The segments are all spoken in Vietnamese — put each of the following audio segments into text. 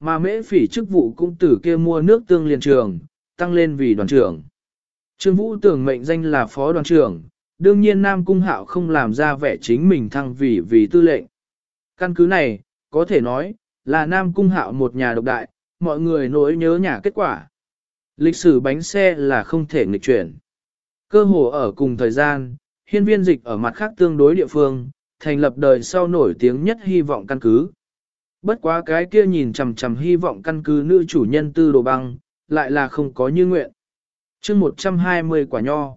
mà mễ phỉ chức vụ cũng từ kia mua nước tương liền trường, tăng lên vì đoàn trưởng. Trương Vũ tưởng mệnh danh là phó đoàn trưởng, đương nhiên Nam Cung Hạo không làm ra vẻ chính mình thăng vì vì tư lệnh. Căn cứ này, có thể nói, là Nam Cung Hạo một nhà độc đại, mọi người nỗi nhớ nhà kết quả. Lịch sử bánh xe là không thể nghịch chuyển. Cơ hồ ở cùng thời gian, hiên viên dịch ở mặt khác tương đối địa phương, thành lập đời sau nổi tiếng nhất hy vọng căn cứ. Bất quá cái kia nhìn chằm chằm hy vọng căn cứ nữ chủ nhân tư đồ băng, lại là không có như nguyện. chương 120 quả nho.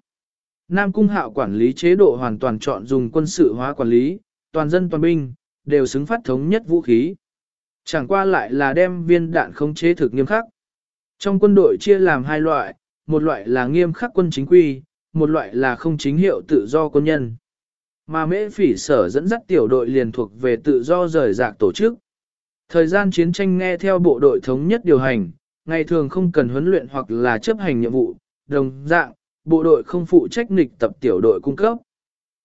Nam Cung Hạo quản lý chế độ hoàn toàn chọn dùng quân sự hóa quản lý, toàn dân toàn binh, đều xứng phát thống nhất vũ khí. Chẳng qua lại là đem viên đạn không chế thực nghiêm khắc. Trong quân đội chia làm hai loại, một loại là nghiêm khắc quân chính quy, một loại là không chính hiệu tự do quân nhân. Mà mễ phỉ sở dẫn dắt tiểu đội liền thuộc về tự do rời rạc tổ chức. Thời gian chiến tranh nghe theo bộ đội thống nhất điều hành, ngày thường không cần huấn luyện hoặc là chấp hành nhiệm vụ, đồng dạng, bộ đội không phụ trách nghịch tập tiểu đội cung cấp.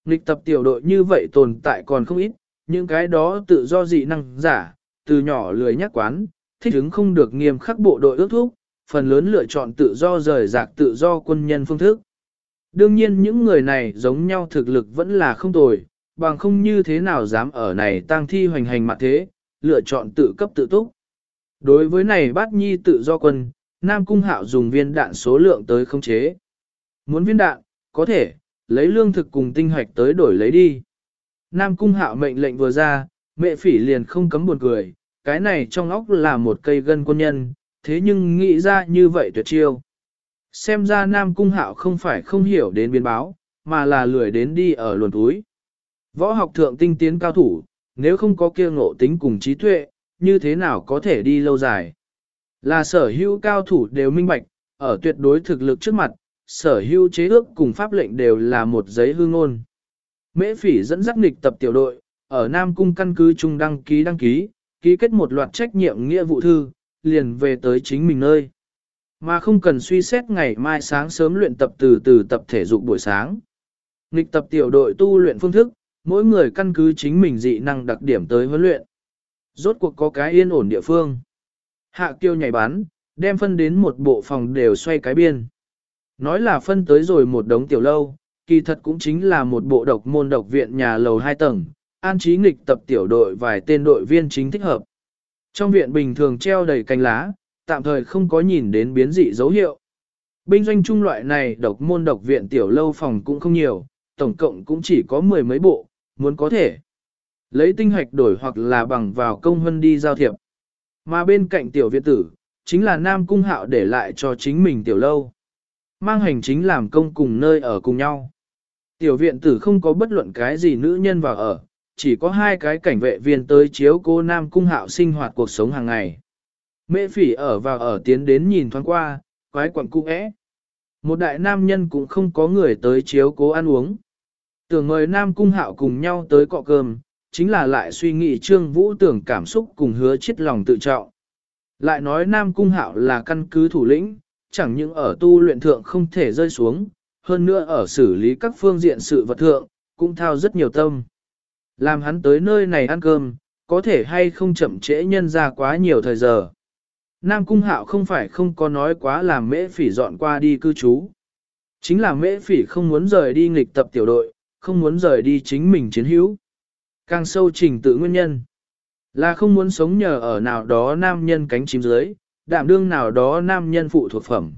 Nghịch tập tiểu đội như vậy tồn tại còn không ít, những cái đó tự do dị năng giả, từ nhỏ lười nhắc quán, thích ứng không được nghiêm khắc bộ đội ước thúc, phần lớn lựa chọn tự do rời rạc tự do quân nhân phương thức. Đương nhiên những người này giống nhau thực lực vẫn là không tồi, bằng không như thế nào dám ở này tang thi hoành hành mặt thế, lựa chọn tự cấp tự túc. Đối với này bát nhi tự do quân, Nam Cung Hạo dùng viên đạn số lượng tới không chế. Muốn viên đạn, có thể, lấy lương thực cùng tinh hoạch tới đổi lấy đi. Nam Cung Hạo mệnh lệnh vừa ra, mẹ phỉ liền không cấm buồn cười, cái này trong óc là một cây gân quân nhân, thế nhưng nghĩ ra như vậy tuyệt chiêu. Xem ra Nam Cung Hạo không phải không hiểu đến biến báo, mà là lười đến đi ở luồn túi. Võ học thượng tinh tiến cao thủ, nếu không có kia ngộ tính cùng trí tuệ, như thế nào có thể đi lâu dài. Là sở hữu cao thủ đều minh bạch, ở tuyệt đối thực lực trước mặt, sở hữu chế ước cùng pháp lệnh đều là một giấy hương ngôn. Mễ phỉ dẫn dắt nghịch tập tiểu đội, ở Nam Cung căn cứ trung đăng ký đăng ký, ký kết một loạt trách nhiệm nghĩa vụ thư, liền về tới chính mình nơi. Mà không cần suy xét ngày mai sáng sớm luyện tập từ từ tập thể dục buổi sáng. Nghịch tập tiểu đội tu luyện phương thức, mỗi người căn cứ chính mình dị năng đặc điểm tới huấn luyện. Rốt cuộc có cái yên ổn địa phương. Hạ kiêu nhảy bán, đem phân đến một bộ phòng đều xoay cái biên. Nói là phân tới rồi một đống tiểu lâu, kỳ thật cũng chính là một bộ độc môn độc viện nhà lầu hai tầng, an trí nghịch tập tiểu đội vài tên đội viên chính thích hợp. Trong viện bình thường treo đầy cành lá, tạm thời không có nhìn đến biến dị dấu hiệu. Binh doanh trung loại này độc môn độc viện tiểu lâu phòng cũng không nhiều, tổng cộng cũng chỉ có mười mấy bộ, muốn có thể. Lấy tinh hoạch đổi hoặc là bằng vào công hân đi giao thiệp. Mà bên cạnh tiểu viện tử, chính là Nam Cung Hạo để lại cho chính mình tiểu lâu. Mang hành chính làm công cùng nơi ở cùng nhau. Tiểu viện tử không có bất luận cái gì nữ nhân vào ở, chỉ có hai cái cảnh vệ viên tới chiếu cô Nam Cung Hạo sinh hoạt cuộc sống hàng ngày. Mễ phỉ ở vào ở tiến đến nhìn thoáng qua, quái quẩn cung ẽ. Một đại nam nhân cũng không có người tới chiếu cố ăn uống. Tưởng mời Nam Cung Hạo cùng nhau tới cọ cơm, chính là lại suy nghĩ Trương Vũ tưởng cảm xúc cùng hứa chết lòng tự trọng. Lại nói Nam Cung Hạo là căn cứ thủ lĩnh, chẳng những ở tu luyện thượng không thể rơi xuống, hơn nữa ở xử lý các phương diện sự vật thượng, cũng thao rất nhiều tâm. Làm hắn tới nơi này ăn cơm, có thể hay không chậm trễ nhân ra quá nhiều thời giờ. Nam Cung Hạo không phải không có nói quá làm mễ phỉ dọn qua đi cư trú. Chính là mễ phỉ không muốn rời đi nghịch tập tiểu đội, không muốn rời đi chính mình chiến hữu. Càng sâu trình tự nguyên nhân là không muốn sống nhờ ở nào đó nam nhân cánh chim dưới, đảm đương nào đó nam nhân phụ thuộc phẩm.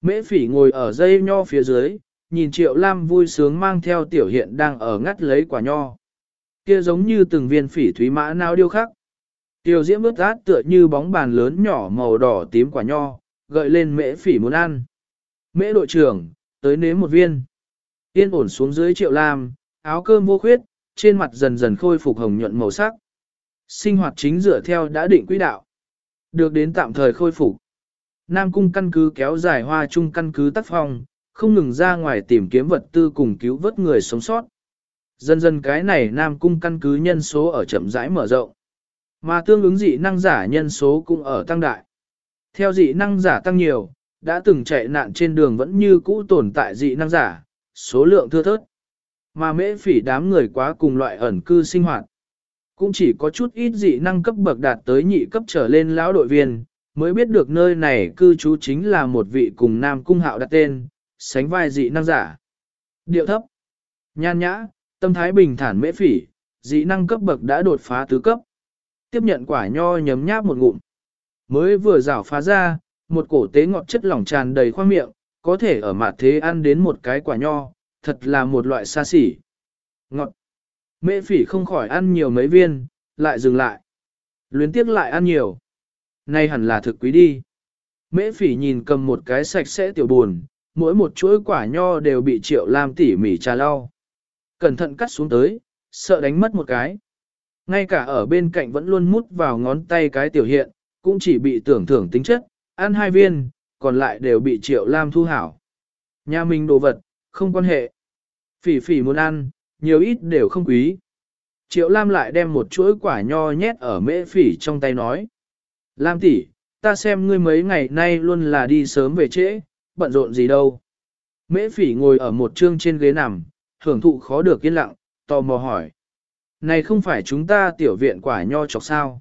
Mễ phỉ ngồi ở dây nho phía dưới, nhìn Triệu Lam vui sướng mang theo tiểu hiện đang ở ngắt lấy quả nho. Kia giống như từng viên phỉ thúy mã nào điêu khắc. Tiểu diễm ướt át tựa như bóng bàn lớn nhỏ màu đỏ tím quả nho, gợi lên mễ phỉ muốn ăn. Mễ đội trưởng, tới nếm một viên. Yên ổn xuống dưới Triệu Lam, áo cơm vô khuyết, trên mặt dần dần khôi phục hồng nhuận màu sắc. Sinh hoạt chính dựa theo đã định quỹ đạo. Được đến tạm thời khôi phục. Nam cung căn cứ kéo dài hoa chung căn cứ tác phong, không ngừng ra ngoài tìm kiếm vật tư cùng cứu vớt người sống sót. Dần dần cái này Nam cung căn cứ nhân số ở chậm rãi mở rộng. Mà tương ứng dị năng giả nhân số cũng ở tăng đại. Theo dị năng giả tăng nhiều, đã từng chạy nạn trên đường vẫn như cũ tồn tại dị năng giả, số lượng thưa thớt. Mà mễ phỉ đám người quá cùng loại ẩn cư sinh hoạt. cũng chỉ có chút ít dị năng cấp bậc đạt tới nhị cấp trở lên lão đội viên, mới biết được nơi này cư trú chính là một vị cùng Nam Cung Hạo đặt tên, sánh vai dị năng giả. Điệu thấp, nhan nhã, tâm thái bình thản mễ phỉ, dị năng cấp bậc đã đột phá tứ cấp. Tiếp nhận quả nho nhấm nháp một ngụm. Mới vừa rảo phá ra, một cổ tế ngọt chất lỏng tràn đầy khoang miệng, có thể ở mặt thế ăn đến một cái quả nho, thật là một loại xa xỉ. Ngọt. Mễ phỉ không khỏi ăn nhiều mấy viên, lại dừng lại. Luyến tiếc lại ăn nhiều. Nay hẳn là thực quý đi. Mễ phỉ nhìn cầm một cái sạch sẽ tiểu buồn, mỗi một chuỗi quả nho đều bị triệu làm tỉ mỉ trà lau. Cẩn thận cắt xuống tới, sợ đánh mất một cái. Ngay cả ở bên cạnh vẫn luôn mút vào ngón tay cái tiểu hiện, cũng chỉ bị tưởng thưởng tính chất, ăn hai viên, còn lại đều bị triệu lam thu hảo. Nhà mình đồ vật, không quan hệ. Phỉ phỉ muốn ăn, nhiều ít đều không quý. Triệu Lam lại đem một chuỗi quả nho nhét ở mễ phỉ trong tay nói. Lam tỷ, ta xem ngươi mấy ngày nay luôn là đi sớm về trễ, bận rộn gì đâu. Mễ phỉ ngồi ở một trương trên ghế nằm, hưởng thụ khó được yên lặng, tò mò hỏi. Này không phải chúng ta tiểu viện quả nho chọc sao?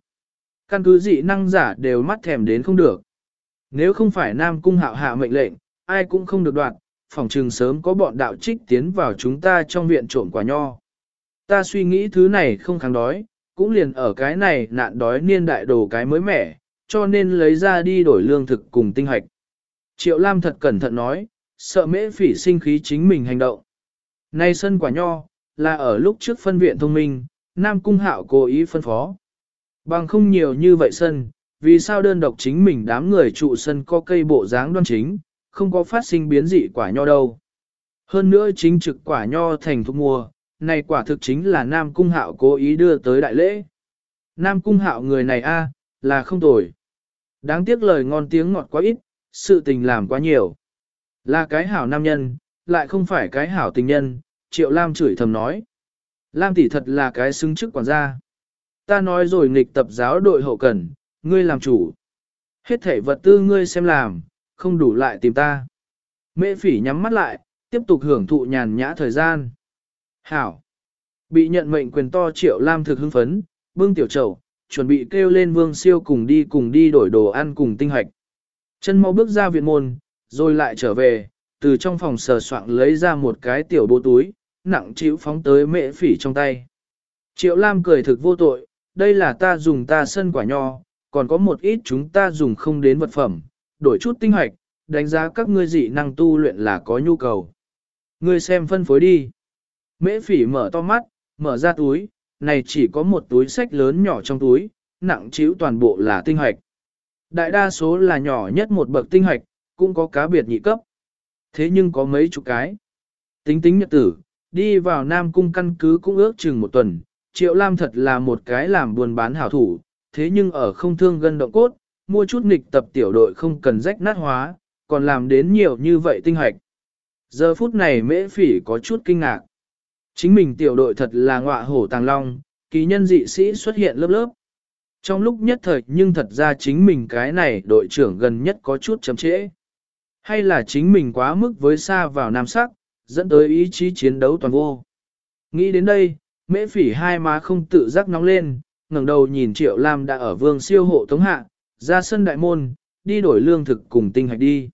Căn cứ dị năng giả đều mắt thèm đến không được. Nếu không phải Nam Cung hạo hạ mệnh lệnh, ai cũng không được đoạt, phòng trừng sớm có bọn đạo trích tiến vào chúng ta trong viện trộm quả nho. Ta suy nghĩ thứ này không kháng đói, cũng liền ở cái này nạn đói niên đại đồ cái mới mẻ, cho nên lấy ra đi đổi lương thực cùng tinh hoạch. Triệu Lam thật cẩn thận nói, sợ mễ phỉ sinh khí chính mình hành động. Nay sân quả nho, là ở lúc trước phân viện thông minh, Nam Cung Hạo cố ý phân phó. Bằng không nhiều như vậy sân, vì sao đơn độc chính mình đám người trụ sân có cây bộ dáng đoan chính, không có phát sinh biến dị quả nho đâu. Hơn nữa chính trực quả nho thành thuốc mùa, này quả thực chính là Nam Cung Hạo cố ý đưa tới đại lễ. Nam Cung Hạo người này a là không tồi. Đáng tiếc lời ngon tiếng ngọt quá ít, sự tình làm quá nhiều. Là cái hảo nam nhân, lại không phải cái hảo tình nhân, Triệu Lam chửi thầm nói. Lam tỷ thật là cái xứng chức quản gia. Ta nói rồi nghịch tập giáo đội hậu cần, ngươi làm chủ. Hết thể vật tư ngươi xem làm, không đủ lại tìm ta. Mễ phỉ nhắm mắt lại, tiếp tục hưởng thụ nhàn nhã thời gian. Hảo. Bị nhận mệnh quyền to triệu lam thực hưng phấn, bưng tiểu trầu, chuẩn bị kêu lên vương siêu cùng đi cùng đi đổi đồ ăn cùng tinh hoạch. Chân mau bước ra viện môn, rồi lại trở về, từ trong phòng sờ soạn lấy ra một cái tiểu bố túi, nặng chịu phóng tới mễ phỉ trong tay. Triệu Lam cười thực vô tội, đây là ta dùng ta sân quả nho, còn có một ít chúng ta dùng không đến vật phẩm, đổi chút tinh hoạch, đánh giá các ngươi dị năng tu luyện là có nhu cầu. Ngươi xem phân phối đi. Mễ phỉ mở to mắt, mở ra túi, này chỉ có một túi sách lớn nhỏ trong túi, nặng chiếu toàn bộ là tinh hoạch. Đại đa số là nhỏ nhất một bậc tinh hoạch, cũng có cá biệt nhị cấp. Thế nhưng có mấy chục cái. Tính tính nhật tử, đi vào Nam Cung căn cứ cũng ước chừng một tuần, Triệu Lam thật là một cái làm buôn bán hảo thủ, thế nhưng ở không thương gân động cốt, mua chút nghịch tập tiểu đội không cần rách nát hóa, còn làm đến nhiều như vậy tinh hoạch. Giờ phút này mễ phỉ có chút kinh ngạc. Chính mình tiểu đội thật là ngọa hổ tàng long, kỳ nhân dị sĩ xuất hiện lớp lớp. Trong lúc nhất thời nhưng thật ra chính mình cái này đội trưởng gần nhất có chút chậm trễ. Hay là chính mình quá mức với xa vào nam sắc, dẫn tới ý chí chiến đấu toàn vô. Nghĩ đến đây, mễ phỉ hai má không tự giác nóng lên, ngẩng đầu nhìn Triệu Lam đã ở vương siêu hộ tống hạ, ra sân đại môn, đi đổi lương thực cùng tinh hạch đi.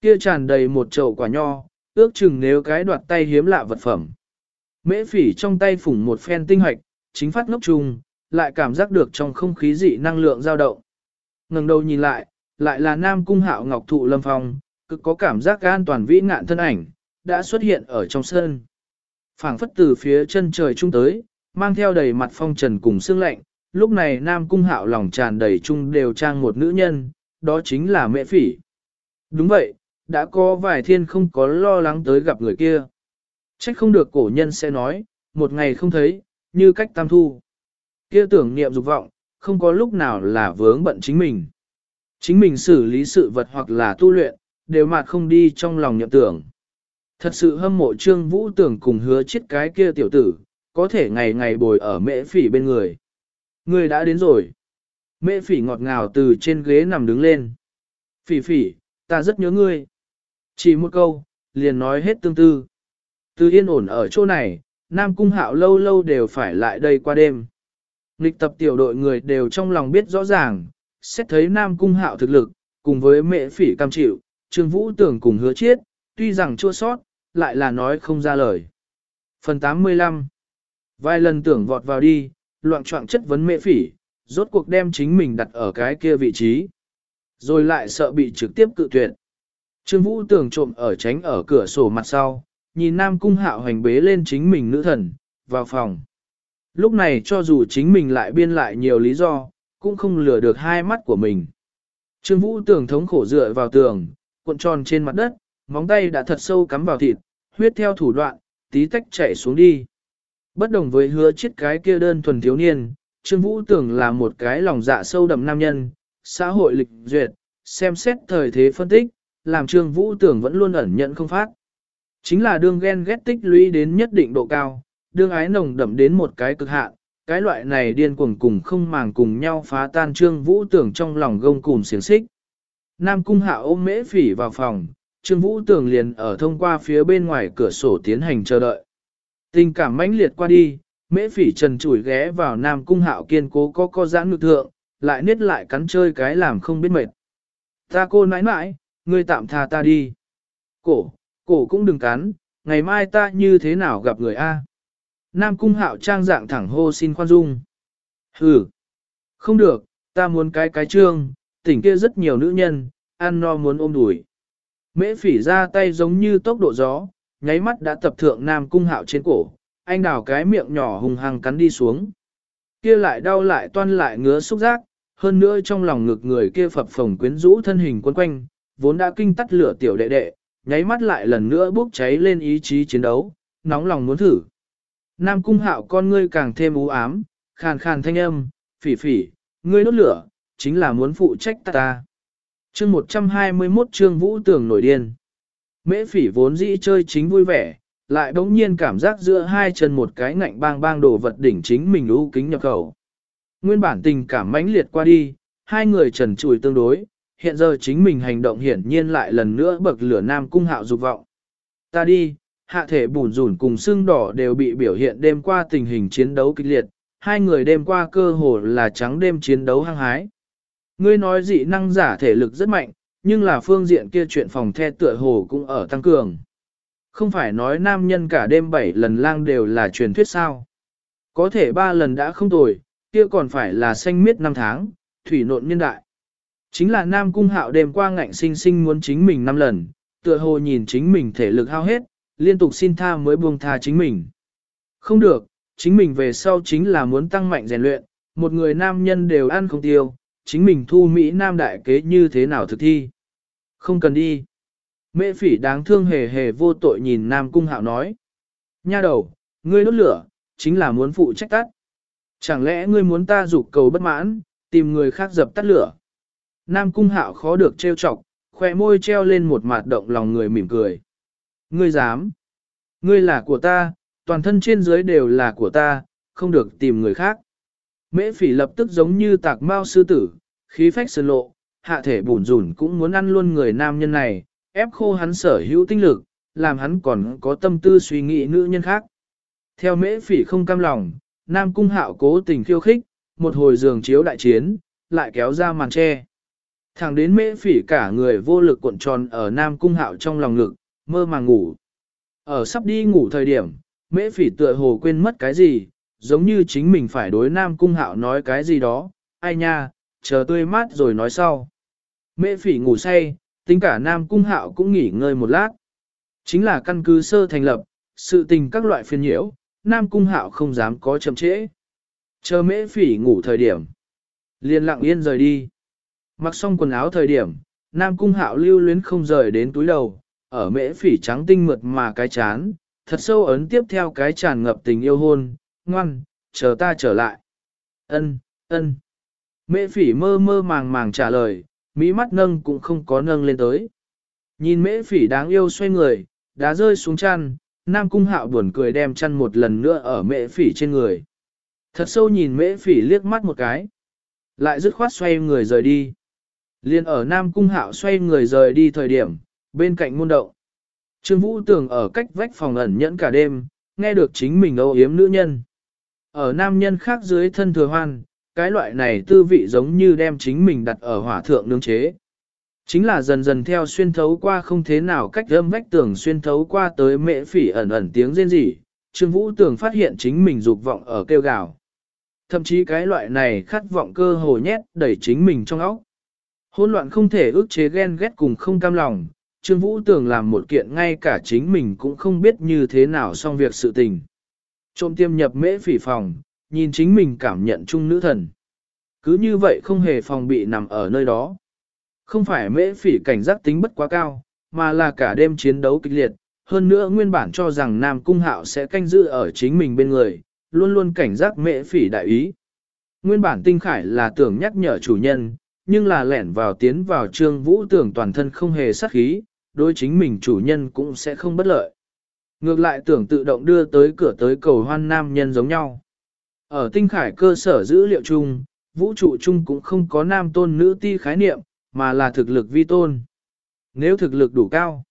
Kia tràn đầy một chậu quả nho, ước chừng nếu cái đoạt tay hiếm lạ vật phẩm. Mễ phỉ trong tay phủng một phen tinh hạch, chính phát ngốc trùng, lại cảm giác được trong không khí dị năng lượng dao động. ngẩng đầu nhìn lại, lại là Nam Cung Hạo Ngọc Thụ Lâm Phong, cực có cảm giác an toàn vĩ ngạn thân ảnh, đã xuất hiện ở trong sân. phảng phất từ phía chân trời trung tới, mang theo đầy mặt phong trần cùng xương lạnh, lúc này Nam Cung Hạo lòng tràn đầy chung đều trang một nữ nhân, đó chính là mẹ phỉ. Đúng vậy, đã có vài thiên không có lo lắng tới gặp người kia. Trách không được cổ nhân sẽ nói, một ngày không thấy, như cách tam thu. Kia tưởng niệm dục vọng, không có lúc nào là vướng bận chính mình. Chính mình xử lý sự vật hoặc là tu luyện, đều mặt không đi trong lòng niệm tưởng. Thật sự hâm mộ trương vũ tưởng cùng hứa chết cái kia tiểu tử, có thể ngày ngày bồi ở mễ phỉ bên người. Người đã đến rồi. Mễ phỉ ngọt ngào từ trên ghế nằm đứng lên. Phỉ phỉ, ta rất nhớ ngươi. Chỉ một câu, liền nói hết tương tư. Từ yên ổn ở chỗ này, Nam Cung Hạo lâu lâu đều phải lại đây qua đêm. lịch tập tiểu đội người đều trong lòng biết rõ ràng, xét thấy Nam Cung Hạo thực lực, cùng với mẹ phỉ cam chịu, Trương Vũ tưởng cùng hứa chiết, tuy rằng chua sót, lại là nói không ra lời. Phần 85 Vài lần tưởng vọt vào đi, loạn trọng chất vấn mẹ phỉ, rốt cuộc đem chính mình đặt ở cái kia vị trí. Rồi lại sợ bị trực tiếp cự tuyệt. Trương Vũ tưởng trộm ở tránh ở cửa sổ mặt sau, nhìn Nam Cung Hạo hành bế lên chính mình nữ thần, vào phòng. Lúc này cho dù chính mình lại biên lại nhiều lý do, cũng không lừa được hai mắt của mình. Trương Vũ tưởng thống khổ dựa vào tường, cuộn tròn trên mặt đất, móng tay đã thật sâu cắm vào thịt, huyết theo thủ đoạn, tí tách chảy xuống đi. Bất đồng với hứa chết cái kia đơn thuần thiếu niên, Trương Vũ tưởng là một cái lòng dạ sâu đậm nam nhân, xã hội lịch duyệt, xem xét thời thế phân tích, làm Trương Vũ tưởng vẫn luôn ẩn nhận không phát. Chính là đương ghen ghét tích lũy đến nhất định độ cao, đương ái nồng đậm đến một cái cực hạn, cái loại này điên cuồng cùng không màng cùng nhau phá tan Trương Vũ tưởng trong lòng gông cùm xiềng xích. Nam Cung Hạ ôm mễ phỉ vào phòng, Trương Vũ tưởng liền ở thông qua phía bên ngoài cửa sổ tiến hành chờ đợi. Tình cảm mãnh liệt qua đi, mễ phỉ trần chủi ghé vào Nam Cung Hạo kiên cố có co giãn ngực thượng, lại niết lại cắn chơi cái làm không biết mệt. Ta cô nãi nãi, ngươi tạm tha ta đi. Cổ, cổ cũng đừng cắn, ngày mai ta như thế nào gặp người A. Nam cung hạo trang dạng thẳng hô xin khoan dung. Hừ, không được, ta muốn cái cái trương, tỉnh kia rất nhiều nữ nhân, ăn no muốn ôm đùi. Mễ phỉ ra tay giống như tốc độ gió, nháy mắt đã tập thượng Nam cung hạo trên cổ, anh đào cái miệng nhỏ hùng hăng cắn đi xuống. Kia lại đau lại toan lại ngứa xúc giác, hơn nữa trong lòng ngực người kia phập phồng quyến rũ thân hình quân quanh, vốn đã kinh tắt lửa tiểu đệ đệ, nháy mắt lại lần nữa bốc cháy lên ý chí chiến đấu, nóng lòng muốn thử. Nam cung hạo con ngươi càng thêm u ám, khàn khàn thanh âm, phỉ phỉ, ngươi đốt lửa, chính là muốn phụ trách ta ta. Chương 121 chương vũ tưởng nổi điên. Mễ phỉ vốn dĩ chơi chính vui vẻ, lại đống nhiên cảm giác giữa hai chân một cái ngạnh bang bang đồ vật đỉnh chính mình ưu kính nhập khẩu. Nguyên bản tình cảm mãnh liệt qua đi, hai người trần trùi tương đối, hiện giờ chính mình hành động hiển nhiên lại lần nữa bậc lửa nam cung hạo dục vọng. Ta đi, hạ thể bùn rủn cùng xương đỏ đều bị biểu hiện đêm qua tình hình chiến đấu kịch liệt, hai người đêm qua cơ hồ là trắng đêm chiến đấu hăng hái. Ngươi nói dị năng giả thể lực rất mạnh, nhưng là phương diện kia chuyện phòng the tựa hồ cũng ở tăng cường. Không phải nói nam nhân cả đêm bảy lần lang đều là truyền thuyết sao. Có thể ba lần đã không tồi, kia còn phải là xanh miết năm tháng, thủy nộn niên đại. Chính là nam cung hạo đêm qua ngạnh sinh sinh muốn chính mình năm lần, tựa hồ nhìn chính mình thể lực hao hết, liên tục xin tha mới buông tha chính mình. Không được, chính mình về sau chính là muốn tăng mạnh rèn luyện, một người nam nhân đều ăn không tiêu, chính mình thu Mỹ Nam đại kế như thế nào thực thi. Không cần đi. Mễ phỉ đáng thương hề hề vô tội nhìn Nam Cung Hạo nói. Nha đầu, ngươi đốt lửa, chính là muốn phụ trách tắt. Chẳng lẽ ngươi muốn ta dục cầu bất mãn, tìm người khác dập tắt lửa. Nam Cung Hạo khó được trêu chọc, khoe môi treo lên một mặt động lòng người mỉm cười. Ngươi dám. Ngươi là của ta, toàn thân trên dưới đều là của ta, không được tìm người khác. Mễ phỉ lập tức giống như tạc mao sư tử, khí phách sơn lộ, hạ thể bùn rủn cũng muốn ăn luôn người nam nhân này, ép khô hắn sở hữu tinh lực, làm hắn còn có tâm tư suy nghĩ nữ nhân khác. Theo mễ phỉ không cam lòng, nam cung hạo cố tình khiêu khích, một hồi giường chiếu đại chiến, lại kéo ra màn tre. Thẳng đến mễ phỉ cả người vô lực cuộn tròn ở nam cung hạo trong lòng ngực, mơ màng ngủ. Ở sắp đi ngủ thời điểm, mễ phỉ tựa hồ quên mất cái gì, giống như chính mình phải đối nam cung hạo nói cái gì đó, ai nha, chờ tươi mát rồi nói sau. Mễ phỉ ngủ say, tính cả nam cung hạo cũng nghỉ ngơi một lát. Chính là căn cứ sơ thành lập, sự tình các loại phiên nhiễu, nam cung hạo không dám có chậm trễ. Chờ mễ phỉ ngủ thời điểm. liền lặng yên rời đi. Mặc xong quần áo thời điểm, nam cung hạo lưu luyến không rời đến túi đầu, ở mễ phỉ trắng tinh mượt mà cái chán, thật sâu ấn tiếp theo cái tràn ngập tình yêu hôn, ngoan, chờ ta trở lại. Ân, ân. Mễ phỉ mơ mơ màng màng trả lời, mỹ mắt nâng cũng không có nâng lên tới. Nhìn mễ phỉ đáng yêu xoay người, đá rơi xuống chăn, Nam Cung Hạo buồn cười đem chăn một lần nữa ở mễ phỉ trên người. Thật sâu nhìn mễ phỉ liếc mắt một cái. Lại dứt khoát xoay người rời đi. Liên ở Nam Cung Hạo xoay người rời đi thời điểm, bên cạnh môn động. Trương Vũ Tường ở cách vách phòng ẩn nhẫn cả đêm, nghe được chính mình âu yếm nữ nhân. Ở nam nhân khác dưới thân thừa hoan, cái loại này tư vị giống như đem chính mình đặt ở hỏa thượng nương chế. Chính là dần dần theo xuyên thấu qua không thế nào cách âm vách tường xuyên thấu qua tới mễ phỉ ẩn ẩn tiếng rên rỉ, Trương Vũ Tường phát hiện chính mình dục vọng ở kêu gào. Thậm chí cái loại này khát vọng cơ hồ nhét đẩy chính mình trong óc. hỗn loạn không thể ức chế ghen ghét cùng không cam lòng, Trương Vũ Tường làm một kiện ngay cả chính mình cũng không biết như thế nào xong việc sự tình. Trộm tiêm nhập mễ phỉ phòng, nhìn chính mình cảm nhận chung nữ thần. Cứ như vậy không hề phòng bị nằm ở nơi đó. Không phải mễ phỉ cảnh giác tính bất quá cao, mà là cả đêm chiến đấu kịch liệt. Hơn nữa nguyên bản cho rằng Nam Cung Hạo sẽ canh giữ ở chính mình bên người, luôn luôn cảnh giác mễ phỉ đại ý. Nguyên bản tinh khải là tưởng nhắc nhở chủ nhân, nhưng là lẻn vào tiến vào trương vũ tưởng toàn thân không hề sát khí, đối chính mình chủ nhân cũng sẽ không bất lợi. Ngược lại tưởng tự động đưa tới cửa tới cầu hoan nam nhân giống nhau. Ở tinh khải cơ sở dữ liệu chung, vũ trụ chung cũng không có nam tôn nữ ti khái niệm, mà là thực lực vi tôn. Nếu thực lực đủ cao,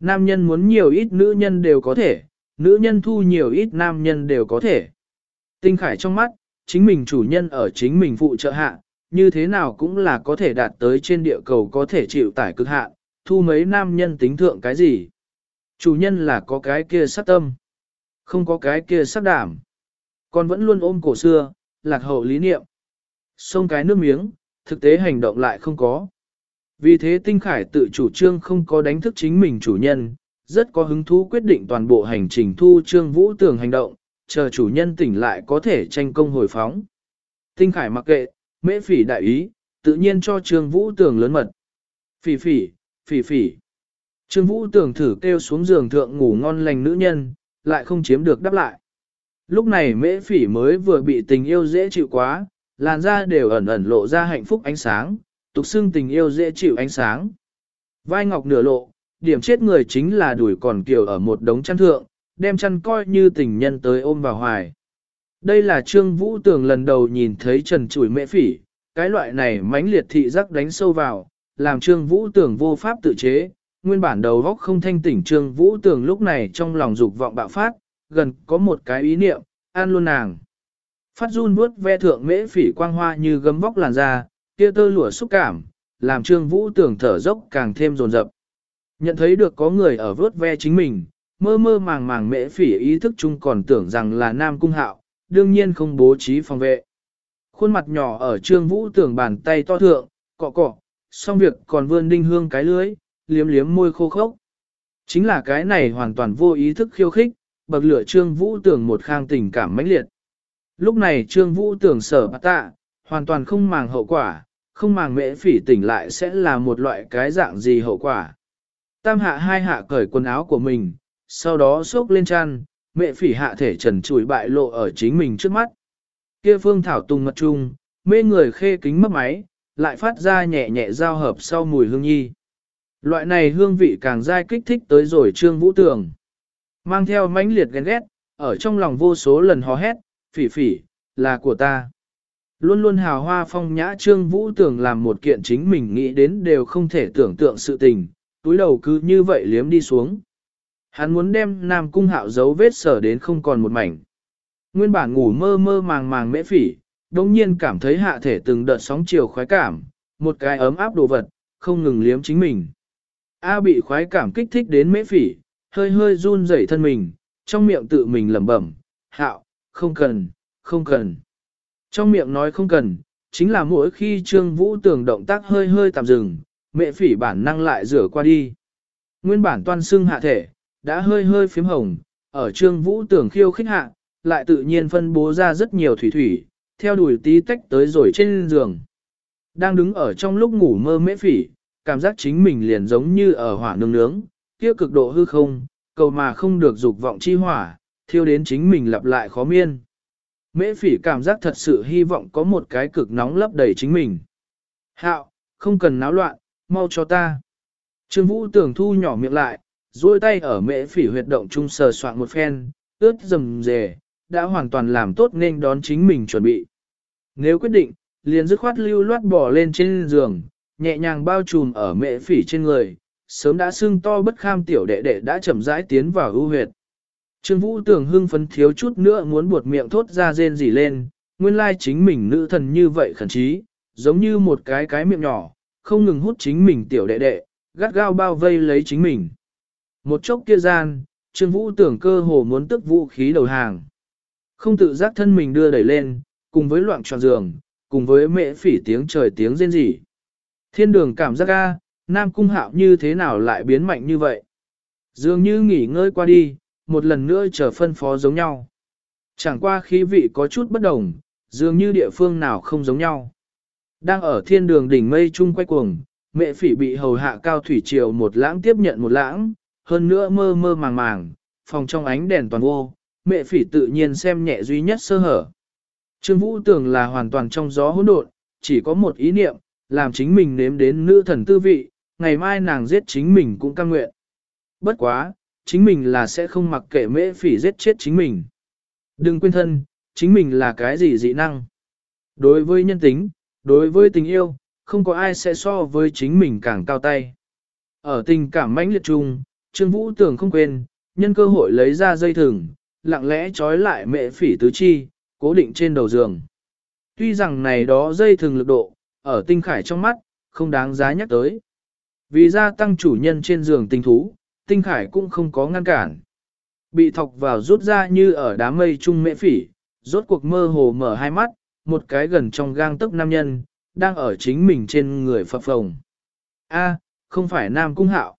nam nhân muốn nhiều ít nữ nhân đều có thể, nữ nhân thu nhiều ít nam nhân đều có thể. Tinh khải trong mắt, chính mình chủ nhân ở chính mình phụ trợ hạ, như thế nào cũng là có thể đạt tới trên địa cầu có thể chịu tải cực hạn, thu mấy nam nhân tính thượng cái gì. Chủ nhân là có cái kia sát tâm, không có cái kia sát đảm. Còn vẫn luôn ôm cổ xưa, lạc hậu lý niệm. Xông cái nước miếng, thực tế hành động lại không có. Vì thế Tinh Khải tự chủ trương không có đánh thức chính mình chủ nhân, rất có hứng thú quyết định toàn bộ hành trình thu trương vũ tường hành động, chờ chủ nhân tỉnh lại có thể tranh công hồi phóng. Tinh Khải mặc kệ, mễ phỉ đại ý, tự nhiên cho trương vũ tường lớn mật. Phỉ phỉ, phỉ phỉ. Trương vũ tưởng thử kêu xuống giường thượng ngủ ngon lành nữ nhân, lại không chiếm được đáp lại. Lúc này mễ phỉ mới vừa bị tình yêu dễ chịu quá, làn da đều ẩn ẩn lộ ra hạnh phúc ánh sáng, tục xưng tình yêu dễ chịu ánh sáng. Vai ngọc nửa lộ, điểm chết người chính là đuổi còn kiều ở một đống chăn thượng, đem chăn coi như tình nhân tới ôm vào hoài. Đây là Trương Vũ Tường lần đầu nhìn thấy trần chủi mễ phỉ, cái loại này mãnh liệt thị giác đánh sâu vào, làm Trương Vũ Tường vô pháp tự chế, nguyên bản đầu góc không thanh tỉnh Trương Vũ Tường lúc này trong lòng dục vọng bạo phát, gần có một cái ý niệm, an luôn nàng. Phát run vuốt ve thượng mễ phỉ quang hoa như gấm vóc làn da, kia tơ lụa xúc cảm, làm Trương Vũ tường thở dốc càng thêm rồn rập. Nhận thấy được có người ở vuốt ve chính mình, mơ mơ màng màng mễ phỉ ý thức chung còn tưởng rằng là nam cung hạo, đương nhiên không bố trí phòng vệ. Khuôn mặt nhỏ ở Trương Vũ tường bàn tay to thượng, cọ cọ, xong việc còn vươn đinh hương cái lưới, liếm liếm môi khô khốc. Chính là cái này hoàn toàn vô ý thức khiêu khích, bậc lửa Trương Vũ tưởng một khang tình cảm mãnh liệt. Lúc này Trương Vũ tưởng sở bà tạ, hoàn toàn không màng hậu quả, không màng mễ phỉ tỉnh lại sẽ là một loại cái dạng gì hậu quả. Tam hạ hai hạ cởi quần áo của mình, sau đó xốc lên chăn, mẹ phỉ hạ thể trần trụi bại lộ ở chính mình trước mắt. Kia phương thảo tùng mật trung, mê người khê kính mất máy, lại phát ra nhẹ nhẹ giao hợp sau mùi hương nhi. Loại này hương vị càng dai kích thích tới rồi trương vũ tường. Mang theo mãnh liệt ghen ghét, ở trong lòng vô số lần hò hét, phỉ phỉ, là của ta. Luôn luôn hào hoa phong nhã trương vũ tường làm một kiện chính mình nghĩ đến đều không thể tưởng tượng sự tình, túi đầu cứ như vậy liếm đi xuống. Hắn muốn đem nam cung hạo dấu vết sở đến không còn một mảnh. Nguyên bản ngủ mơ mơ màng màng mễ phỉ, đồng nhiên cảm thấy hạ thể từng đợt sóng chiều khoái cảm, một cái ấm áp đồ vật, không ngừng liếm chính mình. A bị khoái cảm kích thích đến mễ phỉ, hơi hơi run rẩy thân mình, trong miệng tự mình lẩm bẩm, hạo, không cần, không cần. Trong miệng nói không cần, chính là mỗi khi Trương Vũ Tường động tác hơi hơi tạm dừng, mẹ phỉ bản năng lại rửa qua đi. Nguyên bản toan xương hạ thể, đã hơi hơi phím hồng, ở Trương Vũ Tường khiêu khích hạ, lại tự nhiên phân bố ra rất nhiều thủy thủy, theo đuổi tí tách tới rồi trên giường. Đang đứng ở trong lúc ngủ mơ mễ phỉ, cảm giác chính mình liền giống như ở hỏa nương nướng, kia cực độ hư không, cầu mà không được dục vọng chi hỏa, thiêu đến chính mình lặp lại khó miên. Mễ phỉ cảm giác thật sự hy vọng có một cái cực nóng lấp đầy chính mình. Hạo, không cần náo loạn, mau cho ta. Trương Vũ tưởng thu nhỏ miệng lại, duỗi tay ở mễ phỉ huyệt động trung sờ soạn một phen, ướt rầm rề, đã hoàn toàn làm tốt nên đón chính mình chuẩn bị. Nếu quyết định, liền dứt khoát lưu loát bỏ lên trên giường, nhẹ nhàng bao trùm ở mệ phỉ trên người, sớm đã sưng to bất kham tiểu đệ đệ đã chậm rãi tiến vào ưu huyệt. Trương Vũ tưởng hưng phấn thiếu chút nữa muốn buột miệng thốt ra rên rỉ lên, nguyên lai chính mình nữ thần như vậy khẩn trí, giống như một cái cái miệng nhỏ, không ngừng hút chính mình tiểu đệ đệ, gắt gao bao vây lấy chính mình. Một chốc kia gian, Trương Vũ tưởng cơ hồ muốn tức vũ khí đầu hàng. Không tự giác thân mình đưa đẩy lên, cùng với loạn tròn giường, cùng với mễ phỉ tiếng trời tiếng rên rỉ. Thiên đường cảm giác ga, Nam Cung Hạo như thế nào lại biến mạnh như vậy? Dường như nghỉ ngơi qua đi, một lần nữa trở phân phó giống nhau. Chẳng qua khí vị có chút bất đồng, dường như địa phương nào không giống nhau. Đang ở thiên đường đỉnh mây chung quay cuồng, mẹ phỉ bị hầu hạ cao thủy triều một lãng tiếp nhận một lãng, hơn nữa mơ mơ màng màng, phòng trong ánh đèn toàn vô, mẹ phỉ tự nhiên xem nhẹ duy nhất sơ hở. Trương Vũ tưởng là hoàn toàn trong gió hỗn độn, chỉ có một ý niệm, làm chính mình nếm đến nữ thần tư vị, ngày mai nàng giết chính mình cũng căng nguyện. Bất quá, chính mình là sẽ không mặc kệ mễ phỉ giết chết chính mình. Đừng quên thân, chính mình là cái gì dị năng. Đối với nhân tính, đối với tình yêu, không có ai sẽ so với chính mình càng cao tay. Ở tình cảm mãnh liệt chung, Trương Vũ tưởng không quên, nhân cơ hội lấy ra dây thừng, lặng lẽ trói lại mẹ phỉ tứ chi, cố định trên đầu giường. Tuy rằng này đó dây thừng lực độ, ở tinh khải trong mắt, không đáng giá nhắc tới. Vì gia tăng chủ nhân trên giường tinh thú, tinh khải cũng không có ngăn cản. Bị thọc vào rút ra như ở đám mây trung mễ phỉ, rốt cuộc mơ hồ mở hai mắt, một cái gần trong gang tấc nam nhân, đang ở chính mình trên người phập phồng. A, không phải nam cung hạo.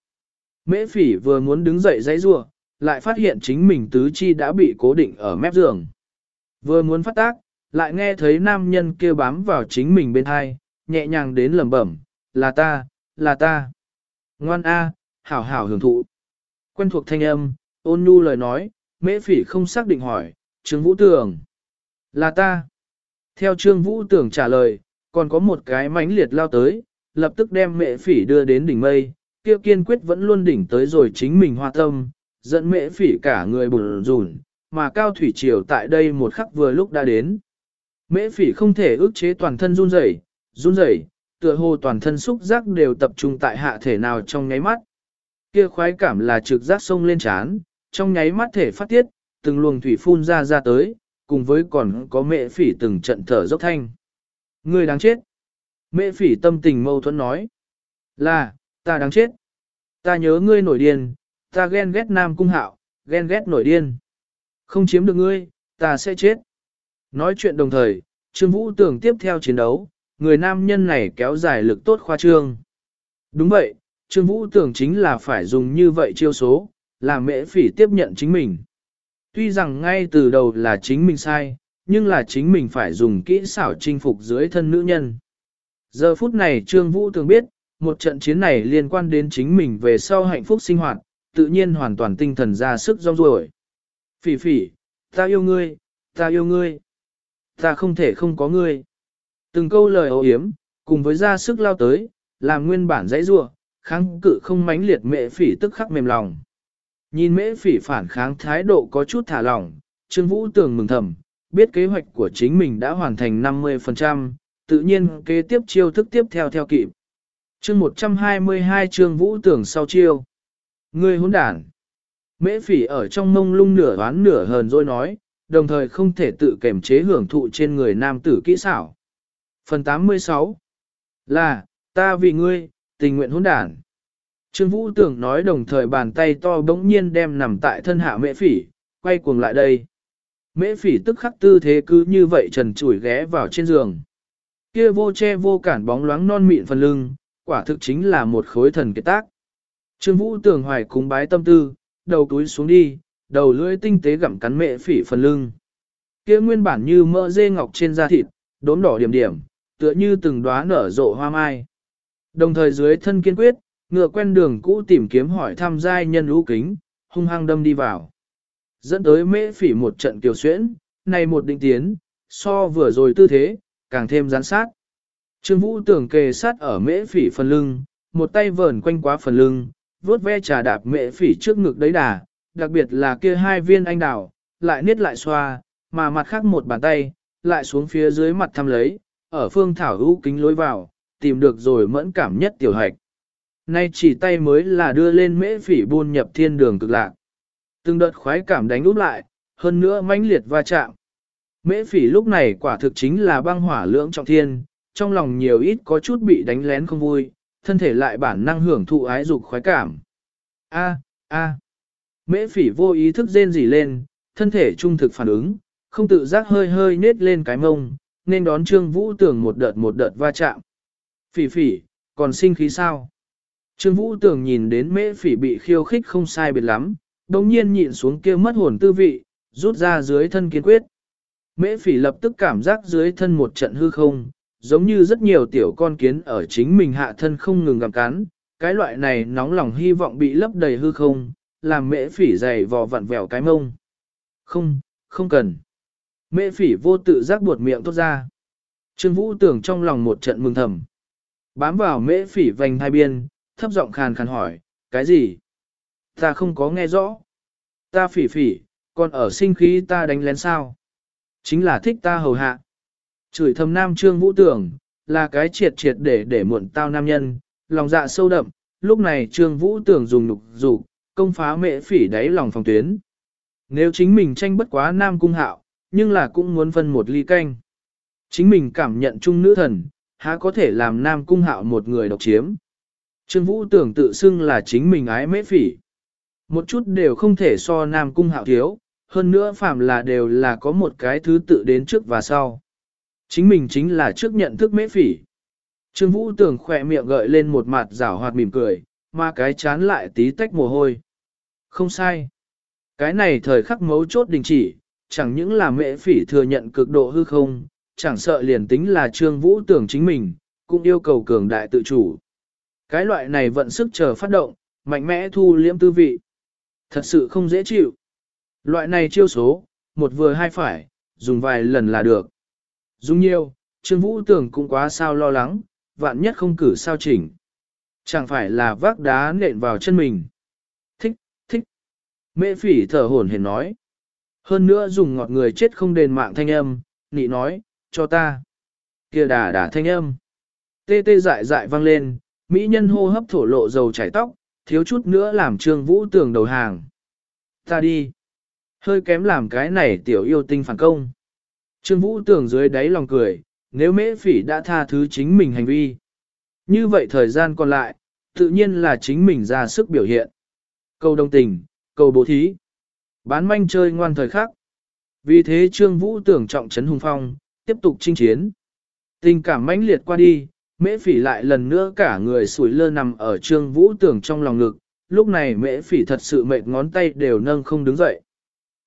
Mễ phỉ vừa muốn đứng dậy dãy rua, lại phát hiện chính mình tứ chi đã bị cố định ở mép giường. Vừa muốn phát tác, lại nghe thấy nam nhân kia bám vào chính mình bên hai, nhẹ nhàng đến lẩm bẩm, là ta, là ta. Ngoan A, hảo hảo hưởng thụ. Quen thuộc thanh âm, ôn nhu lời nói, mễ phỉ không xác định hỏi, Trương Vũ Tường. Là ta. Theo Trương Vũ Tường trả lời, còn có một cái mánh liệt lao tới, lập tức đem mễ phỉ đưa đến đỉnh mây, kia kiên quyết vẫn luôn đỉnh tới rồi chính mình hoa tâm, dẫn mễ phỉ cả người bùn rùn, mà cao thủy triều tại đây một khắc vừa lúc đã đến. Mễ phỉ không thể ước chế toàn thân run rẩy, run rẩy, tựa hồ toàn thân xúc giác đều tập trung tại hạ thể nào trong nháy mắt. Kia khoái cảm là trực giác sông lên chán, trong nháy mắt thể phát tiết, từng luồng thủy phun ra ra tới, cùng với còn có mẹ phỉ từng trận thở dốc thanh. Ngươi đáng chết. Mẹ phỉ tâm tình mâu thuẫn nói. Là, ta đáng chết. Ta nhớ ngươi nổi điên, ta ghen ghét nam cung hạo, ghen ghét nổi điên. Không chiếm được ngươi, ta sẽ chết. Nói chuyện đồng thời, Trương Vũ tưởng tiếp theo chiến đấu, người nam nhân này kéo dài lực tốt khoa trương. Đúng vậy, Trương Vũ tưởng chính là phải dùng như vậy chiêu số, làm mễ phỉ tiếp nhận chính mình. Tuy rằng ngay từ đầu là chính mình sai, nhưng là chính mình phải dùng kỹ xảo chinh phục dưới thân nữ nhân. Giờ phút này Trương Vũ tưởng biết, một trận chiến này liên quan đến chính mình về sau hạnh phúc sinh hoạt, tự nhiên hoàn toàn tinh thần ra sức rong ruổi. Phỉ phỉ, ta yêu ngươi, ta yêu ngươi, ta không thể không có ngươi. Từng câu lời ấu yếm, cùng với ra sức lao tới, làm nguyên bản dãy rua, kháng cự không mãnh liệt mẹ phỉ tức khắc mềm lòng. Nhìn mễ phỉ phản kháng thái độ có chút thả lỏng, Trương Vũ tưởng mừng thầm, biết kế hoạch của chính mình đã hoàn thành 50%, tự nhiên kế tiếp chiêu thức tiếp theo theo kịp. Chương 122 Trương Vũ tưởng sau chiêu. Ngươi hỗn đản. Mễ phỉ ở trong mông lung nửa đoán nửa hờn rồi nói, đồng thời không thể tự kềm chế hưởng thụ trên người nam tử kỹ xảo. Phần 86 Là, ta vì ngươi, tình nguyện hỗn đản. Trương Vũ tưởng nói đồng thời bàn tay to bỗng nhiên đem nằm tại thân hạ mễ phỉ, quay cuồng lại đây. Mễ phỉ tức khắc tư thế cứ như vậy trần trụi ghé vào trên giường. Kia vô che vô cản bóng loáng non mịn phần lưng, quả thực chính là một khối thần kết tác. Trương Vũ tưởng hoài cúng bái tâm tư, đầu túi xuống đi, đầu lưỡi tinh tế gặm cắn mễ phỉ phần lưng. Kia nguyên bản như mỡ dê ngọc trên da thịt, đốm đỏ điểm điểm, tựa như từng đóa nở rộ hoa mai. Đồng thời dưới thân kiên quyết, ngựa quen đường cũ tìm kiếm hỏi thăm giai nhân lũ kính, hung hăng đâm đi vào. Dẫn tới mễ phỉ một trận kiều xuyễn, này một định tiến, so vừa rồi tư thế, càng thêm gián sát. Trương Vũ tưởng kề sát ở mễ phỉ phần lưng, một tay vờn quanh quá phần lưng, vuốt ve trà đạp mễ phỉ trước ngực đấy đà, đặc biệt là kia hai viên anh đào, lại niết lại xoa, mà mặt khác một bàn tay, lại xuống phía dưới mặt thăm lấy, ở phương thảo hữu kính lối vào, tìm được rồi mẫn cảm nhất tiểu hạch. Nay chỉ tay mới là đưa lên mễ phỉ buôn nhập thiên đường cực lạc. Từng đợt khoái cảm đánh úp lại, hơn nữa mãnh liệt va chạm. Mễ phỉ lúc này quả thực chính là băng hỏa lưỡng trọng thiên, trong lòng nhiều ít có chút bị đánh lén không vui, thân thể lại bản năng hưởng thụ ái dục khoái cảm. A, a. Mễ phỉ vô ý thức rên rỉ lên, thân thể trung thực phản ứng, không tự giác hơi hơi nết lên cái mông, nên đón Trương Vũ Tường một đợt một đợt va chạm. Phỉ phỉ, còn sinh khí sao? Trương Vũ Tường nhìn đến mễ phỉ bị khiêu khích không sai biệt lắm, đồng nhiên nhịn xuống kia mất hồn tư vị, rút ra dưới thân kiên quyết. Mễ phỉ lập tức cảm giác dưới thân một trận hư không, giống như rất nhiều tiểu con kiến ở chính mình hạ thân không ngừng gặm cắn, cái loại này nóng lòng hy vọng bị lấp đầy hư không, làm mễ phỉ dày vò vặn vẹo cái mông. Không, không cần. Mễ phỉ vô tự giác buột miệng tốt ra. Trương Vũ tưởng trong lòng một trận mừng thầm. Bám vào mễ phỉ vành hai biên, thấp giọng khàn khàn hỏi, cái gì? Ta không có nghe rõ. Ta phỉ phỉ, còn ở sinh khí ta đánh lén sao? Chính là thích ta hầu hạ. Chửi thầm nam trương vũ tưởng, là cái triệt triệt để để muộn tao nam nhân, lòng dạ sâu đậm, lúc này trương vũ tưởng dùng nục dục công phá mễ phỉ đáy lòng phòng tuyến. Nếu chính mình tranh bất quá nam cung hạo, nhưng là cũng muốn phân một ly canh. Chính mình cảm nhận chung nữ thần, há có thể làm nam cung hạo một người độc chiếm. Trương Vũ tưởng tự xưng là chính mình ái mễ phỉ. Một chút đều không thể so nam cung hạo thiếu, hơn nữa phạm là đều là có một cái thứ tự đến trước và sau. Chính mình chính là trước nhận thức mễ phỉ. Trương Vũ tưởng khỏe miệng gợi lên một mặt rảo hoạt mỉm cười, mà cái chán lại tí tách mồ hôi. Không sai. Cái này thời khắc mấu chốt đình chỉ, chẳng những là mễ phỉ thừa nhận cực độ hư không, chẳng sợ liền tính là Trương Vũ tưởng chính mình, cũng yêu cầu cường đại tự chủ. Cái loại này vận sức chờ phát động, mạnh mẽ thu liễm tư vị. Thật sự không dễ chịu. Loại này chiêu số, một vừa hai phải, dùng vài lần là được. Dùng nhiều, Trương Vũ tưởng cũng quá sao lo lắng, vạn nhất không cử sao chỉnh. Chẳng phải là vác đá nện vào chân mình. Thích, thích. Mẹ phỉ thở hổn hển nói. Hơn nữa dùng ngọt người chết không đền mạng thanh âm, nị nói, cho ta. kia đà đà thanh âm. Tê tê dại dại vang lên, mỹ nhân hô hấp thổ lộ dầu chảy tóc, thiếu chút nữa làm trương vũ tường đầu hàng. Ta đi. Hơi kém làm cái này tiểu yêu tinh phản công. Trương vũ tường dưới đáy lòng cười, nếu mễ phỉ đã tha thứ chính mình hành vi. Như vậy thời gian còn lại, tự nhiên là chính mình ra sức biểu hiện. Câu đồng tình, câu bố thí. Bán manh chơi ngoan thời khắc. Vì thế Trương Vũ tưởng trọng trấn hùng phong, tiếp tục chinh chiến. Tình cảm mãnh liệt qua đi, mễ phỉ lại lần nữa cả người sủi lơ nằm ở Trương Vũ tưởng trong lòng ngực. Lúc này mễ phỉ thật sự mệt ngón tay đều nâng không đứng dậy.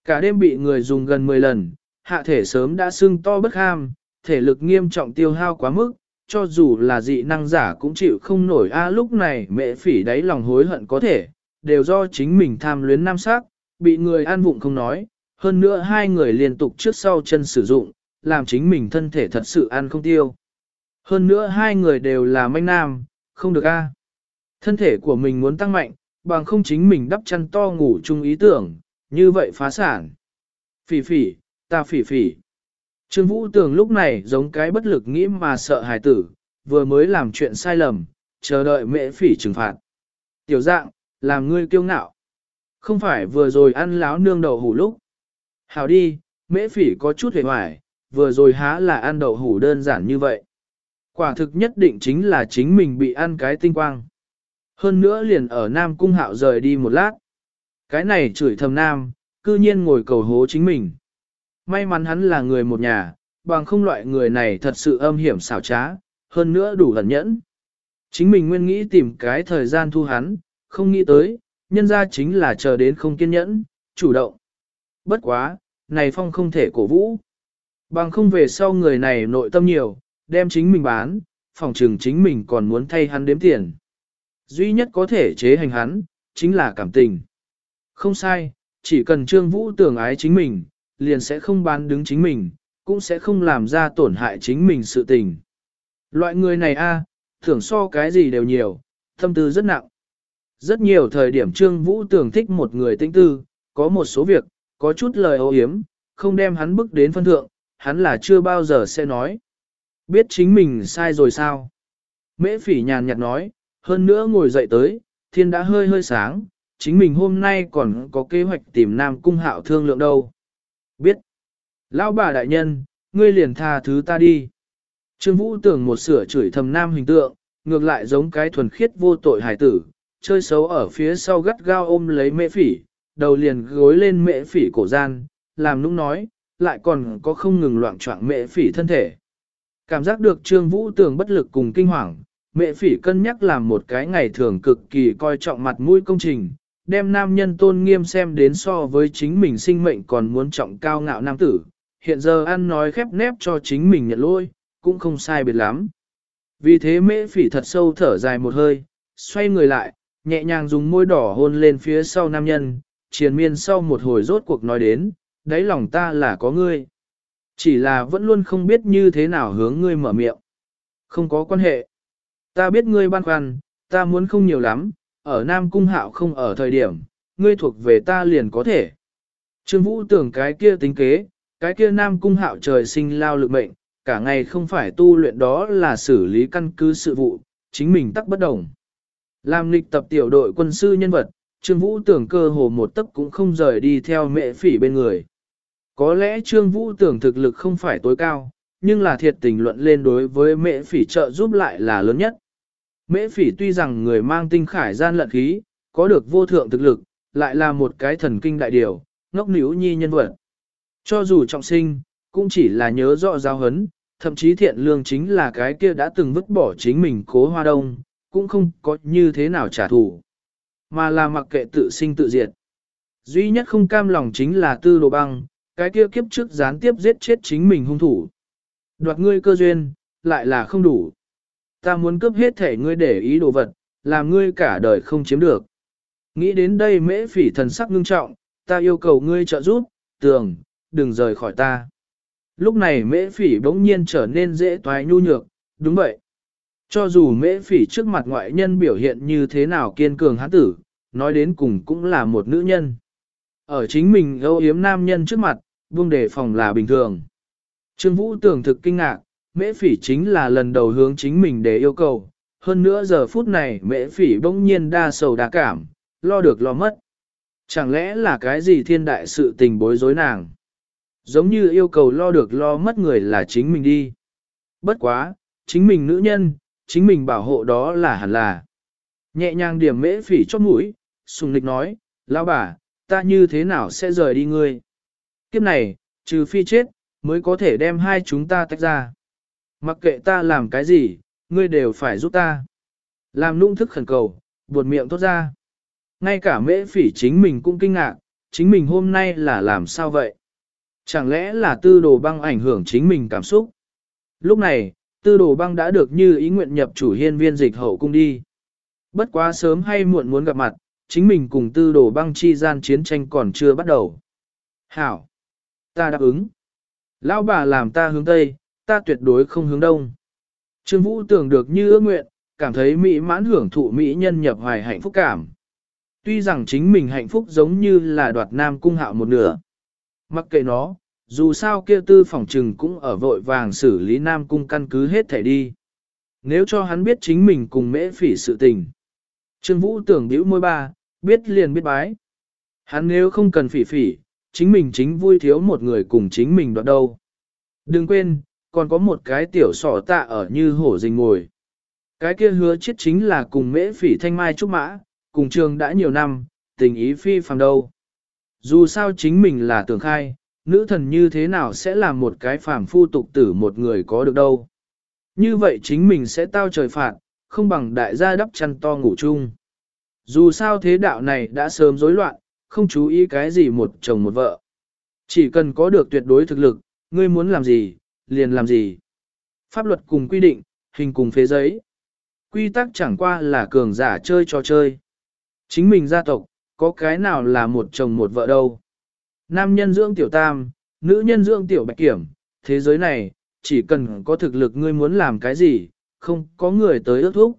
Cả đêm bị người dùng gần 10 lần, hạ thể sớm đã sưng to bất ham, thể lực nghiêm trọng tiêu hao quá mức, cho dù là dị năng giả cũng chịu không nổi a lúc này mẹ phỉ đáy lòng hối hận có thể, đều do chính mình tham luyến nam sắc, bị người ăn vụng không nói, hơn nữa hai người liên tục trước sau chân sử dụng, làm chính mình thân thể thật sự ăn không tiêu. Hơn nữa hai người đều là manh nam, không được a. Thân thể của mình muốn tăng mạnh, bằng không chính mình đắp chăn to ngủ chung ý tưởng, như vậy phá sản. Phỉ phỉ, ta phỉ phỉ. Trương Vũ Tường lúc này giống cái bất lực nghĩ mà sợ hài tử, vừa mới làm chuyện sai lầm, chờ đợi mẹ phỉ trừng phạt. Tiểu dạng, làm ngươi kiêu ngạo. Không phải vừa rồi ăn láo nương đậu hủ lúc. Hảo đi, mễ phỉ có chút hề hoài, vừa rồi há là ăn đậu hủ đơn giản như vậy. Quả thực nhất định chính là chính mình bị ăn cái tinh quang. Hơn nữa liền ở Nam Cung Hạo rời đi một lát. Cái này chửi thầm Nam, cư nhiên ngồi cầu hố chính mình. May mắn hắn là người một nhà, bằng không loại người này thật sự âm hiểm xảo trá, hơn nữa đủ lẩn nhẫn. Chính mình nguyên nghĩ tìm cái thời gian thu hắn, không nghĩ tới, nhân ra chính là chờ đến không kiên nhẫn, chủ động. Bất quá, này phong không thể cổ vũ. Bằng không về sau người này nội tâm nhiều, đem chính mình bán, phòng trừng chính mình còn muốn thay hắn đếm tiền. Duy nhất có thể chế hành hắn, chính là cảm tình. Không sai, chỉ cần Trương Vũ tưởng ái chính mình, liền sẽ không bán đứng chính mình, cũng sẽ không làm ra tổn hại chính mình sự tình. Loại người này a, à, thưởng so cái gì đều nhiều, tâm tư rất nặng. Rất nhiều thời điểm Trương Vũ tưởng thích một người tinh tư, có một số việc, có chút lời ô hiếm, không đem hắn bức đến phân thượng, hắn là chưa bao giờ sẽ nói. Biết chính mình sai rồi sao? Mễ phỉ nhàn nhạt nói, hơn nữa ngồi dậy tới, thiên đã hơi hơi sáng, chính mình hôm nay còn có kế hoạch tìm Nam Cung Hạo thương lượng đâu. Biết. Lão bà đại nhân, ngươi liền tha thứ ta đi. Trương Vũ tưởng một sửa chửi thầm nam hình tượng, ngược lại giống cái thuần khiết vô tội hải tử, chơi xấu ở phía sau gắt gao ôm lấy mẹ phỉ, đầu liền gối lên mẹ phỉ cổ gian, làm nũng nói, lại còn có không ngừng loạn trọng mẹ phỉ thân thể. Cảm giác được Trương Vũ tưởng bất lực cùng kinh hoàng, mẹ phỉ cân nhắc làm một cái ngày thường cực kỳ coi trọng mặt mũi công trình, đem nam nhân tôn nghiêm xem đến so với chính mình sinh mệnh còn muốn trọng cao ngạo nam tử, hiện giờ ăn nói khép nép cho chính mình nhận lỗi, cũng không sai biệt lắm. Vì thế mễ phỉ thật sâu thở dài một hơi, xoay người lại, nhẹ nhàng dùng môi đỏ hôn lên phía sau nam nhân, triền miên sau một hồi rốt cuộc nói đến, đáy lòng ta là có ngươi. Chỉ là vẫn luôn không biết như thế nào hướng ngươi mở miệng. Không có quan hệ. Ta biết ngươi băn khoăn, ta muốn không nhiều lắm, ở Nam Cung Hạo không ở thời điểm, ngươi thuộc về ta liền có thể. Trương Vũ tưởng cái kia tính kế, cái kia Nam Cung Hạo trời sinh lao lực mệnh, cả ngày không phải tu luyện đó là xử lý căn cứ sự vụ, chính mình tắc bất đồng. Làm lịch tập tiểu đội quân sư nhân vật, Trương Vũ tưởng cơ hồ một tấc cũng không rời đi theo mẹ phỉ bên người. Có lẽ Trương Vũ tưởng thực lực không phải tối cao, nhưng là thiệt tình luận lên đối với mẹ phỉ trợ giúp lại là lớn nhất. Mễ phỉ tuy rằng người mang tinh khải gian lận khí, có được vô thượng thực lực, lại là một cái thần kinh đại điều, ngốc níu nhi nhân vật. Cho dù trọng sinh, cũng chỉ là nhớ rõ giáo hấn, thậm chí thiện lương chính là cái kia đã từng vứt bỏ chính mình cố hoa đông, cũng không có như thế nào trả thù, mà là mặc kệ tự sinh tự diệt. Duy nhất không cam lòng chính là tư đồ băng, cái kia kiếp trước gián tiếp giết chết chính mình hung thủ. Đoạt ngươi cơ duyên, lại là không đủ. Ta muốn cướp hết thể ngươi để ý đồ vật, làm ngươi cả đời không chiếm được. Nghĩ đến đây mễ phỉ thần sắc ngưng trọng, ta yêu cầu ngươi trợ giúp, tường, đừng rời khỏi ta. Lúc này mễ phỉ bỗng nhiên trở nên dễ toái nhu nhược, đúng vậy. Cho dù mễ phỉ trước mặt ngoại nhân biểu hiện như thế nào kiên cường hán tử, nói đến cùng cũng là một nữ nhân. Ở chính mình âu yếm nam nhân trước mặt, vương đề phòng là bình thường. Trương Vũ tưởng thực kinh ngạc, mễ phỉ chính là lần đầu hướng chính mình để yêu cầu. Hơn nữa giờ phút này mễ phỉ bỗng nhiên đa sầu đa cảm, lo được lo mất. Chẳng lẽ là cái gì thiên đại sự tình bối rối nàng? Giống như yêu cầu lo được lo mất người là chính mình đi. Bất quá, chính mình nữ nhân, chính mình bảo hộ đó là hẳn là. Nhẹ nhàng điểm mễ phỉ chót mũi, sùng lịch nói, lão bà, ta như thế nào sẽ rời đi ngươi? Kiếp này, trừ phi chết, mới có thể đem hai chúng ta tách ra. Mặc kệ ta làm cái gì, ngươi đều phải giúp ta. Làm nung thức khẩn cầu, buột miệng tốt ra. Ngay cả mễ phỉ chính mình cũng kinh ngạc, chính mình hôm nay là làm sao vậy? Chẳng lẽ là tư đồ băng ảnh hưởng chính mình cảm xúc? Lúc này, tư đồ băng đã được như ý nguyện nhập chủ hiên viên dịch hậu cung đi. Bất quá sớm hay muộn muốn gặp mặt, chính mình cùng tư đồ băng chi gian chiến tranh còn chưa bắt đầu. Hảo! Ta đáp ứng. Lão bà làm ta hướng Tây, ta tuyệt đối không hướng Đông. Trương Vũ tưởng được như ước nguyện, cảm thấy mỹ mãn hưởng thụ mỹ nhân nhập hoài hạnh phúc cảm. Tuy rằng chính mình hạnh phúc giống như là đoạt nam cung hạo một nửa. Mặc kệ nó, dù sao kia tư phỏng trừng cũng ở vội vàng xử lý nam cung căn cứ hết thể đi. Nếu cho hắn biết chính mình cùng mễ phỉ sự tình. Trương Vũ tưởng biểu môi ba, biết liền biết bái. Hắn nếu không cần phỉ phỉ, chính mình chính vui thiếu một người cùng chính mình đoạn đâu. Đừng quên, còn có một cái tiểu sỏ tạ ở như hổ rình ngồi. Cái kia hứa chết chính là cùng mễ phỉ thanh mai trúc mã, cùng trường đã nhiều năm, tình ý phi phàm đâu. Dù sao chính mình là tưởng khai, nữ thần như thế nào sẽ làm một cái phàm phu tục tử một người có được đâu. Như vậy chính mình sẽ tao trời phạt, không bằng đại gia đắp chăn to ngủ chung. Dù sao thế đạo này đã sớm rối loạn, không chú ý cái gì một chồng một vợ. Chỉ cần có được tuyệt đối thực lực, ngươi muốn làm gì, liền làm gì. Pháp luật cùng quy định, hình cùng phế giấy. Quy tắc chẳng qua là cường giả chơi trò chơi. Chính mình gia tộc, có cái nào là một chồng một vợ đâu. Nam nhân dưỡng tiểu tam, nữ nhân dưỡng tiểu bạch kiểm, thế giới này, chỉ cần có thực lực ngươi muốn làm cái gì, không có người tới ước thúc.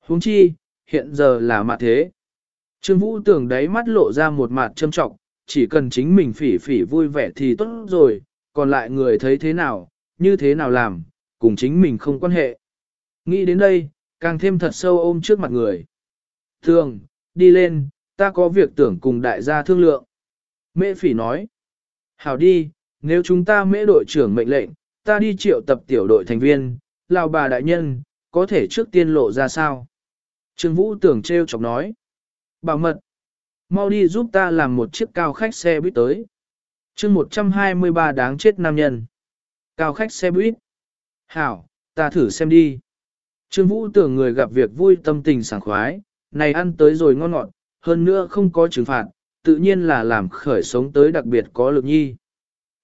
Huống chi, hiện giờ là mặt thế. Trương Vũ tưởng đáy mắt lộ ra một mặt châm trọng, chỉ cần chính mình phỉ phỉ vui vẻ thì tốt rồi, còn lại người thấy thế nào, như thế nào làm, cùng chính mình không quan hệ. Nghĩ đến đây, càng thêm thật sâu ôm trước mặt người. Thường, đi lên, ta có việc tưởng cùng đại gia thương lượng. Mễ phỉ nói, hảo đi, nếu chúng ta mễ đội trưởng mệnh lệnh, ta đi triệu tập tiểu đội thành viên, lào bà đại nhân, có thể trước tiên lộ ra sao? Trương Vũ tưởng treo chọc nói, bảo mật, mau đi giúp ta làm một chiếc cao khách xe buýt tới. chương 123 đáng chết nam nhân. Cao khách xe buýt. Hảo, ta thử xem đi. Trương Vũ tưởng người gặp việc vui tâm tình sảng khoái, này ăn tới rồi ngon ngọt, hơn nữa không có trừng phạt, tự nhiên là làm khởi sống tới đặc biệt có lực nhi.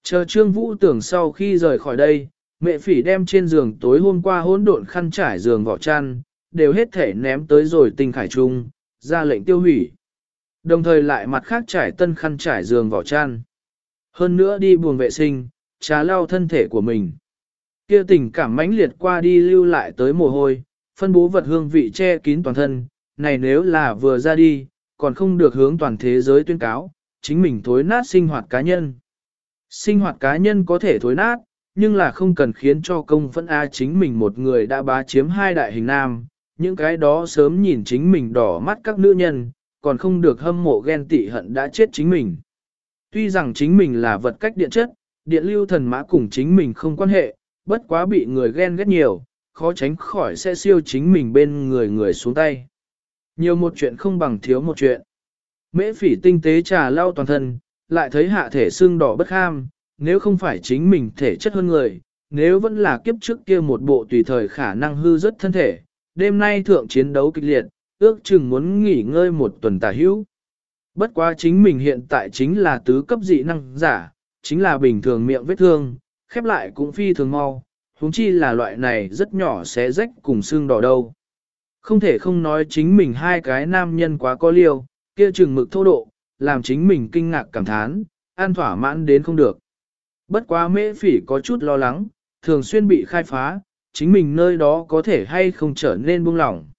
Chờ Trương Vũ tưởng sau khi rời khỏi đây, mẹ phỉ đem trên giường tối hôm qua hỗn độn khăn trải giường vỏ chăn, đều hết thể ném tới rồi tinh khải trung, ra lệnh tiêu hủy. Đồng thời lại mặt khác trải tân khăn trải giường vỏ chăn. Hơn nữa đi buồng vệ sinh, trà lau thân thể của mình. Kia tình cảm mãnh liệt qua đi lưu lại tới mồ hôi, phân bố vật hương vị che kín toàn thân, này nếu là vừa ra đi, còn không được hướng toàn thế giới tuyên cáo, chính mình thối nát sinh hoạt cá nhân. Sinh hoạt cá nhân có thể thối nát, nhưng là không cần khiến cho công phẫn A chính mình một người đã bá chiếm hai đại hình nam, những cái đó sớm nhìn chính mình đỏ mắt các nữ nhân, còn không được hâm mộ ghen tị hận đã chết chính mình. Tuy rằng chính mình là vật cách điện chất, điện lưu thần mã cùng chính mình không quan hệ, bất quá bị người ghen ghét nhiều, khó tránh khỏi sẽ siêu chính mình bên người người xuống tay. Nhiều một chuyện không bằng thiếu một chuyện. Mễ phỉ tinh tế trà lau toàn thân, lại thấy hạ thể xương đỏ bất ham, nếu không phải chính mình thể chất hơn người, nếu vẫn là kiếp trước kia một bộ tùy thời khả năng hư rất thân thể, đêm nay thượng chiến đấu kịch liệt, ước chừng muốn nghỉ ngơi một tuần tà hữu. Bất quá chính mình hiện tại chính là tứ cấp dị năng giả, chính là bình thường miệng vết thương, khép lại cũng phi thường mau, huống chi là loại này rất nhỏ sẽ rách cùng xương đỏ đâu. Không thể không nói chính mình hai cái nam nhân quá có liêu, kia chừng mực thô độ, làm chính mình kinh ngạc cảm thán, an thỏa mãn đến không được. Bất quá mễ phỉ có chút lo lắng, thường xuyên bị khai phá, chính mình nơi đó có thể hay không trở nên buông lỏng.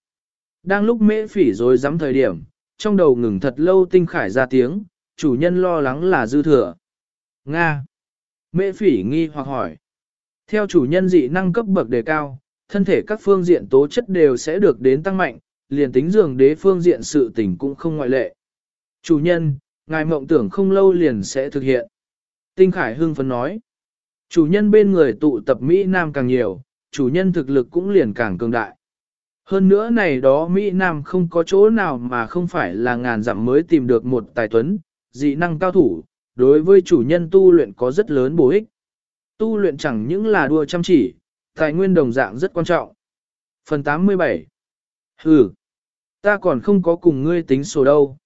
Đang lúc mễ phỉ rồi dám thời điểm, trong đầu ngừng thật lâu tinh khải ra tiếng, chủ nhân lo lắng là dư thừa. Nga. Mễ phỉ nghi hoặc hỏi. Theo chủ nhân dị năng cấp bậc đề cao, thân thể các phương diện tố chất đều sẽ được đến tăng mạnh, liền tính dường đế phương diện sự tình cũng không ngoại lệ. Chủ nhân, ngài mộng tưởng không lâu liền sẽ thực hiện. Tinh Khải hưng phấn nói. Chủ nhân bên người tụ tập Mỹ Nam càng nhiều, chủ nhân thực lực cũng liền càng cường đại. Hơn nữa này đó Mỹ Nam không có chỗ nào mà không phải là ngàn dặm mới tìm được một tài tuấn, dị năng cao thủ, đối với chủ nhân tu luyện có rất lớn bổ ích. Tu luyện chẳng những là đua chăm chỉ, tài nguyên đồng dạng rất quan trọng. Phần 87 Hừ, ta còn không có cùng ngươi tính sổ đâu.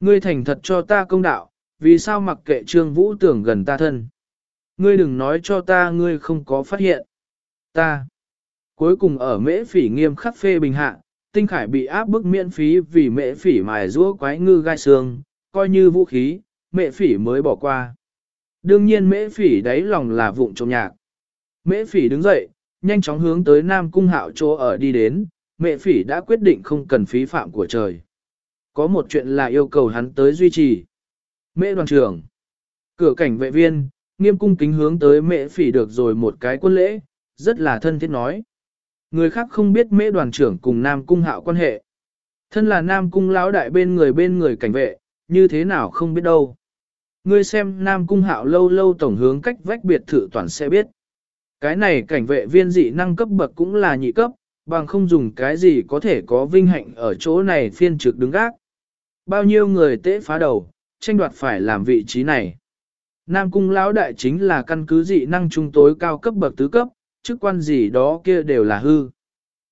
Ngươi thành thật cho ta công đạo, vì sao mặc kệ Trương Vũ tưởng gần ta thân. Ngươi đừng nói cho ta ngươi không có phát hiện. Ta. Cuối cùng ở mễ phỉ nghiêm khắc phê bình hạ, tinh khải bị áp bức miễn phí vì mễ phỉ mài rúa quái ngư gai xương, coi như vũ khí, mễ phỉ mới bỏ qua. Đương nhiên mễ phỉ đáy lòng là vụng trộm nhạc. Mễ phỉ đứng dậy, nhanh chóng hướng tới Nam Cung Hạo chỗ ở đi đến, Mẹ phỉ đã quyết định không cần phí phạm của trời. Có một chuyện là yêu cầu hắn tới duy trì. Mẹ đoàn trưởng. Cửa cảnh vệ viên, nghiêm cung kính hướng tới Mẹ phỉ được rồi một cái quân lễ, rất là thân thiết nói. Người khác không biết mễ đoàn trưởng cùng Nam Cung hạo quan hệ. Thân là Nam Cung lão đại bên người bên người cảnh vệ, như thế nào không biết đâu. Ngươi xem Nam Cung hạo lâu lâu tổng hướng cách vách biệt thự toàn sẽ biết. Cái này cảnh vệ viên dị năng cấp bậc cũng là nhị cấp, bằng không dùng cái gì có thể có vinh hạnh ở chỗ này phiên trực đứng gác. Bao nhiêu người tế phá đầu, tranh đoạt phải làm vị trí này. Nam cung lão đại chính là căn cứ dị năng trung tối cao cấp bậc tứ cấp, chức quan gì đó kia đều là hư.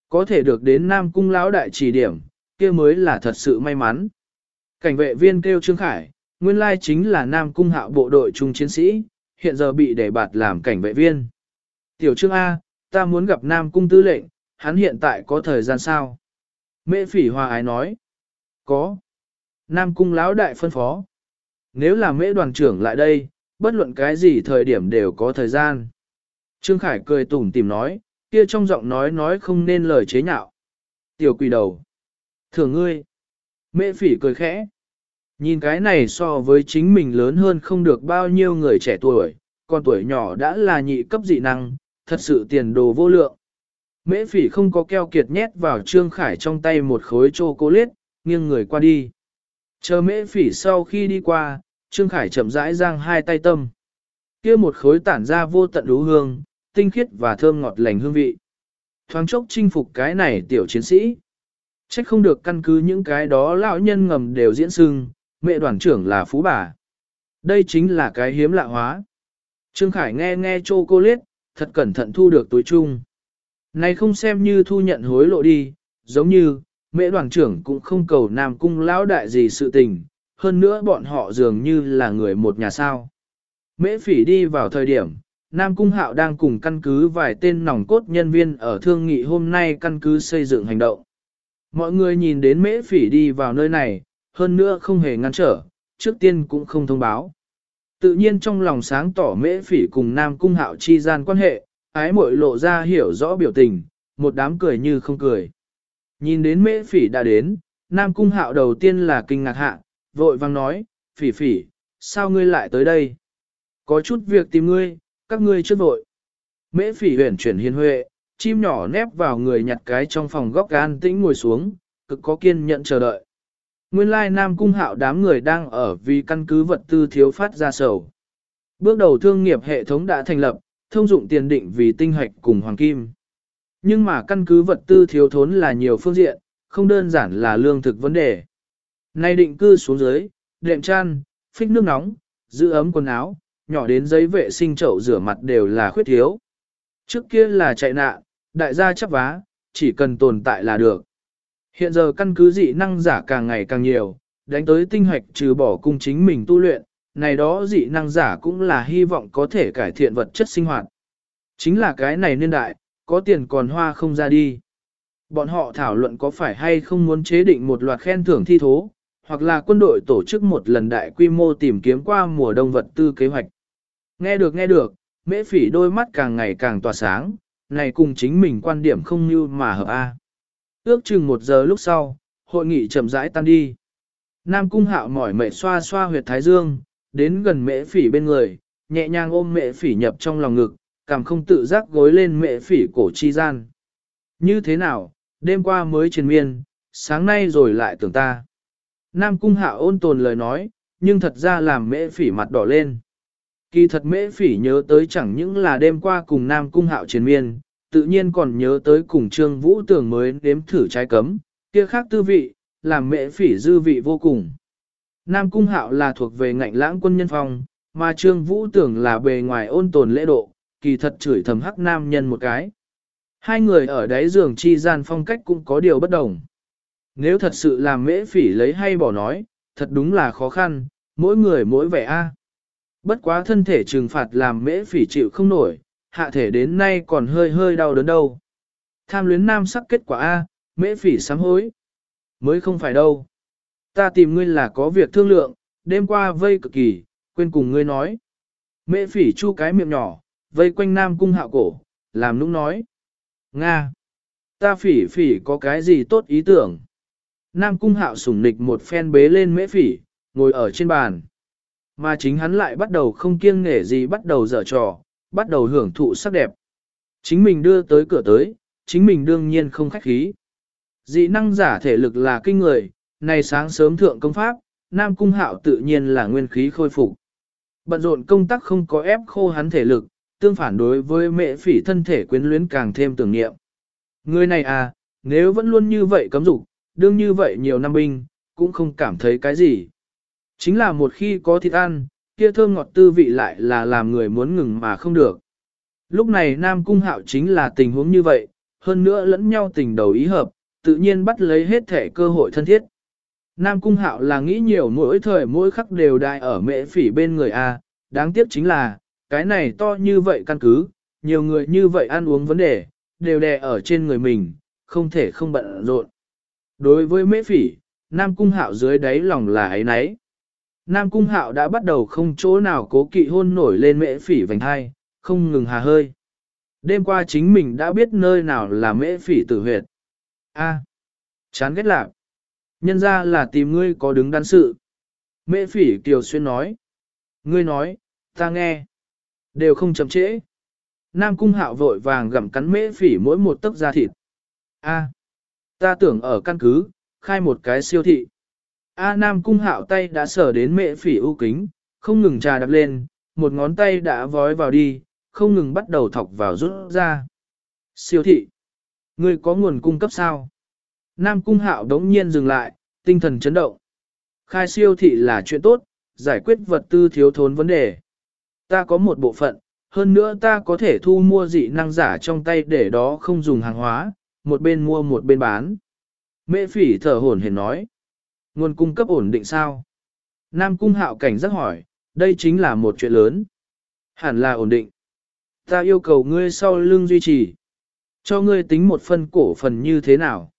Có thể được đến Nam cung lão đại chỉ điểm, kia mới là thật sự may mắn. Cảnh vệ viên kêu Trương Khải, nguyên lai chính là Nam cung hạo bộ đội trung chiến sĩ, hiện giờ bị để bạt làm cảnh vệ viên. Tiểu Trương A, ta muốn gặp Nam cung tư lệnh, hắn hiện tại có thời gian sao? Mễ phỉ hòa ái nói. Có. Nam cung lão đại phân phó. Nếu là mễ đoàn trưởng lại đây, bất luận cái gì thời điểm đều có thời gian. Trương Khải cười tủm tìm nói, kia trong giọng nói nói không nên lời chế nhạo. Tiểu quỷ đầu. Thưởng ngươi. Mễ phỉ cười khẽ. Nhìn cái này so với chính mình lớn hơn không được bao nhiêu người trẻ tuổi, còn tuổi nhỏ đã là nhị cấp dị năng, thật sự tiền đồ vô lượng. Mễ phỉ không có keo kiệt nhét vào Trương Khải trong tay một khối chocolate, nghiêng người qua đi. Chờ mễ phỉ sau khi đi qua, Trương Khải chậm rãi giang hai tay tâm. kia một khối tản ra vô tận lũ hương, tinh khiết và thơm ngọt lành hương vị. Thoáng chốc chinh phục cái này tiểu chiến sĩ. Trách không được căn cứ những cái đó lão nhân ngầm đều diễn sưng, mẹ đoàn trưởng là phú bà. Đây chính là cái hiếm lạ hóa. Trương Khải nghe nghe chô cô liết, thật cẩn thận thu được túi chung. Này không xem như thu nhận hối lộ đi, giống như, mễ đoàn trưởng cũng không cầu Nam Cung lão đại gì sự tình, hơn nữa bọn họ dường như là người một nhà sao. Mễ phỉ đi vào thời điểm, Nam Cung Hạo đang cùng căn cứ vài tên nòng cốt nhân viên ở thương nghị hôm nay căn cứ xây dựng hành động. Mọi người nhìn đến mễ phỉ đi vào nơi này, hơn nữa không hề ngăn trở, trước tiên cũng không thông báo. Tự nhiên trong lòng sáng tỏ mễ phỉ cùng Nam Cung Hạo chi gian quan hệ, ái muội lộ ra hiểu rõ biểu tình, một đám cười như không cười. Nhìn đến mễ phỉ đã đến, Nam Cung Hạo đầu tiên là kinh ngạc hạ, vội vang nói, phỉ phỉ, sao ngươi lại tới đây? Có chút việc tìm ngươi, các ngươi chưa vội. Mễ phỉ huyển chuyển hiền huệ, chim nhỏ nép vào người nhặt cái trong phòng góc gan tĩnh ngồi xuống, cực có kiên nhận chờ đợi. Nguyên lai Nam Cung Hạo đám người đang ở vì căn cứ vật tư thiếu phát ra sầu. Bước đầu thương nghiệp hệ thống đã thành lập, thông dụng tiền định vì tinh hoạch cùng hoàng kim. Nhưng mà căn cứ vật tư thiếu thốn là nhiều phương diện, không đơn giản là lương thực vấn đề. Nay định cư xuống dưới, đệm chăn, phích nước nóng, giữ ấm quần áo, nhỏ đến giấy vệ sinh chậu rửa mặt đều là khuyết thiếu. Trước kia là chạy nạn, đại gia chấp vá, chỉ cần tồn tại là được. Hiện giờ căn cứ dị năng giả càng ngày càng nhiều, đánh tới tinh hoạch trừ bỏ cung chính mình tu luyện, này đó dị năng giả cũng là hy vọng có thể cải thiện vật chất sinh hoạt. Chính là cái này niên đại, có tiền còn hoa không ra đi. Bọn họ thảo luận có phải hay không muốn chế định một loạt khen thưởng thi thố, hoặc là quân đội tổ chức một lần đại quy mô tìm kiếm qua mùa đông vật tư kế hoạch. Nghe được nghe được, mễ phỉ đôi mắt càng ngày càng tỏa sáng, này cùng chính mình quan điểm không như mà hợp A. Ước chừng một giờ lúc sau, hội nghị chậm rãi tan đi. Nam cung hạo mỏi mệt xoa xoa huyệt thái dương, đến gần mễ phỉ bên người, nhẹ nhàng ôm mễ phỉ nhập trong lòng ngực, cảm không tự giác gối lên mễ phỉ cổ chi gian. Như thế nào, đêm qua mới triền miên, sáng nay rồi lại tưởng ta. Nam cung hạ ôn tồn lời nói, nhưng thật ra làm mễ phỉ mặt đỏ lên. Kỳ thật mễ phỉ nhớ tới chẳng những là đêm qua cùng Nam cung hạo triền miên, tự nhiên còn nhớ tới cùng Trương Vũ Tường mới đếm thử trái cấm, kia khác tư vị, làm mễ phỉ dư vị vô cùng. Nam cung hạo là thuộc về ngạnh lãng quân nhân phong, mà Trương Vũ Tường là bề ngoài ôn tồn lễ độ, kỳ thật chửi thầm hắc nam nhân một cái. Hai người ở đáy giường chi gian phong cách cũng có điều bất đồng. Nếu thật sự làm mễ phỉ lấy hay bỏ nói, thật đúng là khó khăn, mỗi người mỗi vẻ a. Bất quá thân thể trừng phạt làm mễ phỉ chịu không nổi, hạ thể đến nay còn hơi hơi đau đớn đâu. Tham luyến nam sắc kết quả A, mễ phỉ sám hối. Mới không phải đâu. Ta tìm ngươi là có việc thương lượng, đêm qua vây cực kỳ, quên cùng ngươi nói. Mễ phỉ chu cái miệng nhỏ, vây quanh nam cung hạo cổ, làm nũng nói. Nga! Ta phỉ phỉ có cái gì tốt ý tưởng? Nam cung hạo sủng nịch một phen bế lên mễ phỉ, ngồi ở trên bàn. Mà chính hắn lại bắt đầu không kiêng nể gì bắt đầu dở trò, bắt đầu hưởng thụ sắc đẹp. Chính mình đưa tới cửa tới, chính mình đương nhiên không khách khí. Dị năng giả thể lực là kinh người, này sáng sớm thượng công pháp, Nam Cung Hạo tự nhiên là nguyên khí khôi phục. Bận rộn công tác không có ép khô hắn thể lực, tương phản đối với mẹ phỉ thân thể quyến luyến càng thêm tưởng niệm. Người này à, nếu vẫn luôn như vậy cấm dục, đương như vậy nhiều năm binh, cũng không cảm thấy cái gì. Chính là một khi có thịt ăn, kia thơm ngọt tư vị lại là làm người muốn ngừng mà không được. Lúc này Nam Cung Hạo chính là tình huống như vậy, hơn nữa lẫn nhau tình đầu ý hợp, tự nhiên bắt lấy hết thể cơ hội thân thiết. Nam Cung Hạo là nghĩ nhiều mỗi thời mỗi khắc đều đại ở mễ phỉ bên người A, đáng tiếc chính là, cái này to như vậy căn cứ, nhiều người như vậy ăn uống vấn đề, đều đè ở trên người mình, không thể không bận rộn. Đối với mễ phỉ, Nam Cung Hạo dưới đáy lòng là ấy nấy. Nam Cung Hạo đã bắt đầu không chỗ nào cố kỵ hôn nổi lên mễ phỉ vành hai, không ngừng hà hơi. Đêm qua chính mình đã biết nơi nào là mễ phỉ tử huyệt. A, chán ghét lạc. Nhân ra là tìm ngươi có đứng đắn sự. Mễ phỉ Kiều Xuyên nói. Ngươi nói, ta nghe. Đều không chậm trễ. Nam Cung Hạo vội vàng gặm cắn mễ phỉ mỗi một tấc da thịt. A, ta tưởng ở căn cứ, khai một cái siêu thị. A Nam cung hạo tay đã sở đến mẹ phỉ ưu kính, không ngừng trà đập lên, một ngón tay đã vói vào đi, không ngừng bắt đầu thọc vào rút ra. Siêu thị. Người có nguồn cung cấp sao? Nam cung hạo đống nhiên dừng lại, tinh thần chấn động. Khai siêu thị là chuyện tốt, giải quyết vật tư thiếu thốn vấn đề. Ta có một bộ phận, hơn nữa ta có thể thu mua dị năng giả trong tay để đó không dùng hàng hóa, một bên mua một bên bán. Mễ phỉ thở hổn hển nói. Nguồn cung cấp ổn định sao? Nam cung hạo cảnh giác hỏi, đây chính là một chuyện lớn. Hẳn là ổn định. Ta yêu cầu ngươi sau lưng duy trì. Cho ngươi tính một phân cổ phần như thế nào?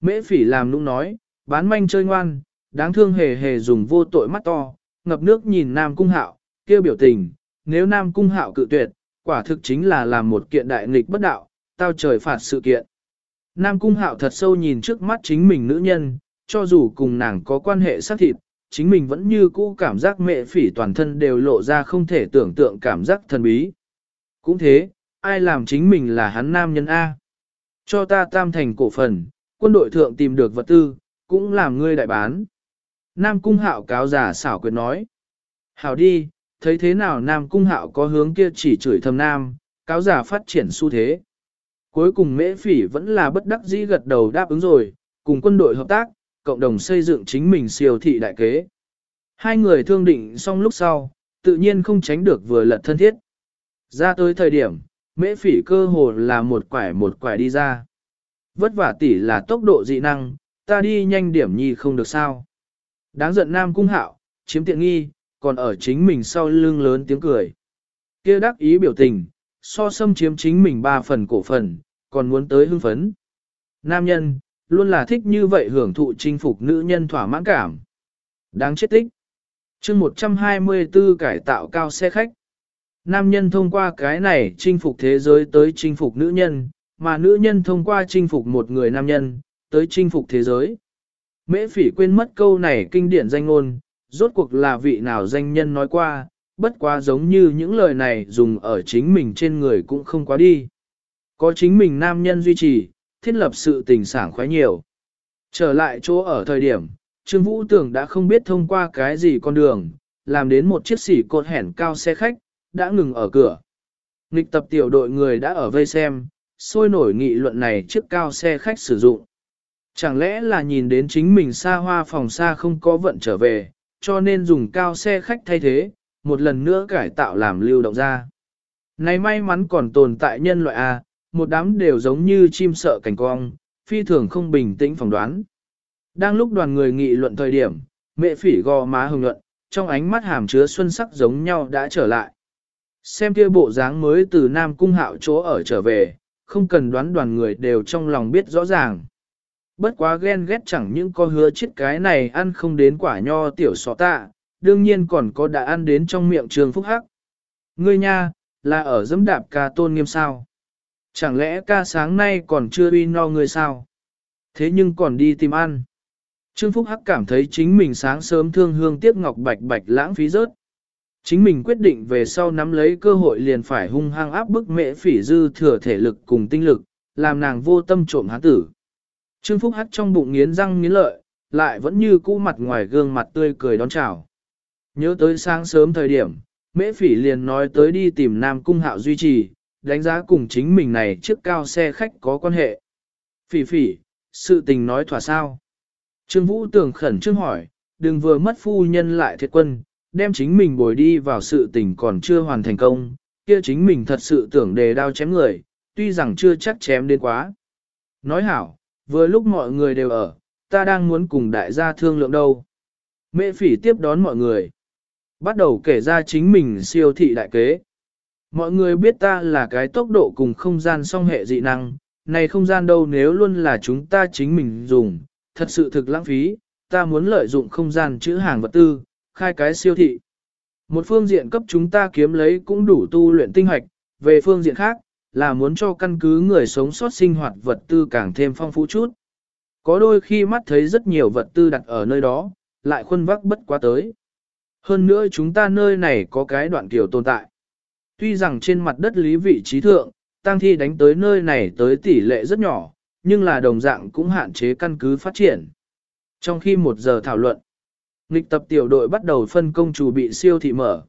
Mễ phỉ làm nũng nói, bán manh chơi ngoan, đáng thương hề hề dùng vô tội mắt to, ngập nước nhìn Nam Cung Hạo, kêu biểu tình, nếu Nam Cung Hạo cự tuyệt, quả thực chính là làm một kiện đại nghịch bất đạo, tao trời phạt sự kiện. Nam Cung Hạo thật sâu nhìn trước mắt chính mình nữ nhân, cho dù cùng nàng có quan hệ xác thịt, chính mình vẫn như cũ cảm giác mẹ phỉ toàn thân đều lộ ra không thể tưởng tượng cảm giác thần bí. Cũng thế, ai làm chính mình là hắn nam nhân A. Cho ta tam thành cổ phần, quân đội thượng tìm được vật tư, cũng làm ngươi đại bán. Nam cung hạo cáo giả xảo quyệt nói. Hảo đi, thấy thế nào Nam cung hạo có hướng kia chỉ chửi thầm Nam, cáo giả phát triển xu thế. Cuối cùng mễ phỉ vẫn là bất đắc dĩ gật đầu đáp ứng rồi, cùng quân đội hợp tác, cộng đồng xây dựng chính mình siêu thị đại kế. Hai người thương định xong lúc sau, tự nhiên không tránh được vừa lật thân thiết. Ra tới thời điểm, mễ phỉ cơ hồ là một quải một quải đi ra. Vất vả tỷ là tốc độ dị năng, ta đi nhanh điểm nhi không được sao. Đáng giận nam cung hạo, chiếm tiện nghi, còn ở chính mình sau lưng lớn tiếng cười. kia đắc ý biểu tình, so xâm chiếm chính mình ba phần cổ phần, còn muốn tới hưng phấn. Nam nhân, luôn là thích như vậy hưởng thụ chinh phục nữ nhân thỏa mãn cảm. Đáng chết tích. chương 124 cải tạo cao xe khách. Nam nhân thông qua cái này chinh phục thế giới tới chinh phục nữ nhân, mà nữ nhân thông qua chinh phục một người nam nhân, tới chinh phục thế giới. Mễ phỉ quên mất câu này kinh điển danh ngôn, rốt cuộc là vị nào danh nhân nói qua, bất quá giống như những lời này dùng ở chính mình trên người cũng không quá đi. Có chính mình nam nhân duy trì, thiết lập sự tình sảng khoái nhiều. Trở lại chỗ ở thời điểm, Trương Vũ Tưởng đã không biết thông qua cái gì con đường, làm đến một chiếc xỉ cột hẻn cao xe khách, đã ngừng ở cửa. Nghịch tập tiểu đội người đã ở vây xem, sôi nổi nghị luận này chiếc cao xe khách sử dụng. Chẳng lẽ là nhìn đến chính mình xa hoa phòng xa không có vận trở về, cho nên dùng cao xe khách thay thế, một lần nữa cải tạo làm lưu động ra. Này may mắn còn tồn tại nhân loại A, một đám đều giống như chim sợ cảnh cong, phi thường không bình tĩnh phỏng đoán. Đang lúc đoàn người nghị luận thời điểm, mẹ phỉ gò má hồng luận, trong ánh mắt hàm chứa xuân sắc giống nhau đã trở lại. Xem kia bộ dáng mới từ Nam Cung Hạo chỗ ở trở về, không cần đoán đoàn người đều trong lòng biết rõ ràng. Bất quá ghen ghét chẳng những có hứa chết cái này ăn không đến quả nho tiểu sọ tạ, đương nhiên còn có đã ăn đến trong miệng trường phúc hắc. Ngươi nha, là ở dẫm đạp ca tôn nghiêm sao? Chẳng lẽ ca sáng nay còn chưa uy no người sao? Thế nhưng còn đi tìm ăn. Trương Phúc Hắc cảm thấy chính mình sáng sớm thương hương tiếc ngọc bạch bạch lãng phí rớt. Chính mình quyết định về sau nắm lấy cơ hội liền phải hung hăng áp bức mẹ phỉ dư thừa thể lực cùng tinh lực, làm nàng vô tâm trộm hán tử. Trương Phúc Hắc trong bụng nghiến răng nghiến lợi, lại vẫn như cũ mặt ngoài gương mặt tươi cười đón chào. Nhớ tới sáng sớm thời điểm, mễ phỉ liền nói tới đi tìm Nam Cung Hạo duy trì, đánh giá cùng chính mình này chiếc cao xe khách có quan hệ. Phỉ phỉ, sự tình nói thỏa sao. Trương Vũ tưởng khẩn trương hỏi, đừng vừa mất phu nhân lại thiệt quân, đem chính mình bồi đi vào sự tình còn chưa hoàn thành công, kia chính mình thật sự tưởng đề đao chém người, tuy rằng chưa chắc chém đến quá. Nói hảo, vừa lúc mọi người đều ở, ta đang muốn cùng đại gia thương lượng đâu. Mẹ phỉ tiếp đón mọi người. Bắt đầu kể ra chính mình siêu thị đại kế. Mọi người biết ta là cái tốc độ cùng không gian song hệ dị năng, này không gian đâu nếu luôn là chúng ta chính mình dùng, thật sự thực lãng phí, ta muốn lợi dụng không gian chữ hàng vật tư, khai cái siêu thị. Một phương diện cấp chúng ta kiếm lấy cũng đủ tu luyện tinh hoạch, về phương diện khác, là muốn cho căn cứ người sống sót sinh hoạt vật tư càng thêm phong phú chút. Có đôi khi mắt thấy rất nhiều vật tư đặt ở nơi đó, lại khuân vắc bất quá tới. Hơn nữa chúng ta nơi này có cái đoạn kiểu tồn tại. Tuy rằng trên mặt đất lý vị trí thượng, tang thi đánh tới nơi này tới tỷ lệ rất nhỏ, nhưng là đồng dạng cũng hạn chế căn cứ phát triển. Trong khi một giờ thảo luận, Nghịch tập tiểu đội bắt đầu phân công chủ bị siêu thị mở.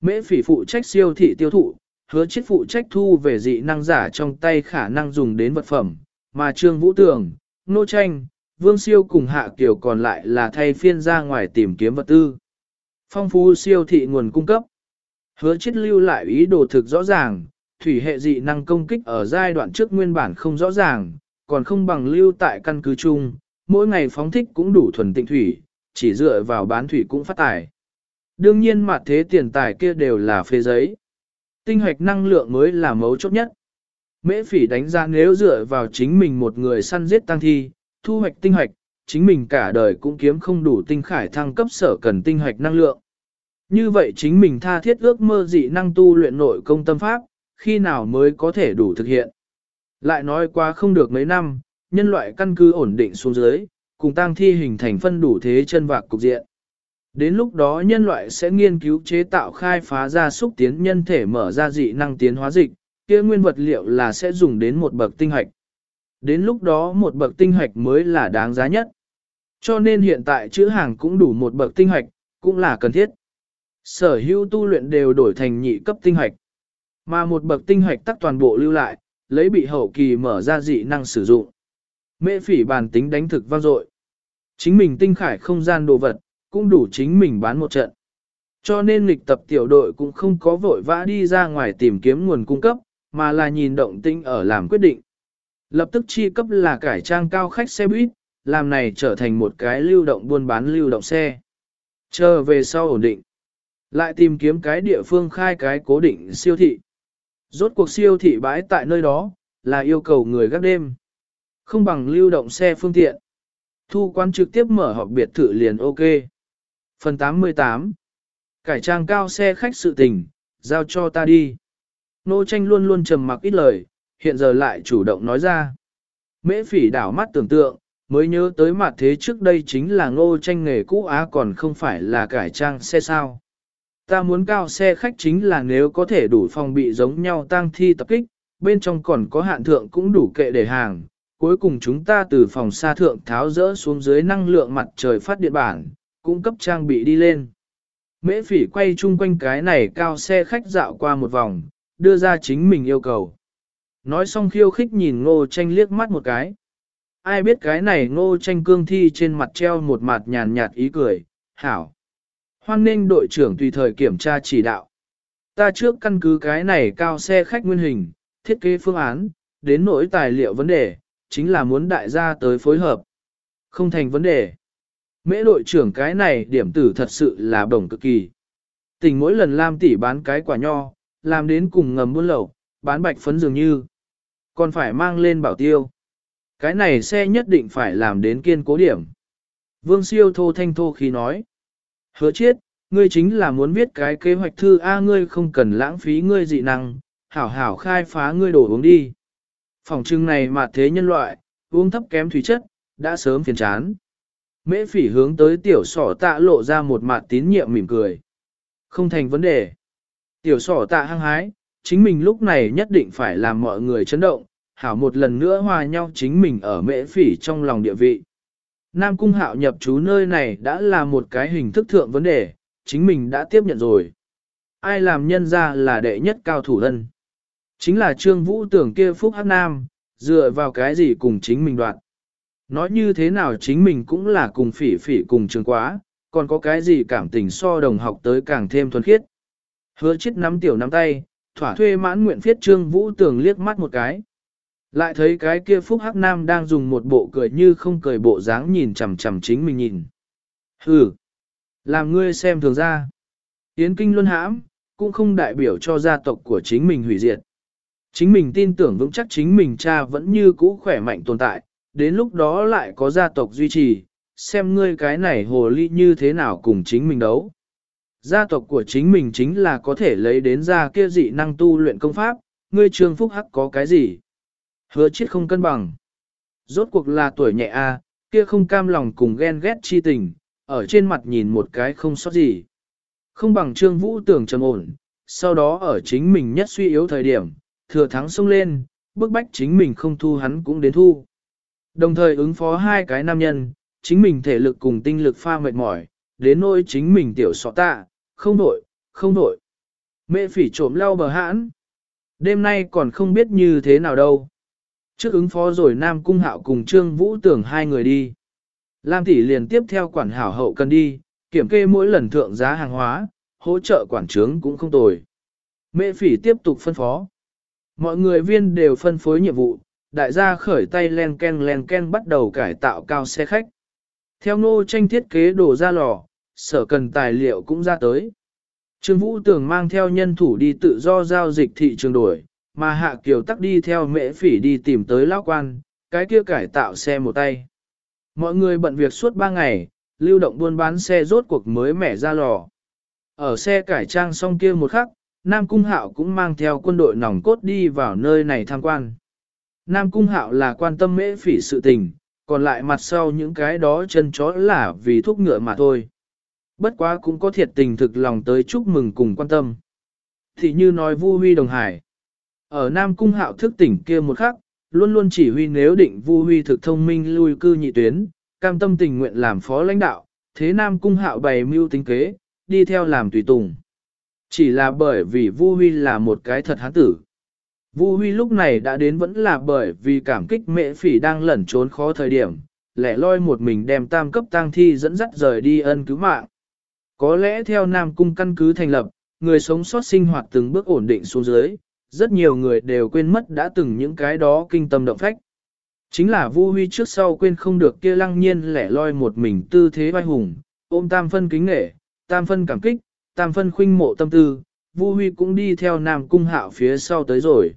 Mễ phỉ phụ trách siêu thị tiêu thụ, hứa chiết phụ trách thu về dị năng giả trong tay khả năng dùng đến vật phẩm, mà Trương Vũ Tường, Nô Tranh, Vương Siêu cùng Hạ Kiều còn lại là thay phiên ra ngoài tìm kiếm vật tư. Phong phú siêu thị nguồn cung cấp. Hứa chiết lưu lại ý đồ thực rõ ràng, thủy hệ dị năng công kích ở giai đoạn trước nguyên bản không rõ ràng, còn không bằng lưu tại căn cứ chung, mỗi ngày phóng thích cũng đủ thuần tịnh thủy, chỉ dựa vào bán thủy cũng phát tài. Đương nhiên mà thế tiền tài kia đều là phê giấy. Tinh hoạch năng lượng mới là mấu chốt nhất. Mễ phỉ đánh giá nếu dựa vào chính mình một người săn giết tăng thi, thu hoạch tinh hoạch, chính mình cả đời cũng kiếm không đủ tinh khải thăng cấp sở cần tinh hoạch năng lượng. Như vậy chính mình tha thiết ước mơ dị năng tu luyện nội công tâm pháp, khi nào mới có thể đủ thực hiện. Lại nói qua không được mấy năm, nhân loại căn cứ ổn định xuống dưới, cùng tăng thi hình thành phân đủ thế chân vạc cục diện. Đến lúc đó nhân loại sẽ nghiên cứu chế tạo khai phá ra xúc tiến nhân thể mở ra dị năng tiến hóa dịch, kia nguyên vật liệu là sẽ dùng đến một bậc tinh hạch. Đến lúc đó một bậc tinh hạch mới là đáng giá nhất. Cho nên hiện tại chữ hàng cũng đủ một bậc tinh hạch, cũng là cần thiết. Sở hữu tu luyện đều đổi thành nhị cấp tinh hạch. Mà một bậc tinh hạch tắc toàn bộ lưu lại, lấy bị hậu kỳ mở ra dị năng sử dụng. Mễ phỉ bàn tính đánh thực vang dội. Chính mình tinh khải không gian đồ vật, cũng đủ chính mình bán một trận. Cho nên lịch tập tiểu đội cũng không có vội vã đi ra ngoài tìm kiếm nguồn cung cấp, mà là nhìn động tinh ở làm quyết định. Lập tức chi cấp là cải trang cao khách xe buýt, làm này trở thành một cái lưu động buôn bán lưu động xe. Chờ về sau ổn định. Lại tìm kiếm cái địa phương khai cái cố định siêu thị. Rốt cuộc siêu thị bãi tại nơi đó, là yêu cầu người gác đêm. Không bằng lưu động xe phương tiện. Thu quan trực tiếp mở họp biệt thự liền ok. Phần 88 Cải trang cao xe khách sự tình, giao cho ta đi. Nô tranh luôn luôn trầm mặc ít lời, hiện giờ lại chủ động nói ra. Mễ phỉ đảo mắt tưởng tượng, mới nhớ tới mặt thế trước đây chính là ngô tranh nghề cũ á còn không phải là cải trang xe sao. Ta muốn cao xe khách chính là nếu có thể đủ phòng bị giống nhau tăng thi tập kích, bên trong còn có hạn thượng cũng đủ kệ để hàng. Cuối cùng chúng ta từ phòng xa thượng tháo rỡ xuống dưới năng lượng mặt trời phát điện bản, cung cấp trang bị đi lên. Mễ phỉ quay chung quanh cái này cao xe khách dạo qua một vòng, đưa ra chính mình yêu cầu. Nói xong khiêu khích nhìn ngô tranh liếc mắt một cái. Ai biết cái này ngô tranh cương thi trên mặt treo một mặt nhàn nhạt ý cười, hảo. Hoan nên đội trưởng tùy thời kiểm tra chỉ đạo. Ta trước căn cứ cái này cao xe khách nguyên hình, thiết kế phương án, đến nỗi tài liệu vấn đề, chính là muốn đại gia tới phối hợp. Không thành vấn đề. Mễ đội trưởng cái này điểm tử thật sự là đồng cực kỳ. Tình mỗi lần Lam tỷ bán cái quả nho, làm đến cùng ngầm buôn lậu, bán bạch phấn dường như. Còn phải mang lên bảo tiêu. Cái này xe nhất định phải làm đến kiên cố điểm. Vương siêu thô thanh thô khi nói. Hứa chiết, ngươi chính là muốn viết cái kế hoạch thư A ngươi không cần lãng phí ngươi dị năng, hảo hảo khai phá ngươi đổ uống đi. Phòng trưng này mà thế nhân loại, uống thấp kém thủy chất, đã sớm phiền chán. Mễ phỉ hướng tới tiểu sỏ tạ lộ ra một mặt tín nhiệm mỉm cười. Không thành vấn đề. Tiểu sỏ tạ hăng hái, chính mình lúc này nhất định phải làm mọi người chấn động, hảo một lần nữa hòa nhau chính mình ở mễ phỉ trong lòng địa vị. Nam cung hạo nhập chú nơi này đã là một cái hình thức thượng vấn đề, chính mình đã tiếp nhận rồi. Ai làm nhân ra là đệ nhất cao thủ thân? Chính là trương vũ tưởng kia phúc hắc nam, dựa vào cái gì cùng chính mình đoạn. Nói như thế nào chính mình cũng là cùng phỉ phỉ cùng trường quá, còn có cái gì cảm tình so đồng học tới càng thêm thuần khiết. Hứa chết nắm tiểu nắm tay, thỏa thuê mãn nguyện phiết trương vũ tưởng liếc mắt một cái. Lại thấy cái kia phúc hắc nam đang dùng một bộ cười như không cười bộ dáng nhìn chằm chằm chính mình nhìn. Hừ, làm ngươi xem thường ra. Yến kinh luân hãm, cũng không đại biểu cho gia tộc của chính mình hủy diệt. Chính mình tin tưởng vững chắc chính mình cha vẫn như cũ khỏe mạnh tồn tại, đến lúc đó lại có gia tộc duy trì, xem ngươi cái này hồ ly như thế nào cùng chính mình đấu. Gia tộc của chính mình chính là có thể lấy đến ra kia dị năng tu luyện công pháp, ngươi trương phúc hắc có cái gì? Hứa chết không cân bằng. Rốt cuộc là tuổi nhẹ a, kia không cam lòng cùng ghen ghét chi tình, ở trên mặt nhìn một cái không sót gì. Không bằng trương vũ tưởng trầm ổn, sau đó ở chính mình nhất suy yếu thời điểm, thừa thắng xông lên, bức bách chính mình không thu hắn cũng đến thu. Đồng thời ứng phó hai cái nam nhân, chính mình thể lực cùng tinh lực pha mệt mỏi, đến nỗi chính mình tiểu sọ tạ, không nổi, không nổi, Mẹ phỉ trộm lau bờ hãn. Đêm nay còn không biết như thế nào đâu. Trước ứng phó rồi Nam Cung Hạo cùng Trương Vũ tưởng hai người đi. Lam tỷ liền tiếp theo quản hảo hậu cần đi, kiểm kê mỗi lần thượng giá hàng hóa, hỗ trợ quản trướng cũng không tồi. Mẹ phỉ tiếp tục phân phó. Mọi người viên đều phân phối nhiệm vụ, đại gia khởi tay len ken len ken bắt đầu cải tạo cao xe khách. Theo ngô tranh thiết kế đồ ra lò, sở cần tài liệu cũng ra tới. Trương Vũ Tường mang theo nhân thủ đi tự do giao dịch thị trường đổi, mà Hạ Kiều tắc đi theo mễ phỉ đi tìm tới lão quan, cái kia cải tạo xe một tay. Mọi người bận việc suốt 3 ngày, lưu động buôn bán xe rốt cuộc mới mẻ ra lò. Ở xe cải trang xong kia một khắc, Nam Cung Hạo cũng mang theo quân đội nòng cốt đi vào nơi này tham quan. Nam Cung Hạo là quan tâm mễ phỉ sự tình, còn lại mặt sau những cái đó chân chó là vì thuốc ngựa mà thôi. Bất quá cũng có thiệt tình thực lòng tới chúc mừng cùng quan tâm. Thì như nói Vu Huy Đồng Hải. Ở Nam Cung Hạo thức tỉnh kia một khắc, luôn luôn chỉ huy nếu định Vu Huy thực thông minh lui cư nhị tuyến, cam tâm tình nguyện làm phó lãnh đạo, thế Nam Cung Hạo bày mưu tính kế, đi theo làm tùy tùng. Chỉ là bởi vì Vu Huy là một cái thật hán tử. Vu Huy lúc này đã đến vẫn là bởi vì cảm kích mẹ phỉ đang lẩn trốn khó thời điểm, lẻ loi một mình đem tam cấp tang thi dẫn dắt rời đi ân cứu mạng. Có lẽ theo Nam Cung căn cứ thành lập, người sống sót sinh hoạt từng bước ổn định xuống dưới, rất nhiều người đều quên mất đã từng những cái đó kinh tâm động phách. Chính là Vu Huy trước sau quên không được kia lăng nhiên lẻ loi một mình tư thế vai hùng, ôm tam phân kính nghệ, tam phân cảm kích, tam phân khuynh mộ tâm tư, Vu Huy cũng đi theo Nam Cung Hạo phía sau tới rồi.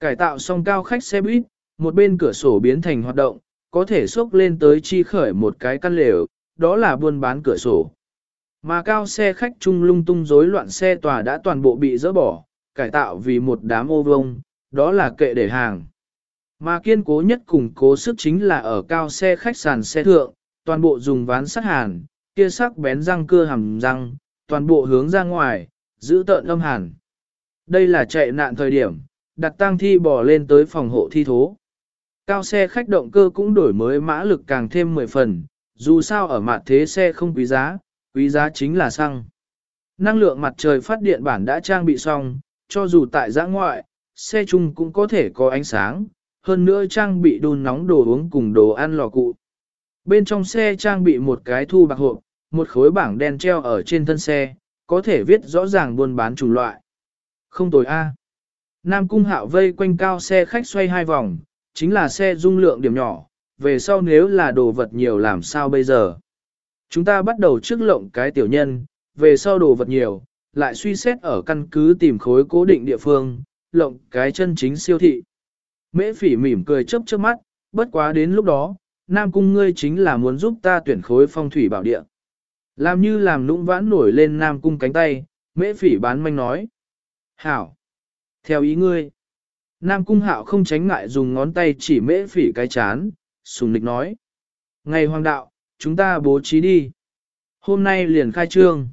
Cải tạo xong cao khách xe buýt, một bên cửa sổ biến thành hoạt động, có thể xốc lên tới chi khởi một cái căn lều, đó là buôn bán cửa sổ. Mà cao xe khách trung lung tung rối loạn xe tòa đã toàn bộ bị dỡ bỏ, cải tạo vì một đám ô vông, đó là kệ để hàng. Mà kiên cố nhất cùng cố sức chính là ở cao xe khách sàn xe thượng, toàn bộ dùng ván sắt hàn, kia sắc bén răng cưa hầm răng, toàn bộ hướng ra ngoài, giữ tợn âm hàn. Đây là chạy nạn thời điểm, đặt tang thi bỏ lên tới phòng hộ thi thố. Cao xe khách động cơ cũng đổi mới mã lực càng thêm 10 phần, dù sao ở mặt thế xe không quý giá, quý giá chính là xăng. Năng lượng mặt trời phát điện bản đã trang bị xong, cho dù tại giã ngoại, xe chung cũng có thể có ánh sáng, hơn nữa trang bị đun nóng đồ uống cùng đồ ăn lò cụ. Bên trong xe trang bị một cái thu bạc hộp, một khối bảng đen treo ở trên thân xe, có thể viết rõ ràng buôn bán chủng loại. Không tồi A. Nam Cung Hạo vây quanh cao xe khách xoay hai vòng, chính là xe dung lượng điểm nhỏ, về sau nếu là đồ vật nhiều làm sao bây giờ. Chúng ta bắt đầu trước lộng cái tiểu nhân, về sau đồ vật nhiều, lại suy xét ở căn cứ tìm khối cố định địa phương, lộng cái chân chính siêu thị. Mễ phỉ mỉm cười chớp chớp mắt, bất quá đến lúc đó, Nam Cung ngươi chính là muốn giúp ta tuyển khối phong thủy bảo địa. Làm như làm nũng vãn nổi lên Nam Cung cánh tay, mễ phỉ bán manh nói. Hảo! Theo ý ngươi, Nam Cung Hạo không tránh ngại dùng ngón tay chỉ mễ phỉ cái chán, sùng nịch nói. Ngày hoàng đạo, chúng ta bố trí đi. Hôm nay liền khai trương.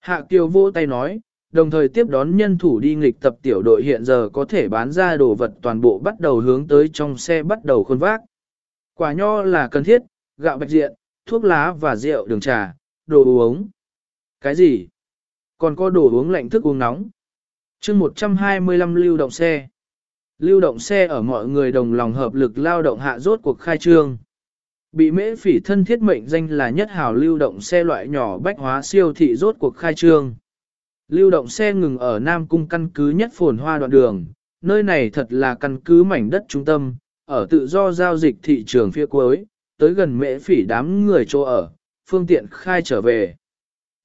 Hạ Kiều vô tay nói, đồng thời tiếp đón nhân thủ đi nghịch tập tiểu đội hiện giờ có thể bán ra đồ vật toàn bộ bắt đầu hướng tới trong xe bắt đầu khuôn vác. Quả nho là cần thiết, gạo bạch diện, thuốc lá và rượu đường trà, đồ uống. Cái gì? Còn có đồ uống lạnh thức uống nóng chương 125 lưu động xe. Lưu động xe ở mọi người đồng lòng hợp lực lao động hạ rốt cuộc khai trương. Bị mễ phỉ thân thiết mệnh danh là nhất hào lưu động xe loại nhỏ bách hóa siêu thị rốt cuộc khai trương. Lưu động xe ngừng ở Nam Cung căn cứ nhất phồn hoa đoạn đường, nơi này thật là căn cứ mảnh đất trung tâm, ở tự do giao dịch thị trường phía cuối, tới gần mễ phỉ đám người chỗ ở, phương tiện khai trở về.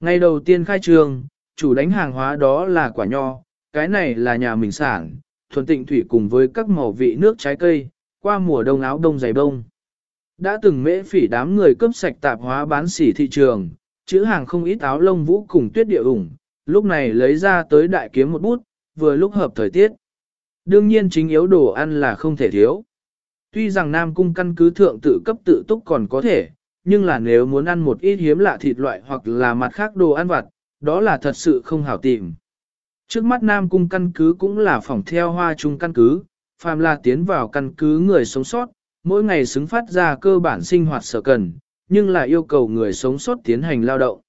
Ngày đầu tiên khai trương, chủ đánh hàng hóa đó là quả nho, cái này là nhà mình sản, thuần tịnh thủy cùng với các màu vị nước trái cây, qua mùa đông áo đông dày bông. Đã từng mễ phỉ đám người cướp sạch tạp hóa bán sỉ thị trường, chữ hàng không ít áo lông vũ cùng tuyết địa ủng, lúc này lấy ra tới đại kiếm một bút, vừa lúc hợp thời tiết. Đương nhiên chính yếu đồ ăn là không thể thiếu. Tuy rằng Nam Cung căn cứ thượng tự cấp tự túc còn có thể, nhưng là nếu muốn ăn một ít hiếm lạ thịt loại hoặc là mặt khác đồ ăn vặt, đó là thật sự không hảo tìm. Trước mắt Nam Cung căn cứ cũng là phòng theo hoa trung căn cứ, phàm là tiến vào căn cứ người sống sót, mỗi ngày xứng phát ra cơ bản sinh hoạt sở cần, nhưng lại yêu cầu người sống sót tiến hành lao động.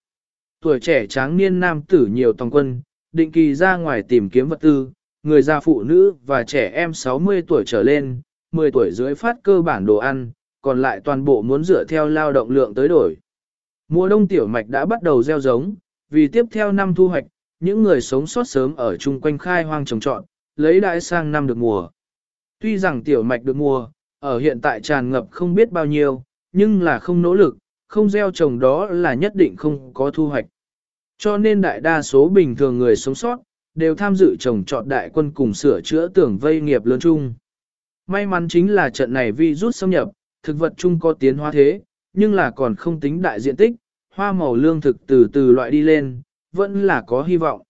Tuổi trẻ tráng niên nam tử nhiều tòng quân, định kỳ ra ngoài tìm kiếm vật tư, người già phụ nữ và trẻ em 60 tuổi trở lên, 10 tuổi dưới phát cơ bản đồ ăn, còn lại toàn bộ muốn dựa theo lao động lượng tới đổi. Mùa đông tiểu mạch đã bắt đầu gieo giống, vì tiếp theo năm thu hoạch, những người sống sót sớm ở chung quanh khai hoang trồng trọn, lấy đãi sang năm được mùa. Tuy rằng tiểu mạch được mùa, ở hiện tại tràn ngập không biết bao nhiêu, nhưng là không nỗ lực, không gieo trồng đó là nhất định không có thu hoạch. Cho nên đại đa số bình thường người sống sót, đều tham dự trồng trọt đại quân cùng sửa chữa tưởng vây nghiệp lớn chung. May mắn chính là trận này vi rút xâm nhập, thực vật chung có tiến hóa thế, nhưng là còn không tính đại diện tích, hoa màu lương thực từ từ loại đi lên, vẫn là có hy vọng.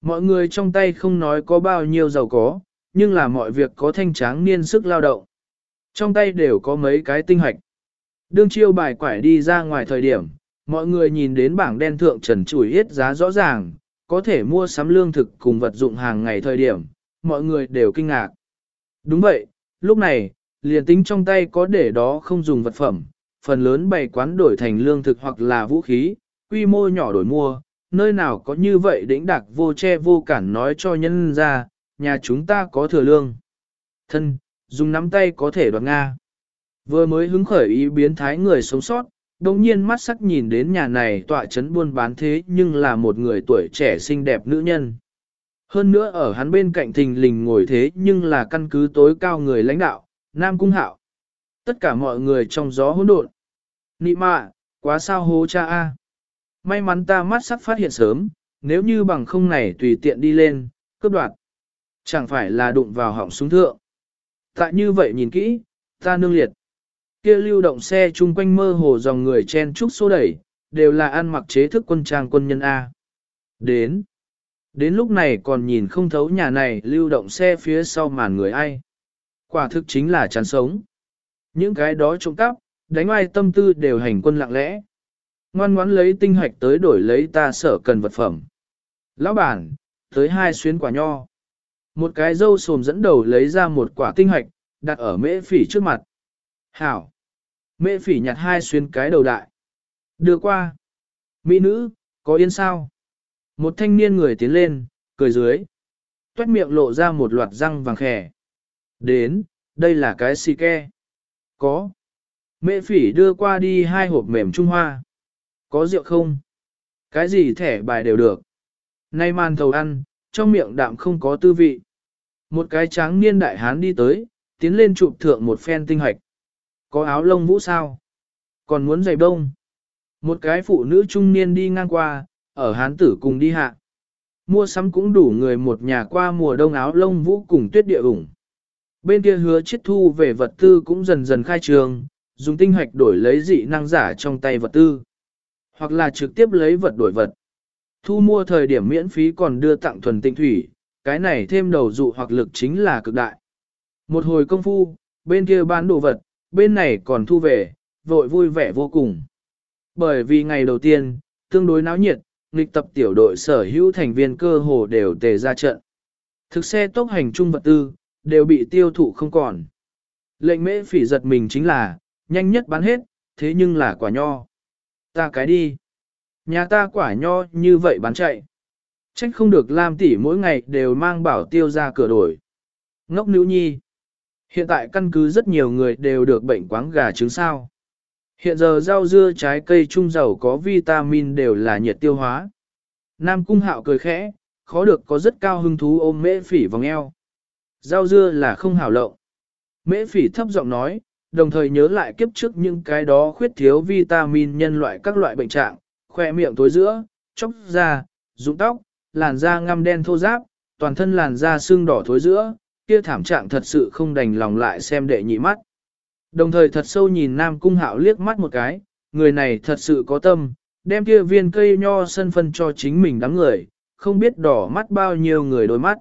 Mọi người trong tay không nói có bao nhiêu giàu có, nhưng là mọi việc có thanh tráng niên sức lao động. Trong tay đều có mấy cái tinh hạch. Đương chiêu bài quải đi ra ngoài thời điểm, mọi người nhìn đến bảng đen thượng trần chủi hết giá rõ ràng, có thể mua sắm lương thực cùng vật dụng hàng ngày thời điểm, mọi người đều kinh ngạc. Đúng vậy, lúc này, liền tính trong tay có để đó không dùng vật phẩm, phần lớn bày quán đổi thành lương thực hoặc là vũ khí, quy mô nhỏ đổi mua, nơi nào có như vậy đỉnh đặc vô che vô cản nói cho nhân ra, nhà chúng ta có thừa lương. Thân, dùng nắm tay có thể đoạt Nga. Vừa mới hứng khởi ý biến thái người sống sót, đồng nhiên mắt sắc nhìn đến nhà này tọa chấn buôn bán thế nhưng là một người tuổi trẻ xinh đẹp nữ nhân. Hơn nữa ở hắn bên cạnh thình lình ngồi thế nhưng là căn cứ tối cao người lãnh đạo, Nam Cung Hạo. Tất cả mọi người trong gió hỗn độn. Nị mạ, quá sao hố cha a. May mắn ta mắt sắc phát hiện sớm, nếu như bằng không này tùy tiện đi lên, cướp đoạt. Chẳng phải là đụng vào họng súng thượng. Tại như vậy nhìn kỹ, ta nương liệt. Kia lưu động xe chung quanh mơ hồ dòng người chen trúc xô đẩy, đều là ăn mặc chế thức quân trang quân nhân A. Đến. Đến lúc này còn nhìn không thấu nhà này lưu động xe phía sau màn người ai. Quả thực chính là chán sống. Những cái đó trộm cắp, đánh ai tâm tư đều hành quân lặng lẽ. Ngoan ngoãn lấy tinh hoạch tới đổi lấy ta sở cần vật phẩm. Lão bản, tới hai xuyến quả nho. Một cái dâu sồm dẫn đầu lấy ra một quả tinh hạch đặt ở mễ phỉ trước mặt. Hảo. Mễ phỉ nhặt hai xuyên cái đầu đại. Đưa qua. Mỹ nữ, có yên sao? Một thanh niên người tiến lên, cười dưới. Tuét miệng lộ ra một loạt răng vàng khẻ. Đến, đây là cái xì ke. Có. mễ phỉ đưa qua đi hai hộp mềm Trung Hoa. Có rượu không? Cái gì thẻ bài đều được. Nay man thầu ăn, trong miệng đạm không có tư vị. Một cái tráng niên đại hán đi tới, tiến lên chụp thượng một phen tinh hạch. Có áo lông vũ sao? Còn muốn giày đông? Một cái phụ nữ trung niên đi ngang qua, ở hán tử cùng đi hạ. Mua sắm cũng đủ người một nhà qua mùa đông áo lông vũ cùng tuyết địa ủng. Bên kia hứa chiết thu về vật tư cũng dần dần khai trường, dùng tinh hoạch đổi lấy dị năng giả trong tay vật tư. Hoặc là trực tiếp lấy vật đổi vật. Thu mua thời điểm miễn phí còn đưa tặng thuần tinh thủy, cái này thêm đầu dụ hoặc lực chính là cực đại. Một hồi công phu, bên kia bán đồ vật, bên này còn thu về, vội vui vẻ vô cùng. Bởi vì ngày đầu tiên, tương đối náo nhiệt, nghịch tập tiểu đội sở hữu thành viên cơ hồ đều tề ra trận. Thực xe tốc hành trung vật tư, đều bị tiêu thụ không còn. Lệnh mễ phỉ giật mình chính là, nhanh nhất bán hết, thế nhưng là quả nho. Ta cái đi. Nhà ta quả nho như vậy bán chạy. Trách không được Lam tỷ mỗi ngày đều mang bảo tiêu ra cửa đổi. Ngốc nữ nhi. Hiện tại căn cứ rất nhiều người đều được bệnh quáng gà trứng sao. Hiện giờ rau dưa trái cây trung dầu có vitamin đều là nhiệt tiêu hóa. Nam cung hạo cười khẽ, khó được có rất cao hứng thú ôm mễ phỉ vòng eo. Rau dưa là không hảo lộng. Mễ phỉ thấp giọng nói, đồng thời nhớ lại kiếp trước những cái đó khuyết thiếu vitamin nhân loại các loại bệnh trạng, khoe miệng tối giữa, chóc da, rụng tóc, làn da ngăm đen thô ráp, toàn thân làn da xương đỏ thối giữa, kia thảm trạng thật sự không đành lòng lại xem đệ nhị mắt. Đồng thời thật sâu nhìn Nam Cung Hạo liếc mắt một cái, người này thật sự có tâm, đem kia viên cây nho sân phân cho chính mình đám người, không biết đỏ mắt bao nhiêu người đôi mắt.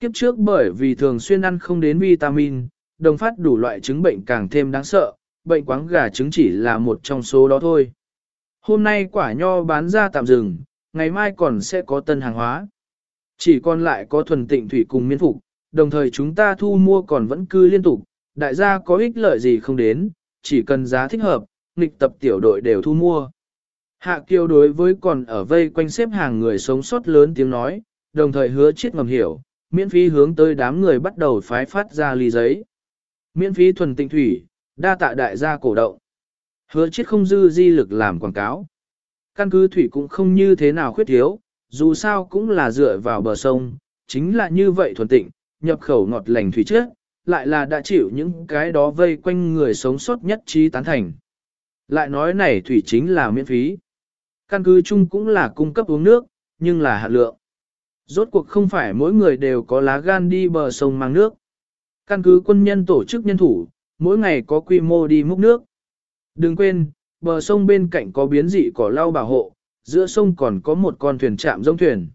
Kiếp trước bởi vì thường xuyên ăn không đến vitamin, đồng phát đủ loại chứng bệnh càng thêm đáng sợ, bệnh quáng gà trứng chỉ là một trong số đó thôi. Hôm nay quả nho bán ra tạm dừng, ngày mai còn sẽ có tân hàng hóa. Chỉ còn lại có thuần tịnh thủy cùng miên phục, đồng thời chúng ta thu mua còn vẫn cư liên tục, đại gia có ích lợi gì không đến, chỉ cần giá thích hợp, nghịch tập tiểu đội đều thu mua. Hạ kiêu đối với còn ở vây quanh xếp hàng người sống sót lớn tiếng nói, đồng thời hứa chết ngầm hiểu, miễn phí hướng tới đám người bắt đầu phái phát ra ly giấy. Miễn phí thuần tinh thủy, đa tạ đại gia cổ động. Hứa chết không dư di lực làm quảng cáo. Căn cứ thủy cũng không như thế nào khuyết thiếu, dù sao cũng là dựa vào bờ sông, chính là như vậy thuần tịnh, nhập khẩu ngọt lành thủy trước, lại là đã chịu những cái đó vây quanh người sống sót nhất trí tán thành. Lại nói này thủy chính là miễn phí. Căn cứ chung cũng là cung cấp uống nước, nhưng là hạ lượng. Rốt cuộc không phải mỗi người đều có lá gan đi bờ sông mang nước. Căn cứ quân nhân tổ chức nhân thủ, mỗi ngày có quy mô đi múc nước. Đừng quên, bờ sông bên cạnh có biến dị cỏ lau bảo hộ, giữa sông còn có một con thuyền chạm giống thuyền.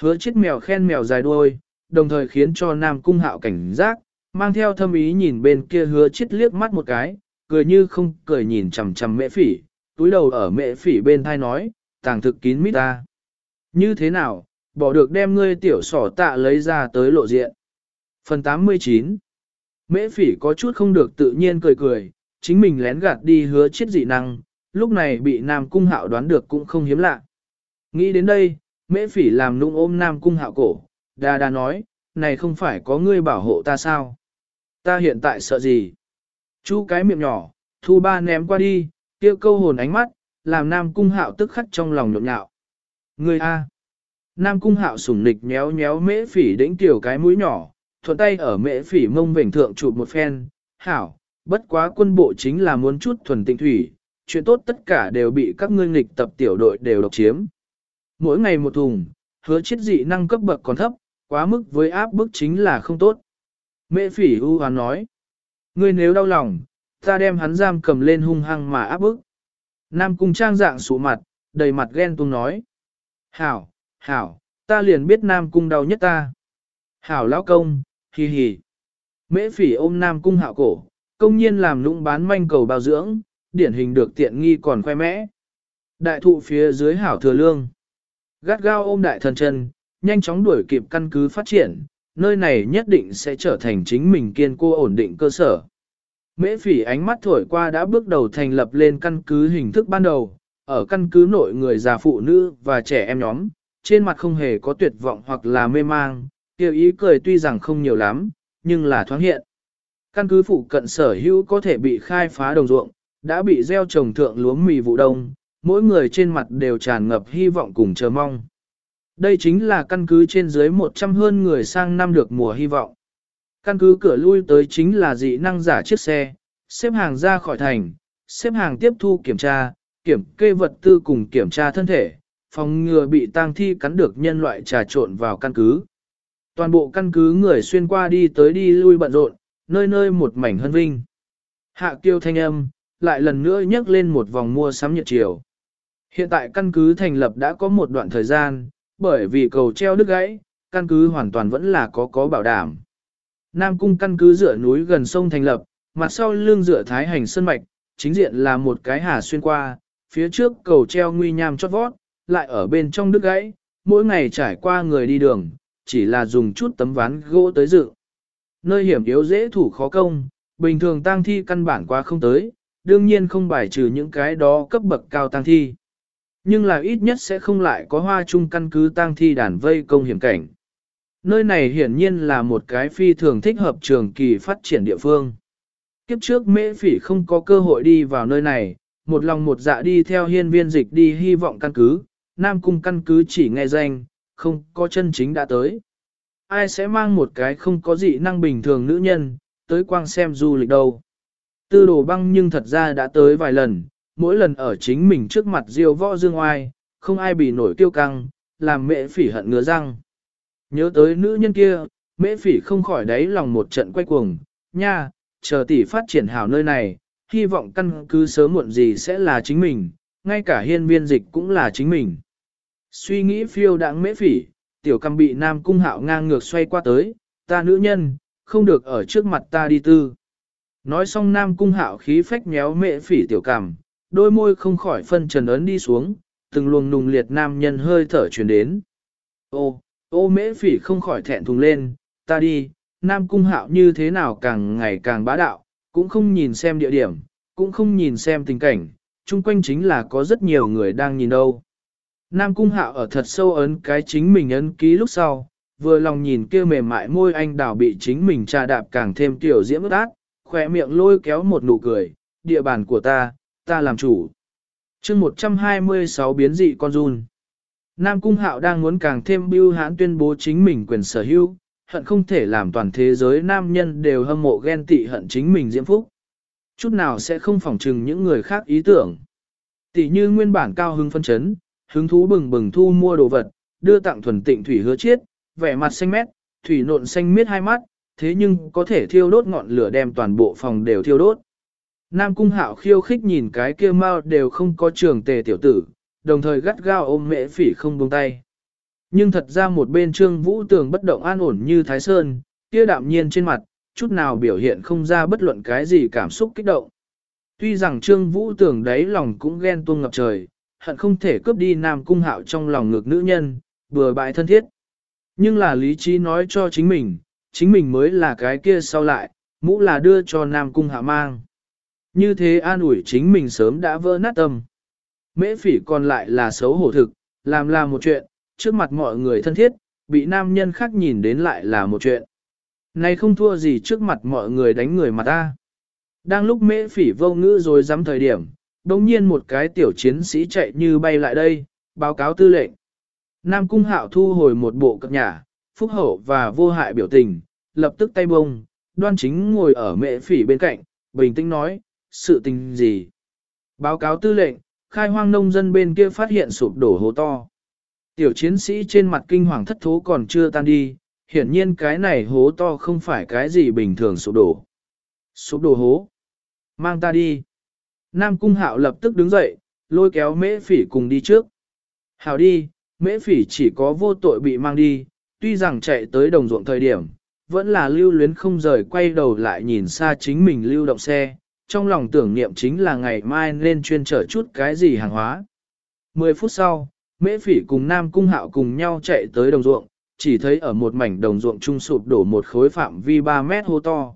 Hứa chết mèo khen mèo dài đuôi, đồng thời khiến cho Nam Cung Hạo cảnh giác, mang theo thâm ý nhìn bên kia hứa chết liếc mắt một cái, cười như không cười nhìn chằm chằm mẹ phỉ, túi đầu ở mẹ phỉ bên thai nói, tàng thực kín mít ta. Như thế nào, bỏ được đem ngươi tiểu sỏ tạ lấy ra tới lộ diện. Phần 89 Mễ phỉ có chút không được tự nhiên cười cười, chính mình lén gạt đi hứa chết dị năng, lúc này bị Nam Cung Hạo đoán được cũng không hiếm lạ. Nghĩ đến đây, mễ phỉ làm nung ôm Nam Cung Hạo cổ, đa đa nói, này không phải có ngươi bảo hộ ta sao? Ta hiện tại sợ gì? Chú cái miệng nhỏ, thu ba ném qua đi, kia câu hồn ánh mắt, làm Nam Cung Hạo tức khắc trong lòng nhộn nhạo. Ngươi A. Nam Cung Hạo sủng nịch nhéo nhéo mễ phỉ đĩnh tiểu cái mũi nhỏ, thuận tay ở mễ phỉ mông vểnh thượng chụp một phen, hảo, bất quá quân bộ chính là muốn chút thuần tịnh thủy, chuyện tốt tất cả đều bị các ngươi nghịch tập tiểu đội đều độc chiếm. Mỗi ngày một thùng, hứa chiết dị năng cấp bậc còn thấp, quá mức với áp bức chính là không tốt. mẹ phỉ u hoán nói, ngươi nếu đau lòng, ta đem hắn giam cầm lên hung hăng mà áp bức. Nam cung trang dạng sụ mặt, đầy mặt ghen tung nói. Hảo, hảo, ta liền biết Nam cung đau nhất ta. Hảo lão công, hì hì. Mễ phỉ ôm Nam cung hạo cổ, công nhiên làm lũng bán manh cầu bao dưỡng, điển hình được tiện nghi còn khoe mẽ. Đại thụ phía dưới hảo thừa lương. Gắt gao ôm đại thần chân, nhanh chóng đuổi kịp căn cứ phát triển, nơi này nhất định sẽ trở thành chính mình kiên cố ổn định cơ sở. Mễ phỉ ánh mắt thổi qua đã bước đầu thành lập lên căn cứ hình thức ban đầu, ở căn cứ nội người già phụ nữ và trẻ em nhóm, trên mặt không hề có tuyệt vọng hoặc là mê mang, kêu ý cười tuy rằng không nhiều lắm, nhưng là thoáng hiện. Căn cứ phụ cận sở hữu có thể bị khai phá đồng ruộng, đã bị gieo trồng thượng lúa mì vụ đông, mỗi người trên mặt đều tràn ngập hy vọng cùng chờ mong. Đây chính là căn cứ trên dưới 100 hơn người sang năm được mùa hy vọng. Căn cứ cửa lui tới chính là dị năng giả chiếc xe, xếp hàng ra khỏi thành, xếp hàng tiếp thu kiểm tra, kiểm kê vật tư cùng kiểm tra thân thể, phòng ngừa bị tang thi cắn được nhân loại trà trộn vào căn cứ. Toàn bộ căn cứ người xuyên qua đi tới đi lui bận rộn, nơi nơi một mảnh hân vinh. Hạ kiêu thanh âm, lại lần nữa nhắc lên một vòng mua sắm nhiệt chiều. Hiện tại căn cứ thành lập đã có một đoạn thời gian, bởi vì cầu treo đứt gãy, căn cứ hoàn toàn vẫn là có có bảo đảm. Nam cung căn cứ dựa núi gần sông thành lập, mặt sau lưng dựa thái hành sơn mạch, chính diện là một cái hà xuyên qua, phía trước cầu treo nguy nham chót vót, lại ở bên trong đứt gãy, mỗi ngày trải qua người đi đường, chỉ là dùng chút tấm ván gỗ tới dự. Nơi hiểm yếu dễ thủ khó công, bình thường tang thi căn bản qua không tới, đương nhiên không bài trừ những cái đó cấp bậc cao tang thi. Nhưng là ít nhất sẽ không lại có hoa chung căn cứ tang thi đàn vây công hiểm cảnh. Nơi này hiển nhiên là một cái phi thường thích hợp trường kỳ phát triển địa phương. Kiếp trước mễ phỉ không có cơ hội đi vào nơi này, một lòng một dạ đi theo hiên viên dịch đi hy vọng căn cứ, Nam Cung căn cứ chỉ nghe danh, không có chân chính đã tới. Ai sẽ mang một cái không có dị năng bình thường nữ nhân, tới quang xem du lịch đâu. Tư đồ băng nhưng thật ra đã tới vài lần, mỗi lần ở chính mình trước mặt diêu võ dương oai, không ai bị nổi tiêu căng, làm mẹ phỉ hận ngứa răng. Nhớ tới nữ nhân kia, mễ phỉ không khỏi đáy lòng một trận quay cuồng, nha, chờ tỷ phát triển hảo nơi này, hy vọng căn cứ sớm muộn gì sẽ là chính mình, ngay cả hiên viên dịch cũng là chính mình. Suy nghĩ phiêu đáng mễ phỉ, tiểu cầm bị nam cung hạo ngang ngược xoay qua tới, ta nữ nhân, không được ở trước mặt ta đi tư. Nói xong nam cung hạo khí phách nhéo mễ phỉ tiểu cầm, đôi môi không khỏi phân trần ấn đi xuống, từng luồng nùng liệt nam nhân hơi thở truyền đến. Ô, ô mễ phỉ không khỏi thẹn thùng lên, ta đi, nam cung hạo như thế nào càng ngày càng bá đạo, cũng không nhìn xem địa điểm, cũng không nhìn xem tình cảnh, chung quanh chính là có rất nhiều người đang nhìn đâu. Nam Cung Hạo ở thật sâu ấn cái chính mình ấn ký lúc sau, vừa lòng nhìn kia mềm mại môi anh đào bị chính mình trà đạp càng thêm tiểu diễm ướt át, khỏe miệng lôi kéo một nụ cười, địa bàn của ta, ta làm chủ. chương 126 biến dị con run. Nam Cung Hạo đang muốn càng thêm bưu hãn tuyên bố chính mình quyền sở hữu, hận không thể làm toàn thế giới nam nhân đều hâm mộ ghen tị hận chính mình diễm phúc. Chút nào sẽ không phỏng trừng những người khác ý tưởng. Tỷ như nguyên bản cao hưng phân chấn, hứng thú bừng bừng thu mua đồ vật, đưa tặng thuần tịnh thủy hứa chiết, vẻ mặt xanh mét, thủy nộn xanh miết hai mắt, thế nhưng có thể thiêu đốt ngọn lửa đem toàn bộ phòng đều thiêu đốt. Nam cung hạo khiêu khích nhìn cái kia mau đều không có trường tề tiểu tử, đồng thời gắt gao ôm mễ phỉ không buông tay. Nhưng thật ra một bên trương vũ tường bất động an ổn như thái sơn, kia đạm nhiên trên mặt, chút nào biểu hiện không ra bất luận cái gì cảm xúc kích động. Tuy rằng trương vũ tường đấy lòng cũng ghen tuông ngập trời, hận không thể cướp đi nam cung hạo trong lòng ngược nữ nhân, bừa bãi thân thiết. Nhưng là lý trí nói cho chính mình, chính mình mới là cái kia sau lại, mũ là đưa cho nam cung hạ mang. Như thế an ủi chính mình sớm đã vỡ nát tâm. Mễ phỉ còn lại là xấu hổ thực, làm là một chuyện, trước mặt mọi người thân thiết, bị nam nhân khác nhìn đến lại là một chuyện. Này không thua gì trước mặt mọi người đánh người mà ta. Đang lúc mễ phỉ vô ngữ rồi dám thời điểm, đồng nhiên một cái tiểu chiến sĩ chạy như bay lại đây, báo cáo tư lệnh. Nam cung hạo thu hồi một bộ cập nhà, phúc hậu và vô hại biểu tình, lập tức tay bông, đoan chính ngồi ở mệ phỉ bên cạnh, bình tĩnh nói, sự tình gì. Báo cáo tư lệnh, khai hoang nông dân bên kia phát hiện sụp đổ hố to. Tiểu chiến sĩ trên mặt kinh hoàng thất thố còn chưa tan đi, hiển nhiên cái này hố to không phải cái gì bình thường sụp đổ. Sụp đổ hố. Mang ta đi. Nam cung hạo lập tức đứng dậy, lôi kéo mễ phỉ cùng đi trước. Hảo đi, mễ phỉ chỉ có vô tội bị mang đi, tuy rằng chạy tới đồng ruộng thời điểm, vẫn là lưu luyến không rời quay đầu lại nhìn xa chính mình lưu động xe, trong lòng tưởng niệm chính là ngày mai nên chuyên trở chút cái gì hàng hóa. Mười phút sau, mễ phỉ cùng Nam Cung Hạo cùng nhau chạy tới đồng ruộng, chỉ thấy ở một mảnh đồng ruộng trung sụp đổ một khối phạm vi 3 mét hô to.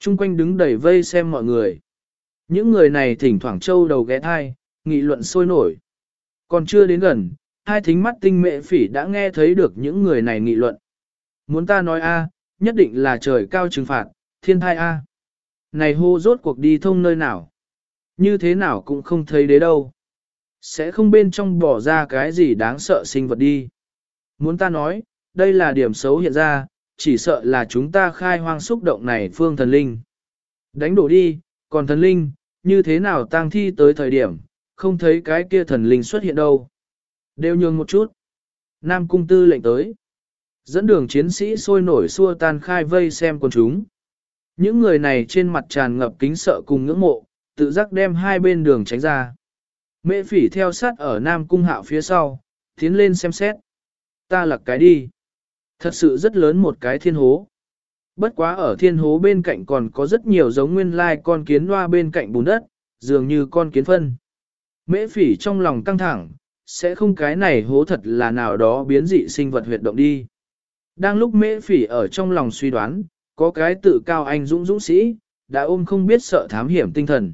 Trung quanh đứng đầy vây xem mọi người. Những người này thỉnh thoảng trâu đầu ghé thai, nghị luận sôi nổi. Còn chưa đến gần, hai thính mắt tinh mệ phỉ đã nghe thấy được những người này nghị luận. Muốn ta nói a, nhất định là trời cao trừng phạt, thiên thai a. Này hô rốt cuộc đi thông nơi nào? Như thế nào cũng không thấy đấy đâu. Sẽ không bên trong bỏ ra cái gì đáng sợ sinh vật đi. Muốn ta nói, đây là điểm xấu hiện ra, chỉ sợ là chúng ta khai hoang xúc động này phương thần linh. Đánh đổ đi, còn thần linh, như thế nào tang thi tới thời điểm, không thấy cái kia thần linh xuất hiện đâu. Đều nhường một chút. Nam cung tư lệnh tới. Dẫn đường chiến sĩ sôi nổi xua tan khai vây xem con chúng. Những người này trên mặt tràn ngập kính sợ cùng ngưỡng mộ, tự giác đem hai bên đường tránh ra. Mễ phỉ theo sát ở Nam cung hạo phía sau, tiến lên xem xét. Ta lặc cái đi. Thật sự rất lớn một cái thiên hố. Bất quá ở thiên hố bên cạnh còn có rất nhiều giống nguyên lai con kiến loa bên cạnh bùn đất, dường như con kiến phân. Mễ phỉ trong lòng căng thẳng, sẽ không cái này hố thật là nào đó biến dị sinh vật huyệt động đi. Đang lúc mễ phỉ ở trong lòng suy đoán, có cái tự cao anh dũng dũng sĩ, đã ôm không biết sợ thám hiểm tinh thần.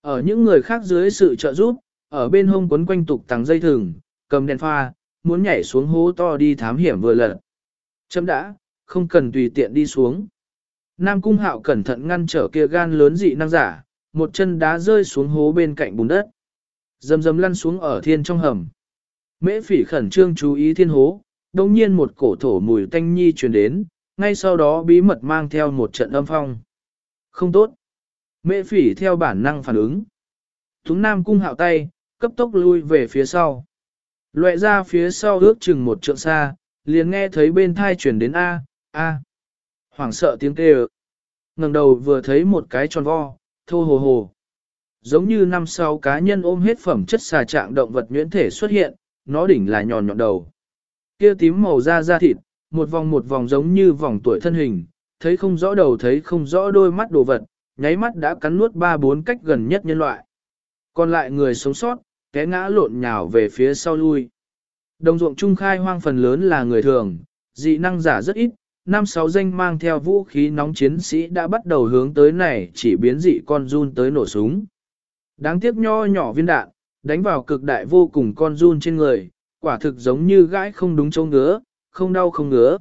Ở những người khác dưới sự trợ giúp, ở bên hông quấn quanh tục tăng dây thừng, cầm đèn pha, muốn nhảy xuống hố to đi thám hiểm vừa lật. Chấm đã, không cần tùy tiện đi xuống. Nam Cung Hạo cẩn thận ngăn trở kia gan lớn dị năng giả, một chân đá rơi xuống hố bên cạnh bùn đất. Dầm dầm lăn xuống ở thiên trong hầm. Mễ phỉ khẩn trương chú ý thiên hố, đồng nhiên một cổ thổ mùi tanh nhi truyền đến, ngay sau đó bí mật mang theo một trận âm phong. Không tốt. Mễ phỉ theo bản năng phản ứng. Túng Nam Cung Hạo tay, cấp tốc lui về phía sau. Loại ra phía sau ước chừng một trượng xa, liền nghe thấy bên thai chuyển đến A, A. Hoảng sợ tiếng kêu. ngẩng đầu vừa thấy một cái tròn vo, thô hồ hồ. Giống như năm sau cá nhân ôm hết phẩm chất xà trạng động vật nhuyễn thể xuất hiện, nó đỉnh là nhọn nhọn đầu. Kia tím màu da da thịt, một vòng một vòng giống như vòng tuổi thân hình, thấy không rõ đầu thấy không rõ đôi mắt đồ vật, nháy mắt đã cắn nuốt ba bốn cách gần nhất nhân loại. Còn lại người sống sót, té ngã lộn nhào về phía sau lui. Đồng ruộng trung khai hoang phần lớn là người thường, dị năng giả rất ít, năm sáu danh mang theo vũ khí nóng chiến sĩ đã bắt đầu hướng tới này chỉ biến dị con run tới nổ súng. Đáng tiếc nho nhỏ viên đạn, đánh vào cực đại vô cùng con run trên người, quả thực giống như gãi không đúng chỗ ngứa, không đau không ngứa.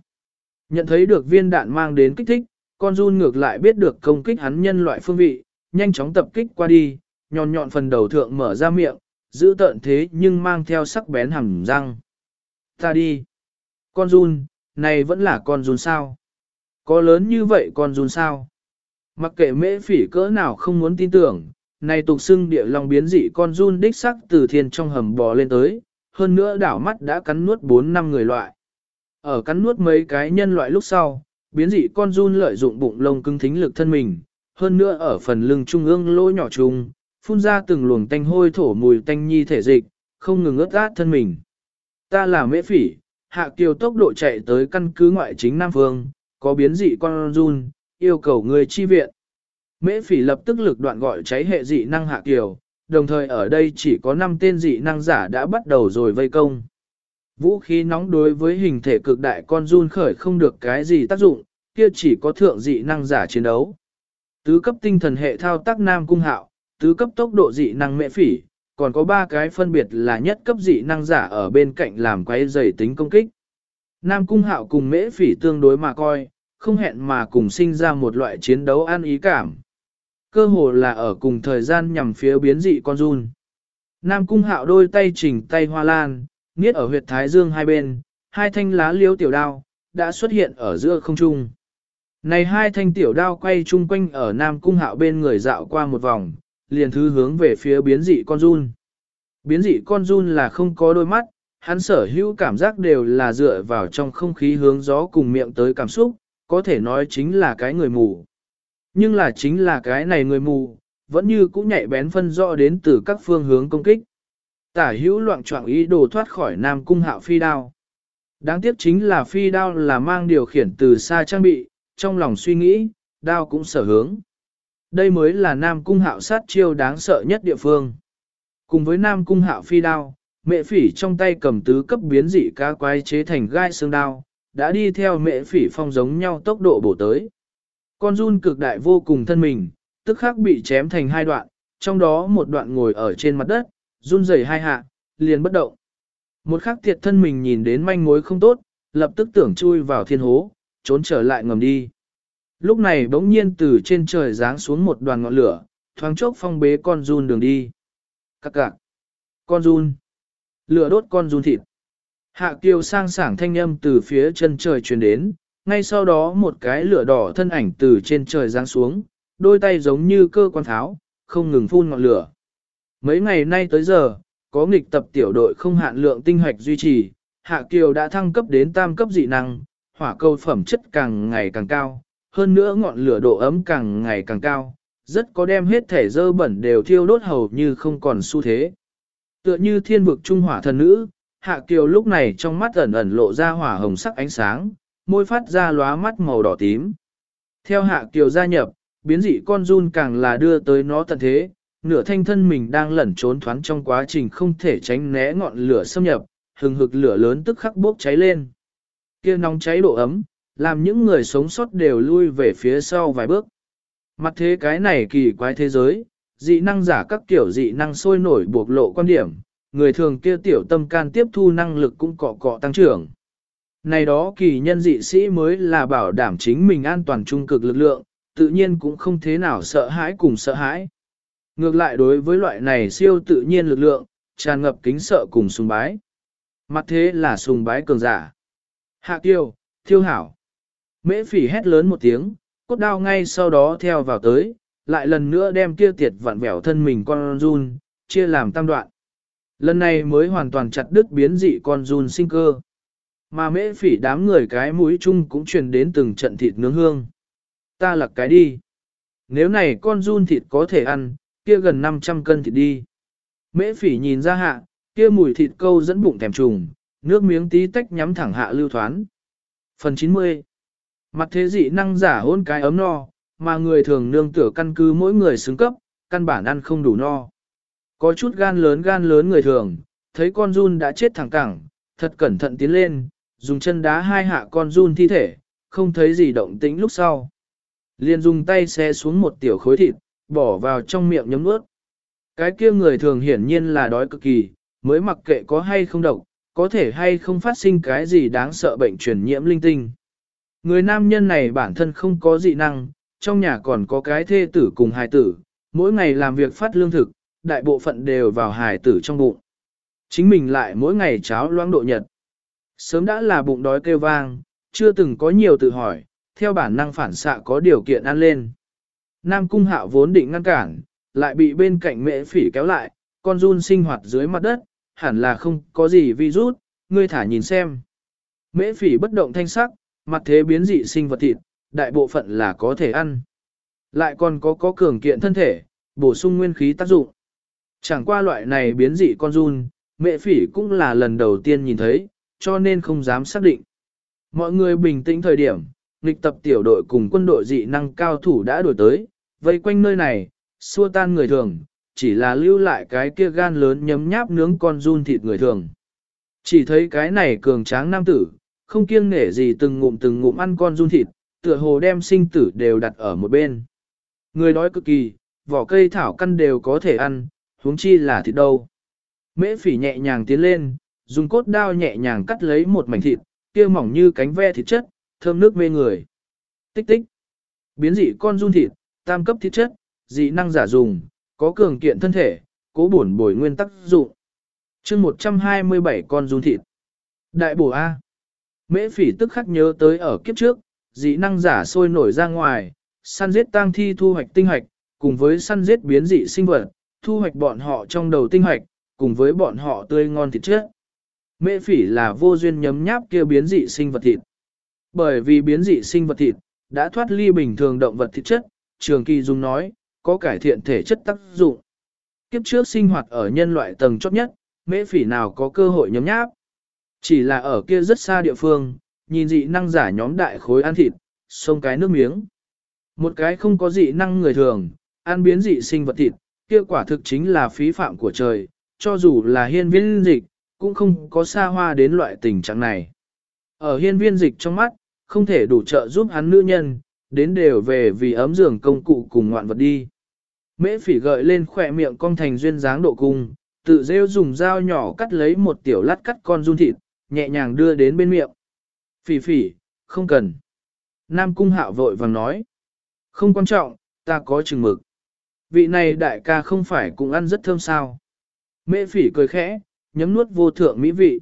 Nhận thấy được viên đạn mang đến kích thích, con run ngược lại biết được công kích hắn nhân loại phương vị, nhanh chóng tập kích qua đi, nhọn nhọn phần đầu thượng mở ra miệng, giữ tợn thế nhưng mang theo sắc bén hẳn răng. Ta đi. Con run, này vẫn là con run sao? Có lớn như vậy con run sao? Mặc kệ mễ phỉ cỡ nào không muốn tin tưởng, này tục xưng địa long biến dị con run đích sắc từ thiên trong hầm bò lên tới, hơn nữa đảo mắt đã cắn nuốt 4 năm người loại. Ở cắn nuốt mấy cái nhân loại lúc sau, biến dị con run lợi dụng bụng lông cứng thính lực thân mình, hơn nữa ở phần lưng trung ương lỗ nhỏ trùng, phun ra từng luồng tanh hôi thổ mùi tanh nhi thể dịch, không ngừng ướt át thân mình. Ta là mễ phỉ, hạ kiều tốc độ chạy tới căn cứ ngoại chính Nam Phương, có biến dị con run, yêu cầu người chi viện. Mễ phỉ lập tức lực đoạn gọi cháy hệ dị năng hạ kiều, đồng thời ở đây chỉ có 5 tên dị năng giả đã bắt đầu rồi vây công. Vũ khí nóng đối với hình thể cực đại con run khởi không được cái gì tác dụng, kia chỉ có thượng dị năng giả chiến đấu. Tứ cấp tinh thần hệ thao tác nam cung hạo, tứ cấp tốc độ dị năng mẹ phỉ, còn có ba cái phân biệt là nhất cấp dị năng giả ở bên cạnh làm quay dày tính công kích. Nam cung hạo cùng mễ phỉ tương đối mà coi, không hẹn mà cùng sinh ra một loại chiến đấu an ý cảm. Cơ hồ là ở cùng thời gian nhằm phía biến dị con run. Nam cung hạo đôi tay chỉnh tay hoa lan, niết ở huyệt thái dương hai bên, hai thanh lá liêu tiểu đao, đã xuất hiện ở giữa không trung. Này hai thanh tiểu đao quay chung quanh ở Nam cung hạo bên người dạo qua một vòng, liền thứ hướng về phía biến dị con run. Biến dị con run là không có đôi mắt, hắn sở hữu cảm giác đều là dựa vào trong không khí hướng gió cùng miệng tới cảm xúc, có thể nói chính là cái người mù. Nhưng là chính là cái này người mù, vẫn như cũng nhạy bén phân rõ đến từ các phương hướng công kích. Tả hữu loạn trọng ý đồ thoát khỏi Nam Cung hạo phi đao. Đáng tiếc chính là phi đao là mang điều khiển từ xa trang bị, trong lòng suy nghĩ, đao cũng sở hướng. Đây mới là Nam Cung hạo sát chiêu đáng sợ nhất địa phương. Cùng với Nam Cung hạo phi đao, mẹ phỉ trong tay cầm tứ cấp biến dị cá quái chế thành gai xương đao, đã đi theo mẹ phỉ phong giống nhau tốc độ bổ tới. Con run cực đại vô cùng thân mình, tức khắc bị chém thành hai đoạn, trong đó một đoạn ngồi ở trên mặt đất, run rẩy hai hạ, liền bất động. Một khắc thiệt thân mình nhìn đến manh mối không tốt, lập tức tưởng chui vào thiên hố, trốn trở lại ngầm đi. Lúc này bỗng nhiên từ trên trời giáng xuống một đoàn ngọn lửa, thoáng chốc phong bế con run đường đi. Các cạc. Con run. Lửa đốt con run thịt. Hạ kiều sang sảng thanh âm từ phía chân trời truyền đến, ngay sau đó một cái lửa đỏ thân ảnh từ trên trời giáng xuống, đôi tay giống như cơ quan tháo, không ngừng phun ngọn lửa. Mấy ngày nay tới giờ, có nghịch tập tiểu đội không hạn lượng tinh hoạch duy trì, Hạ Kiều đã thăng cấp đến tam cấp dị năng, hỏa cầu phẩm chất càng ngày càng cao, hơn nữa ngọn lửa độ ấm càng ngày càng cao, rất có đem hết thể dơ bẩn đều thiêu đốt hầu như không còn xu thế. Tựa như thiên vực trung hỏa thần nữ, Hạ Kiều lúc này trong mắt ẩn ẩn lộ ra hỏa hồng sắc ánh sáng, môi phát ra lóa mắt màu đỏ tím. Theo Hạ Kiều gia nhập, biến dị con run càng là đưa tới nó tận thế, nửa thanh thân mình đang lẩn trốn thoáng trong quá trình không thể tránh né ngọn lửa xâm nhập, hừng hực lửa lớn tức khắc bốc cháy lên. Kia nóng cháy độ ấm, làm những người sống sót đều lui về phía sau vài bước. Mặt thế cái này kỳ quái thế giới, dị năng giả các kiểu dị năng sôi nổi buộc lộ quan điểm, người thường kia tiểu tâm can tiếp thu năng lực cũng cọ cọ tăng trưởng. Này đó kỳ nhân dị sĩ mới là bảo đảm chính mình an toàn trung cực lực lượng, tự nhiên cũng không thế nào sợ hãi cùng sợ hãi. Ngược lại đối với loại này siêu tự nhiên lực lượng, tràn ngập kính sợ cùng sùng bái. Mặt thế là sùng bái cường giả. Hạ tiêu, thiêu hảo. Mễ phỉ hét lớn một tiếng, cốt đao ngay sau đó theo vào tới, lại lần nữa đem kia tiệt vặn vẹo thân mình con run, chia làm tam đoạn. Lần này mới hoàn toàn chặt đứt biến dị con run sinh cơ. Mà mễ phỉ đám người cái mũi chung cũng truyền đến từng trận thịt nướng hương. Ta lặc cái đi. Nếu này con run thịt có thể ăn, kia gần 500 cân thịt đi. Mễ phỉ nhìn ra hạ, kia mùi thịt câu dẫn bụng thèm trùng, nước miếng tí tách nhắm thẳng hạ lưu thoán. Phần 90 Mặt thế dị năng giả hôn cái ấm no, mà người thường nương tựa căn cứ mỗi người xứng cấp, căn bản ăn không đủ no. Có chút gan lớn gan lớn người thường, thấy con run đã chết thẳng cẳng, thật cẩn thận tiến lên, dùng chân đá hai hạ con run thi thể, không thấy gì động tĩnh lúc sau. Liền dùng tay xe xuống một tiểu khối thịt, bỏ vào trong miệng nhấm nuốt. Cái kia người thường hiển nhiên là đói cực kỳ, mới mặc kệ có hay không độc, có thể hay không phát sinh cái gì đáng sợ bệnh truyền nhiễm linh tinh. Người nam nhân này bản thân không có dị năng, trong nhà còn có cái thê tử cùng hài tử, mỗi ngày làm việc phát lương thực, đại bộ phận đều vào hài tử trong bụng. Chính mình lại mỗi ngày cháo loãng độ nhật. Sớm đã là bụng đói kêu vang, chưa từng có nhiều tự hỏi, theo bản năng phản xạ có điều kiện ăn lên. Nam cung hạo vốn định ngăn cản, lại bị bên cạnh mễ phỉ kéo lại, con run sinh hoạt dưới mặt đất, hẳn là không có gì virus, ngươi thả nhìn xem. Mễ phỉ bất động thanh sắc, mặt thế biến dị sinh vật thịt, đại bộ phận là có thể ăn. Lại còn có có cường kiện thân thể, bổ sung nguyên khí tác dụng. Chẳng qua loại này biến dị con run, mẹ phỉ cũng là lần đầu tiên nhìn thấy, cho nên không dám xác định. Mọi người bình tĩnh thời điểm, nghịch tập tiểu đội cùng quân đội dị năng cao thủ đã đổi tới, vây quanh nơi này, xua tan người thường, chỉ là lưu lại cái kia gan lớn nhấm nháp nướng con run thịt người thường. Chỉ thấy cái này cường tráng nam tử, không kiêng nể gì từng ngụm từng ngụm ăn con run thịt, tựa hồ đem sinh tử đều đặt ở một bên. Người đói cực kỳ, vỏ cây thảo căn đều có thể ăn, huống chi là thịt đâu. Mễ phỉ nhẹ nhàng tiến lên, dùng cốt đao nhẹ nhàng cắt lấy một mảnh thịt, kia mỏng như cánh ve thịt chất, thơm nước mê người. Tích tích. Biến dị con run thịt, tam cấp thịt chất, dị năng giả dùng, có cường kiện thân thể, cố bổn bồi nguyên tắc dụng. chương 127 con run thịt. Đại bổ A. Mễ phỉ tức khắc nhớ tới ở kiếp trước, dị năng giả sôi nổi ra ngoài, săn giết tang thi thu hoạch tinh hoạch, cùng với săn giết biến dị sinh vật, thu hoạch bọn họ trong đầu tinh hoạch, cùng với bọn họ tươi ngon thịt chết. Mễ phỉ là vô duyên nhấm nháp kia biến dị sinh vật thịt. Bởi vì biến dị sinh vật thịt, đã thoát ly bình thường động vật thịt chất, trường kỳ dùng nói, có cải thiện thể chất tác dụng. Kiếp trước sinh hoạt ở nhân loại tầng chót nhất, mễ phỉ nào có cơ hội nhấm nháp. Chỉ là ở kia rất xa địa phương, nhìn dị năng giả nhóm đại khối ăn thịt, xông cái nước miếng. Một cái không có dị năng người thường, ăn biến dị sinh vật thịt, kia quả thực chính là phí phạm của trời, cho dù là hiên viên dịch, cũng không có xa hoa đến loại tình trạng này. Ở hiên viên dịch trong mắt, không thể đủ trợ giúp hắn nữ nhân, đến đều về vì ấm giường công cụ cùng ngoạn vật đi. Mễ phỉ gợi lên khỏe miệng cong thành duyên dáng độ cung, tự rêu dùng dao nhỏ cắt lấy một tiểu lát cắt con run thịt, nhẹ nhàng đưa đến bên miệng. Phỉ phỉ, không cần. Nam cung hạo vội vàng nói. Không quan trọng, ta có chừng mực. Vị này đại ca không phải cũng ăn rất thơm sao. Mễ phỉ cười khẽ, nhấm nuốt vô thượng mỹ vị.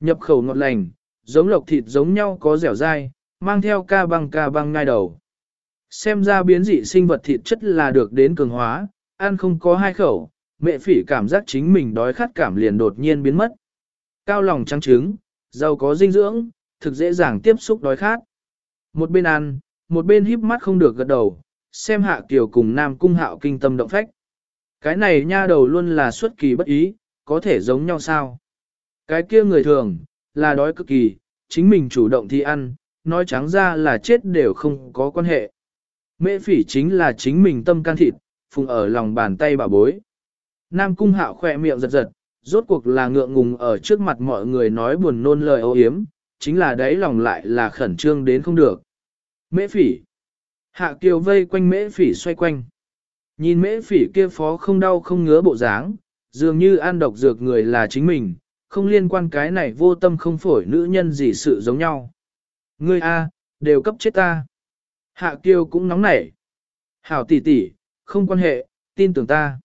Nhập khẩu ngọt lành, giống lộc thịt giống nhau có dẻo dai, mang theo ca băng ca băng ngai đầu. Xem ra biến dị sinh vật thịt chất là được đến cường hóa, ăn không có hai khẩu, mẹ phỉ cảm giác chính mình đói khát cảm liền đột nhiên biến mất. Cao lòng trắng trứng, giàu có dinh dưỡng, thực dễ dàng tiếp xúc đói khát. Một bên ăn, một bên híp mắt không được gật đầu, xem hạ kiều cùng nam cung hạo kinh tâm động phách. Cái này nha đầu luôn là xuất kỳ bất ý, có thể giống nhau sao? Cái kia người thường, là đói cực kỳ, chính mình chủ động thì ăn, nói trắng ra là chết đều không có quan hệ. Mễ phỉ chính là chính mình tâm can thịt, phùng ở lòng bàn tay bà bối. Nam cung hạo khỏe miệng giật giật, rốt cuộc là ngượng ngùng ở trước mặt mọi người nói buồn nôn lời ô hiếm, chính là đấy lòng lại là khẩn trương đến không được. Mễ phỉ. Hạ kiều vây quanh mễ phỉ xoay quanh. Nhìn mễ phỉ kia phó không đau không ngứa bộ dáng, dường như an độc dược người là chính mình, không liên quan cái này vô tâm không phổi nữ nhân gì sự giống nhau. Ngươi A, đều cấp chết ta. Hạ kiều cũng nóng nảy. Hảo tỷ tỷ, không quan hệ, tin tưởng ta.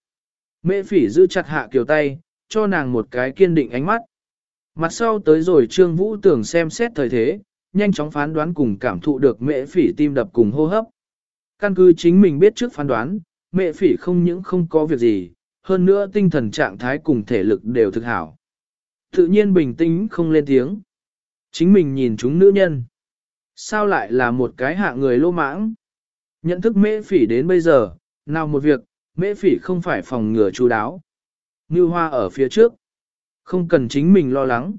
Mễ phỉ giữ chặt hạ kiều tay, cho nàng một cái kiên định ánh mắt. Mặt sau tới rồi Trương Vũ tưởng xem xét thời thế, nhanh chóng phán đoán cùng cảm thụ được mệ phỉ tim đập cùng hô hấp. Căn cứ chính mình biết trước phán đoán, mẹ phỉ không những không có việc gì, hơn nữa tinh thần trạng thái cùng thể lực đều thực hảo. Tự nhiên bình tĩnh không lên tiếng. Chính mình nhìn chúng nữ nhân. Sao lại là một cái hạ người lô mãng? Nhận thức mễ phỉ đến bây giờ, nào một việc, mễ phỉ không phải phòng ngừa chú đáo. Ngưu hoa ở phía trước. Không cần chính mình lo lắng.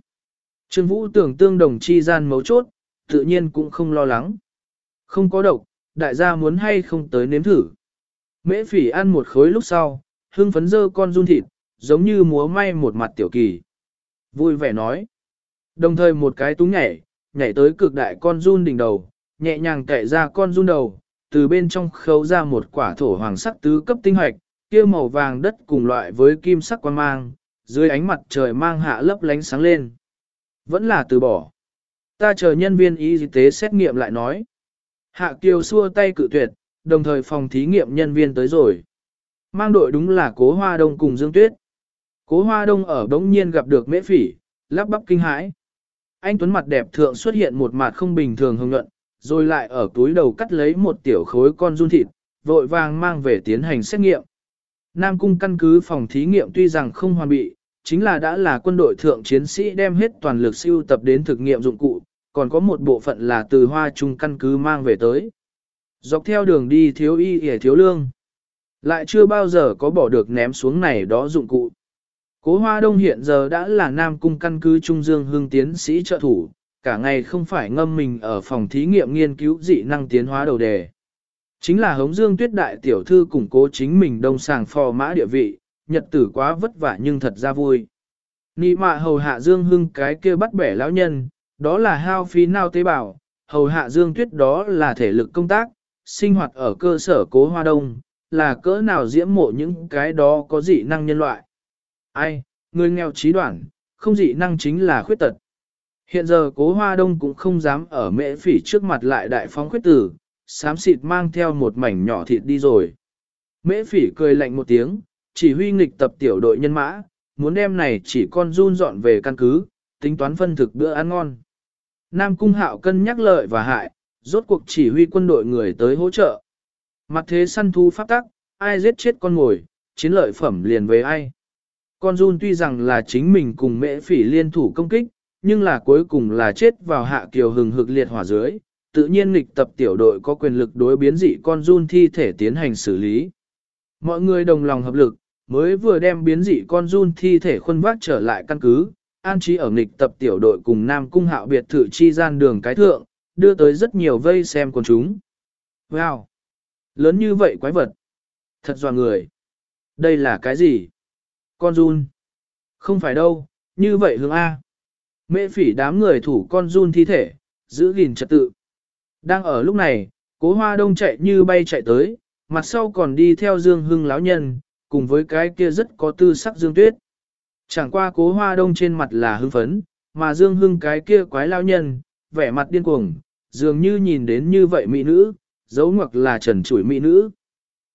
Trương Vũ tưởng tương đồng chi gian mấu chốt, tự nhiên cũng không lo lắng. Không có độc, đại gia muốn hay không tới nếm thử. Mễ phỉ ăn một khối lúc sau, hương phấn dơ con run thịt, giống như múa may một mặt tiểu kỳ. Vui vẻ nói. Đồng thời một cái túng nhảy, nhảy tới cực đại con run đỉnh đầu, nhẹ nhàng kệ ra con run đầu, từ bên trong khấu ra một quả thổ hoàng sắc tứ cấp tinh hoạch, kia màu vàng đất cùng loại với kim sắc quan mang, dưới ánh mặt trời mang hạ lấp lánh sáng lên. Vẫn là từ bỏ. Ta chờ nhân viên y tế xét nghiệm lại nói. Hạ Kiều xua tay cự tuyệt, đồng thời phòng thí nghiệm nhân viên tới rồi. Mang đội đúng là Cố Hoa Đông cùng Dương Tuyết. Cố Hoa Đông ở đống nhiên gặp được mễ phỉ, lắp bắp kinh hãi. Anh Tuấn mặt đẹp thượng xuất hiện một mặt không bình thường hồng nhuận, rồi lại ở túi đầu cắt lấy một tiểu khối con run thịt, vội vàng mang về tiến hành xét nghiệm. Nam Cung căn cứ phòng thí nghiệm tuy rằng không hoàn bị, chính là đã là quân đội thượng chiến sĩ đem hết toàn lực siêu tập đến thực nghiệm dụng cụ, còn có một bộ phận là từ hoa trung căn cứ mang về tới. Dọc theo đường đi thiếu y hề thiếu lương. Lại chưa bao giờ có bỏ được ném xuống này đó dụng cụ. Cố Hoa Đông hiện giờ đã là Nam Cung căn cứ Trung Dương hương tiến sĩ trợ thủ, cả ngày không phải ngâm mình ở phòng thí nghiệm nghiên cứu dị năng tiến hóa đầu đề. Chính là hống dương tuyết đại tiểu thư củng cố chính mình đông sàng phò mã địa vị, nhật tử quá vất vả nhưng thật ra vui. Nị mạ hầu hạ dương hưng cái kia bắt bẻ lão nhân, đó là hao phí nao tế bào, hầu hạ dương tuyết đó là thể lực công tác, sinh hoạt ở cơ sở cố hoa đông, là cỡ nào diễm mộ những cái đó có dị năng nhân loại. Ai, người nghèo trí đoạn, không dị năng chính là khuyết tật. Hiện giờ cố hoa đông cũng không dám ở mễ phỉ trước mặt lại đại phóng khuyết tử, xám xịt mang theo một mảnh nhỏ thịt đi rồi. Mễ phỉ cười lạnh một tiếng, chỉ huy nghịch tập tiểu đội nhân mã, muốn đem này chỉ con run dọn về căn cứ, tính toán phân thực bữa ăn ngon. Nam Cung Hạo cân nhắc lợi và hại, rốt cuộc chỉ huy quân đội người tới hỗ trợ. Mặt thế săn thu pháp tắc, ai giết chết con ngồi, chiến lợi phẩm liền với ai. Con run tuy rằng là chính mình cùng mễ phỉ liên thủ công kích, nhưng là cuối cùng là chết vào hạ kiều hừng hực liệt hỏa dưới, tự nhiên nghịch tập tiểu đội có quyền lực đối biến dị con run thi thể tiến hành xử lý. Mọi người đồng lòng hợp lực, mới vừa đem biến dị con run thi thể khuân vác trở lại căn cứ, an trí ở nghịch tập tiểu đội cùng Nam Cung hạo biệt thự chi gian đường cái thượng, đưa tới rất nhiều vây xem con chúng. Wow! Lớn như vậy quái vật! Thật dọa người! Đây là cái gì? Con run! Không phải đâu, như vậy hướng A. Mễ phỉ đám người thủ con run thi thể, giữ gìn trật tự. Đang ở lúc này, cố hoa đông chạy như bay chạy tới, mặt sau còn đi theo Dương Hưng lão nhân, cùng với cái kia rất có tư sắc Dương Tuyết. Chẳng qua cố hoa đông trên mặt là hưng phấn, mà Dương Hưng cái kia quái lão nhân, vẻ mặt điên cuồng, dường như nhìn đến như vậy mỹ nữ, dấu ngoặc là trần chủi mỹ nữ.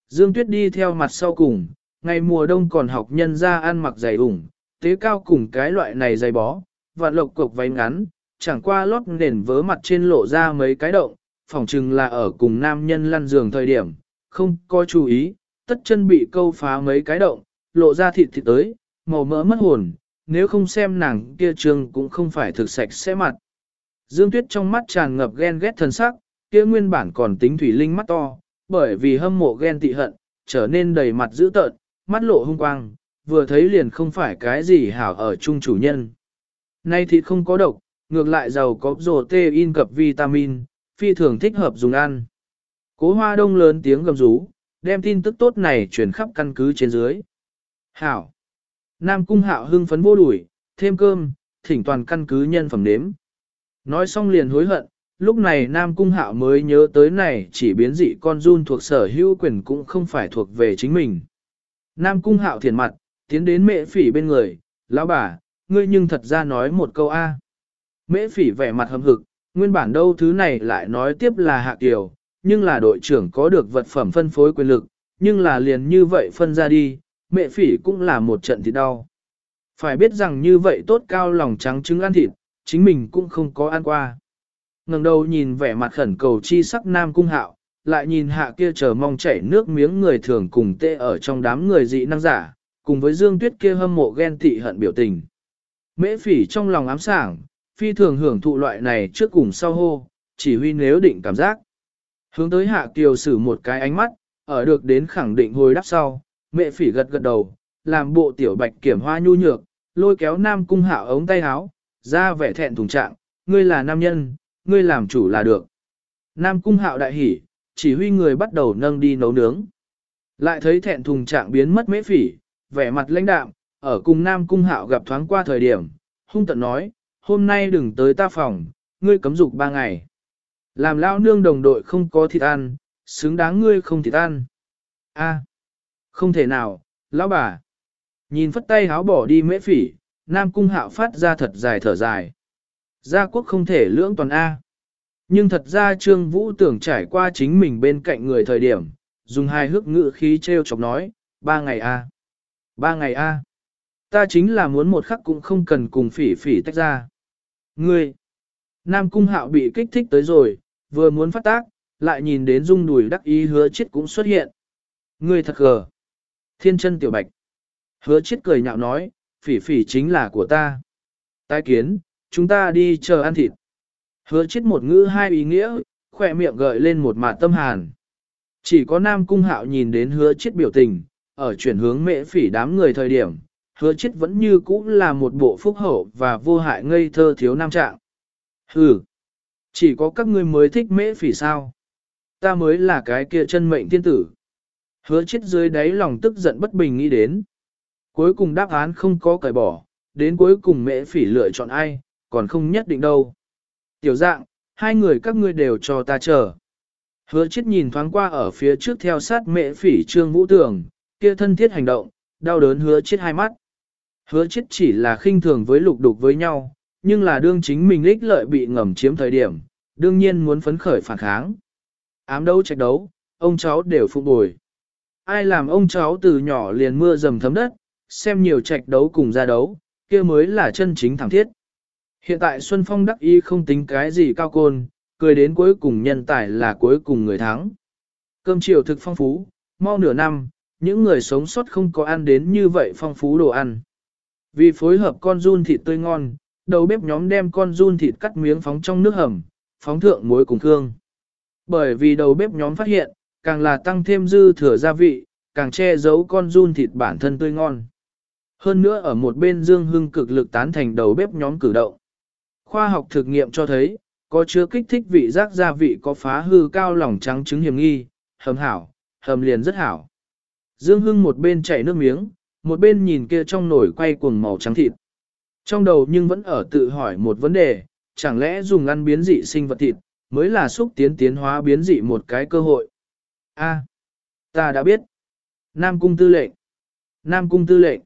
Dương Tuyết đi theo mặt sau cùng, ngày mùa đông còn học nhân ra ăn mặc dày ủng, tế cao cùng cái loại này dày bó, và lộc cục váy ngắn, chẳng qua lót nền vớ mặt trên lộ ra mấy cái động, phỏng chừng là ở cùng nam nhân lăn giường thời điểm, không có chú ý, tất chân bị câu phá mấy cái động, lộ ra thịt thịt tới, màu mỡ mất hồn, nếu không xem nàng kia trường cũng không phải thực sạch sẽ mặt. Dương Tuyết trong mắt tràn ngập ghen ghét thần sắc, kia nguyên bản còn tính thủy linh mắt to, bởi vì hâm mộ ghen tị hận, trở nên đầy mặt dữ tợn, mắt lộ hung quang, vừa thấy liền không phải cái gì hảo ở chung chủ nhân. Nay thịt không có độc, ngược lại giàu có protein cập vitamin, phi thường thích hợp dùng ăn. Cố hoa đông lớn tiếng gầm rú, đem tin tức tốt này truyền khắp căn cứ trên dưới. Hảo! Nam cung hạo hưng phấn vô đuổi, thêm cơm, thỉnh toàn căn cứ nhân phẩm nếm. Nói xong liền hối hận, lúc này Nam cung hạo mới nhớ tới này chỉ biến dị con run thuộc sở hữu quyền cũng không phải thuộc về chính mình. Nam cung hạo thiền mặt, tiến đến mẹ phỉ bên người, lão bà, ngươi nhưng thật ra nói một câu A. Mễ phỉ vẻ mặt hầm hực, nguyên bản đâu thứ này lại nói tiếp là hạ tiểu, nhưng là đội trưởng có được vật phẩm phân phối quyền lực, nhưng là liền như vậy phân ra đi, mẹ phỉ cũng là một trận thịt đau. Phải biết rằng như vậy tốt cao lòng trắng trứng ăn thịt, chính mình cũng không có ăn qua. ngẩng đầu nhìn vẻ mặt khẩn cầu chi sắc nam cung hạo, lại nhìn hạ kia chờ mong chảy nước miếng người thường cùng tê ở trong đám người dị năng giả, cùng với dương tuyết kia hâm mộ ghen tị hận biểu tình. Mễ phỉ trong lòng ám sảng, phi thường hưởng thụ loại này trước cùng sau hô, chỉ huy nếu định cảm giác. Hướng tới hạ kiều sử một cái ánh mắt, ở được đến khẳng định hồi đáp sau, mẹ phỉ gật gật đầu, làm bộ tiểu bạch kiểm hoa nhu nhược, lôi kéo nam cung hạ ống tay áo, ra vẻ thẹn thùng trạng, ngươi là nam nhân, ngươi làm chủ là được. Nam cung hạo đại hỉ, chỉ huy người bắt đầu nâng đi nấu nướng. Lại thấy thẹn thùng trạng biến mất mễ phỉ, vẻ mặt lãnh đạm, ở cùng Nam cung hạo gặp thoáng qua thời điểm, hung tận nói, hôm nay đừng tới ta phòng, ngươi cấm dục ba ngày. Làm lao nương đồng đội không có thịt ăn, xứng đáng ngươi không thịt ăn. A, không thể nào, lão bà. Nhìn phất tay háo bỏ đi mễ phỉ, Nam Cung Hạo phát ra thật dài thở dài. Gia quốc không thể lưỡng toàn A. Nhưng thật ra Trương Vũ tưởng trải qua chính mình bên cạnh người thời điểm, dùng hai hước ngự khí treo chọc nói, ba ngày A. Ba ngày A. Ta chính là muốn một khắc cũng không cần cùng phỉ phỉ tách ra. Ngươi. Nam Cung Hạo bị kích thích tới rồi, vừa muốn phát tác, lại nhìn đến dung đùi đắc ý hứa chết cũng xuất hiện. Ngươi thật gờ. Thiên chân tiểu bạch. Hứa chết cười nhạo nói, phỉ phỉ chính là của ta. Tái kiến, chúng ta đi chờ ăn thịt. Hứa chết một ngữ hai ý nghĩa, khỏe miệng gợi lên một mạt tâm hàn. Chỉ có Nam Cung Hạo nhìn đến hứa chết biểu tình, ở chuyển hướng mệ phỉ đám người thời điểm, hứa chết vẫn như cũ là một bộ phúc hậu và vô hại ngây thơ thiếu nam trạng. Hừ, chỉ có các ngươi mới thích mễ phỉ sao. Ta mới là cái kia chân mệnh tiên tử. Hứa chết dưới đáy lòng tức giận bất bình nghĩ đến. Cuối cùng đáp án không có cởi bỏ, đến cuối cùng mễ phỉ lựa chọn ai, còn không nhất định đâu. Tiểu dạng, hai người các ngươi đều cho ta chờ. Hứa chết nhìn thoáng qua ở phía trước theo sát mễ phỉ trương vũ tường, kia thân thiết hành động, đau đớn hứa chết hai mắt. Hứa chết chỉ là khinh thường với lục đục với nhau, nhưng là đương chính mình lích lợi bị ngầm chiếm thời điểm, đương nhiên muốn phấn khởi phản kháng. Ám đấu trạch đấu, ông cháu đều phục bồi. Ai làm ông cháu từ nhỏ liền mưa dầm thấm đất, xem nhiều trạch đấu cùng ra đấu, kia mới là chân chính thẳng thiết. Hiện tại Xuân Phong đắc ý không tính cái gì cao côn, cười đến cuối cùng nhân tài là cuối cùng người thắng. Cơm chiều thực phong phú, mau nửa năm, những người sống sót không có ăn đến như vậy phong phú đồ ăn. Vì phối hợp con run thịt tươi ngon, đầu bếp nhóm đem con run thịt cắt miếng phóng trong nước hầm, phóng thượng muối cùng hương. Bởi vì đầu bếp nhóm phát hiện, càng là tăng thêm dư thừa gia vị, càng che giấu con run thịt bản thân tươi ngon. Hơn nữa ở một bên Dương Hưng cực lực tán thành đầu bếp nhóm cử động. Khoa học thực nghiệm cho thấy, có chứa kích thích vị giác gia vị có phá hư cao lỏng trắng trứng hiểm nghi, hầm hảo, hầm liền rất hảo. Dương Hưng một bên chảy nước miếng, một bên nhìn kia trong nồi quay cuồng màu trắng thịt. Trong đầu nhưng vẫn ở tự hỏi một vấn đề, chẳng lẽ dùng ăn biến dị sinh vật thịt, mới là xúc tiến tiến hóa biến dị một cái cơ hội. A, ta đã biết. Nam cung tư lệnh. Nam cung tư lệnh.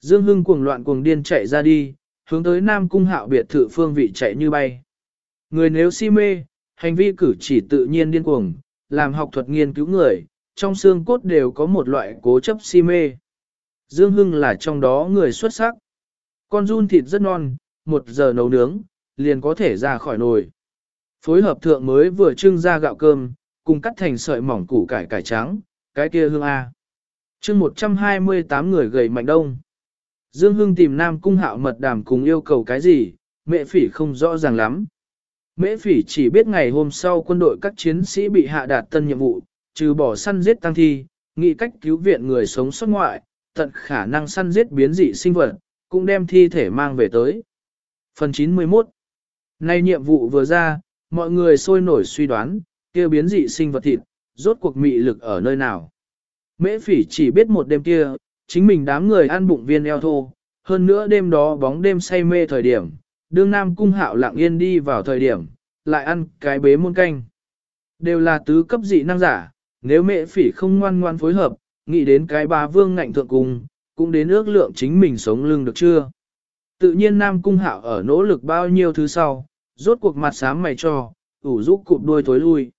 Dương Hưng cuồng loạn cuồng điên chạy ra đi, hướng tới Nam cung hạo biệt thự phương vị chạy như bay. Người nếu si mê, hành vi cử chỉ tự nhiên điên cuồng, làm học thuật nghiên cứu người, trong xương cốt đều có một loại cố chấp si mê. Dương Hưng là trong đó người xuất sắc. Con run thịt rất non, một giờ nấu nướng, liền có thể ra khỏi nồi. Phối hợp thượng mới vừa trưng ra gạo cơm, cùng cắt thành sợi mỏng củ cải cải trắng, cái kia hương A. chương 128 người gầy mạnh đông. Dương Hưng tìm Nam Cung Hạo mật đàm cùng yêu cầu cái gì, mẹ phỉ không rõ ràng lắm. Mễ phỉ chỉ biết ngày hôm sau quân đội các chiến sĩ bị hạ đạt tân nhiệm vụ, trừ bỏ săn giết tăng thi, nghĩ cách cứu viện người sống sót ngoại, tận khả năng săn giết biến dị sinh vật, cũng đem thi thể mang về tới. Phần 91 Nay nhiệm vụ vừa ra, mọi người sôi nổi suy đoán, kia biến dị sinh vật thịt, rốt cuộc mị lực ở nơi nào. Mễ phỉ chỉ biết một đêm kia, chính mình đám người ăn bụng viên eo thô, hơn nữa đêm đó bóng đêm say mê thời điểm, đương nam cung hạo lặng yên đi vào thời điểm, lại ăn cái bế muôn canh. Đều là tứ cấp dị năng giả, nếu mẹ phỉ không ngoan ngoan phối hợp, nghĩ đến cái bà vương ngạnh thượng cung, cũng đến ước lượng chính mình sống lưng được chưa. Tự nhiên nam cung hạo ở nỗ lực bao nhiêu thứ sau, rốt cuộc mặt sám mày cho, ủ rũ cụp đuôi tối lui.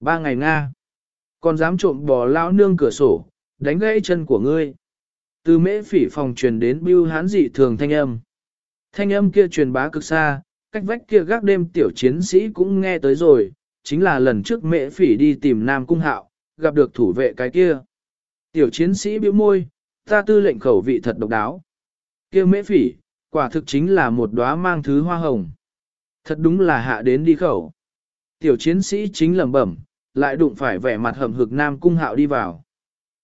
Ba ngày Nga, còn dám trộm bò lao nương cửa sổ, đánh gãy chân của ngươi. Từ mễ phỉ phòng truyền đến bưu hán dị thường thanh âm. Thanh âm kia truyền bá cực xa, cách vách kia gác đêm tiểu chiến sĩ cũng nghe tới rồi, chính là lần trước mễ phỉ đi tìm Nam Cung Hạo, gặp được thủ vệ cái kia. Tiểu chiến sĩ bĩu môi, ta tư lệnh khẩu vị thật độc đáo. kia mễ phỉ, quả thực chính là một đóa mang thứ hoa hồng. Thật đúng là hạ đến đi khẩu. Tiểu chiến sĩ chính lẩm bẩm, lại đụng phải vẻ mặt hầm hực Nam Cung Hạo đi vào.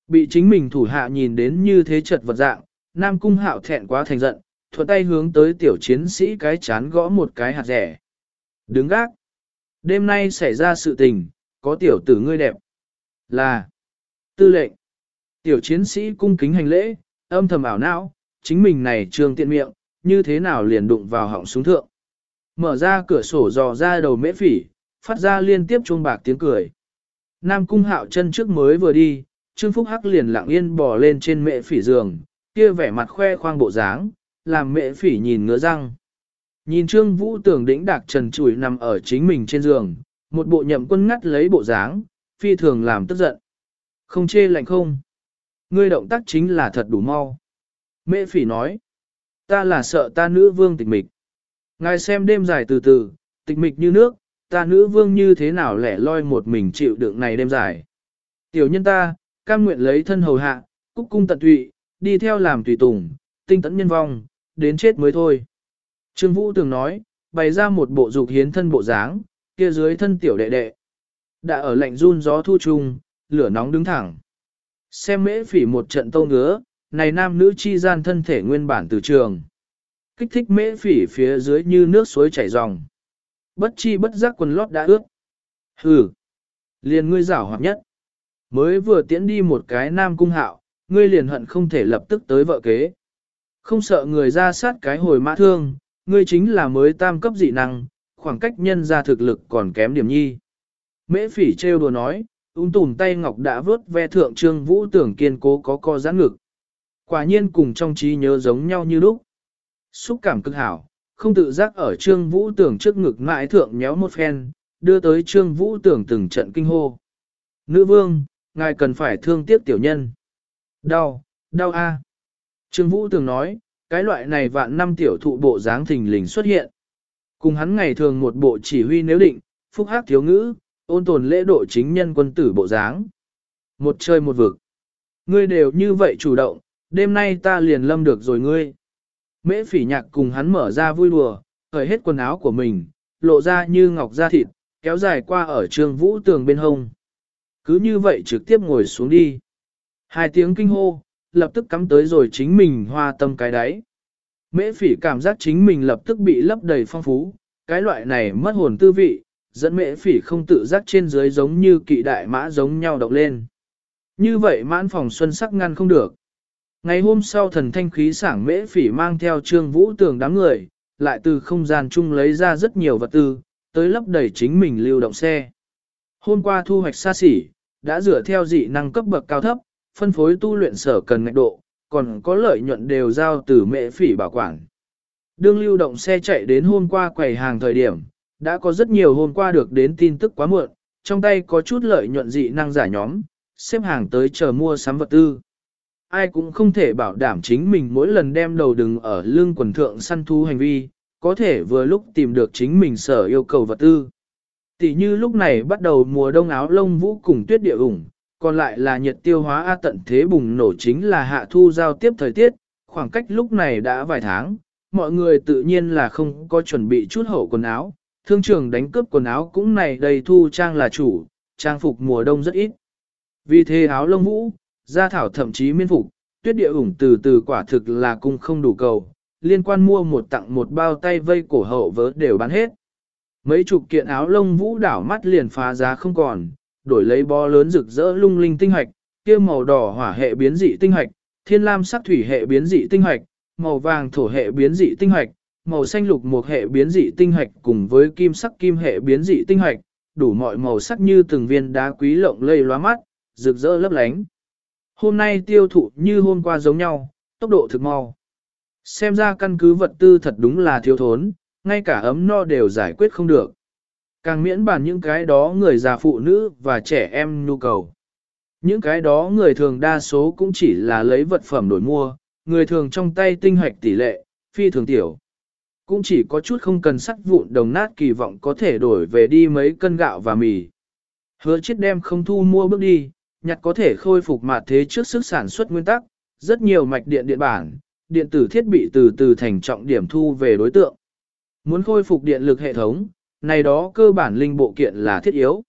Bị chính mình thủ hạ nhìn đến như thế chật vật dạng, Nam Cung Hạo thẹn quá thành giận, thuận tay hướng tới tiểu chiến sĩ cái chán gõ một cái hạt rẻ. Đứng gác. Đêm nay xảy ra sự tình, có tiểu tử ngươi đẹp. Là. Tư lệnh. Tiểu chiến sĩ cung kính hành lễ, âm thầm ảo não, chính mình này trường tiện miệng, như thế nào liền đụng vào họng súng thượng. Mở ra cửa sổ dò ra đầu mễ phỉ, phát ra liên tiếp chuông bạc tiếng cười. Nam cung hạo chân trước mới vừa đi, Trương Phúc Hắc liền lặng yên bò lên trên mẹ phỉ giường, kia vẻ mặt khoe khoang bộ dáng, làm mẹ phỉ nhìn ngứa răng. Nhìn Trương Vũ tưởng đĩnh đạc trần trụi nằm ở chính mình trên giường, một bộ nhậm quân ngắt lấy bộ dáng, phi thường làm tức giận. Không chê lạnh không? Ngươi động tác chính là thật đủ mau. Mẹ phỉ nói, ta là sợ ta nữ vương tịch mịch. Ngài xem đêm dài từ từ, tịch mịch như nước, ta nữ vương như thế nào lẻ loi một mình chịu đựng này đêm dài. Tiểu nhân ta, cam nguyện lấy thân hầu hạ, cúc cung tận tụy, đi theo làm tùy tùng, tinh tấn nhân vong, đến chết mới thôi. Trương Vũ từng nói, bày ra một bộ dục hiến thân bộ dáng, kia dưới thân tiểu đệ đệ. Đã ở lạnh run gió thu trùng, lửa nóng đứng thẳng. Xem mễ phỉ một trận tâu ngứa, này nam nữ chi gian thân thể nguyên bản từ trường. Kích thích mễ phỉ phía dưới như nước suối chảy ròng. Bất chi bất giác quần lót đã ướt. Hừ, liền ngươi giảo hoạt nhất. Mới vừa tiễn đi một cái nam cung hạo, ngươi liền hận không thể lập tức tới vợ kế. Không sợ người ra sát cái hồi mã thương, ngươi chính là mới tam cấp dị năng, khoảng cách nhân ra thực lực còn kém điểm nhi. Mễ phỉ trêu đùa nói, ung tùm tay ngọc đã vớt ve thượng trương vũ tưởng kiên cố có co giãn ngực. Quả nhiên cùng trong trí nhớ giống nhau như lúc. Xúc cảm cực hảo, không tự giác ở trương vũ tưởng trước ngực mãi thượng nhéo một phen, đưa tới trương vũ tưởng từng trận kinh hô. Nữ vương, ngài cần phải thương tiếc tiểu nhân. Đau, đau a. Trương vũ tưởng nói, cái loại này vạn năm tiểu thụ bộ dáng thình lình xuất hiện. Cùng hắn ngày thường một bộ chỉ huy nếu định, phúc hắc thiếu ngữ, ôn tồn lễ độ chính nhân quân tử bộ dáng. Một chơi một vực. Ngươi đều như vậy chủ động, đêm nay ta liền lâm được rồi ngươi. Mễ phỉ nhạc cùng hắn mở ra vui đùa, cởi hết quần áo của mình, lộ ra như ngọc da thịt, kéo dài qua ở trường vũ tường bên hông. Cứ như vậy trực tiếp ngồi xuống đi. Hai tiếng kinh hô, lập tức cắm tới rồi chính mình hoa tâm cái đáy. Mễ phỉ cảm giác chính mình lập tức bị lấp đầy phong phú, cái loại này mất hồn tư vị, dẫn mễ phỉ không tự giác trên dưới giống như kỵ đại mã giống nhau động lên. Như vậy mãn phòng xuân sắc ngăn không được. Ngày hôm sau thần thanh khí sảng mễ phỉ mang theo trương vũ tường đám người, lại từ không gian chung lấy ra rất nhiều vật tư, tới lấp đầy chính mình lưu động xe. Hôm qua thu hoạch xa xỉ, đã dựa theo dị năng cấp bậc cao thấp, phân phối tu luyện sở cần ngạch độ, còn có lợi nhuận đều giao từ mễ phỉ bảo quản. Đương lưu động xe chạy đến hôm qua quầy hàng thời điểm, đã có rất nhiều hôm qua được đến tin tức quá muộn, trong tay có chút lợi nhuận dị năng giả nhóm, xếp hàng tới chờ mua sắm vật tư. Ai cũng không thể bảo đảm chính mình mỗi lần đem đầu đừng ở lưng quần thượng săn thú hành vi, có thể vừa lúc tìm được chính mình sở yêu cầu vật tư. Tỷ như lúc này bắt đầu mùa đông áo lông vũ cùng tuyết địa ủng, còn lại là nhiệt tiêu hóa A tận thế bùng nổ chính là hạ thu giao tiếp thời tiết, khoảng cách lúc này đã vài tháng, mọi người tự nhiên là không có chuẩn bị chút hậu quần áo, thương trường đánh cướp quần áo cũng này đầy thu trang là chủ, trang phục mùa đông rất ít. Vì thế áo lông vũ, gia thảo thậm chí miên phục, tuyết địa ủng từ từ quả thực là cung không đủ cầu, liên quan mua một tặng một bao tay vây cổ hậu vớ đều bán hết. Mấy chục kiện áo lông vũ đảo mắt liền phá giá không còn, đổi lấy bó lớn rực rỡ lung linh tinh hạch, kia màu đỏ hỏa hệ biến dị tinh hạch, thiên lam sắc thủy hệ biến dị tinh hạch, màu vàng thổ hệ biến dị tinh hạch, màu xanh lục một hệ biến dị tinh hạch cùng với kim sắc kim hệ biến dị tinh hạch, đủ mọi màu sắc như từng viên đá quý lộng lây loa mắt, rực rỡ lấp lánh. Hôm nay tiêu thụ như hôm qua giống nhau, tốc độ thực mau. Xem ra căn cứ vật tư thật đúng là thiếu thốn, ngay cả ấm no đều giải quyết không được. Càng miễn bàn những cái đó người già phụ nữ và trẻ em nhu cầu. Những cái đó người thường đa số cũng chỉ là lấy vật phẩm đổi mua, người thường trong tay tinh hoạch tỷ lệ, phi thường tiểu. Cũng chỉ có chút không cần sắt vụn đồng nát kỳ vọng có thể đổi về đi mấy cân gạo và mì. Hứa chết đem không thu mua bước đi, nhặt có thể khôi phục mặt thế trước sức sản xuất nguyên tắc, rất nhiều mạch điện điện bản, điện tử thiết bị từ từ thành trọng điểm thu về đối tượng. Muốn khôi phục điện lực hệ thống, này đó cơ bản linh bộ kiện là thiết yếu.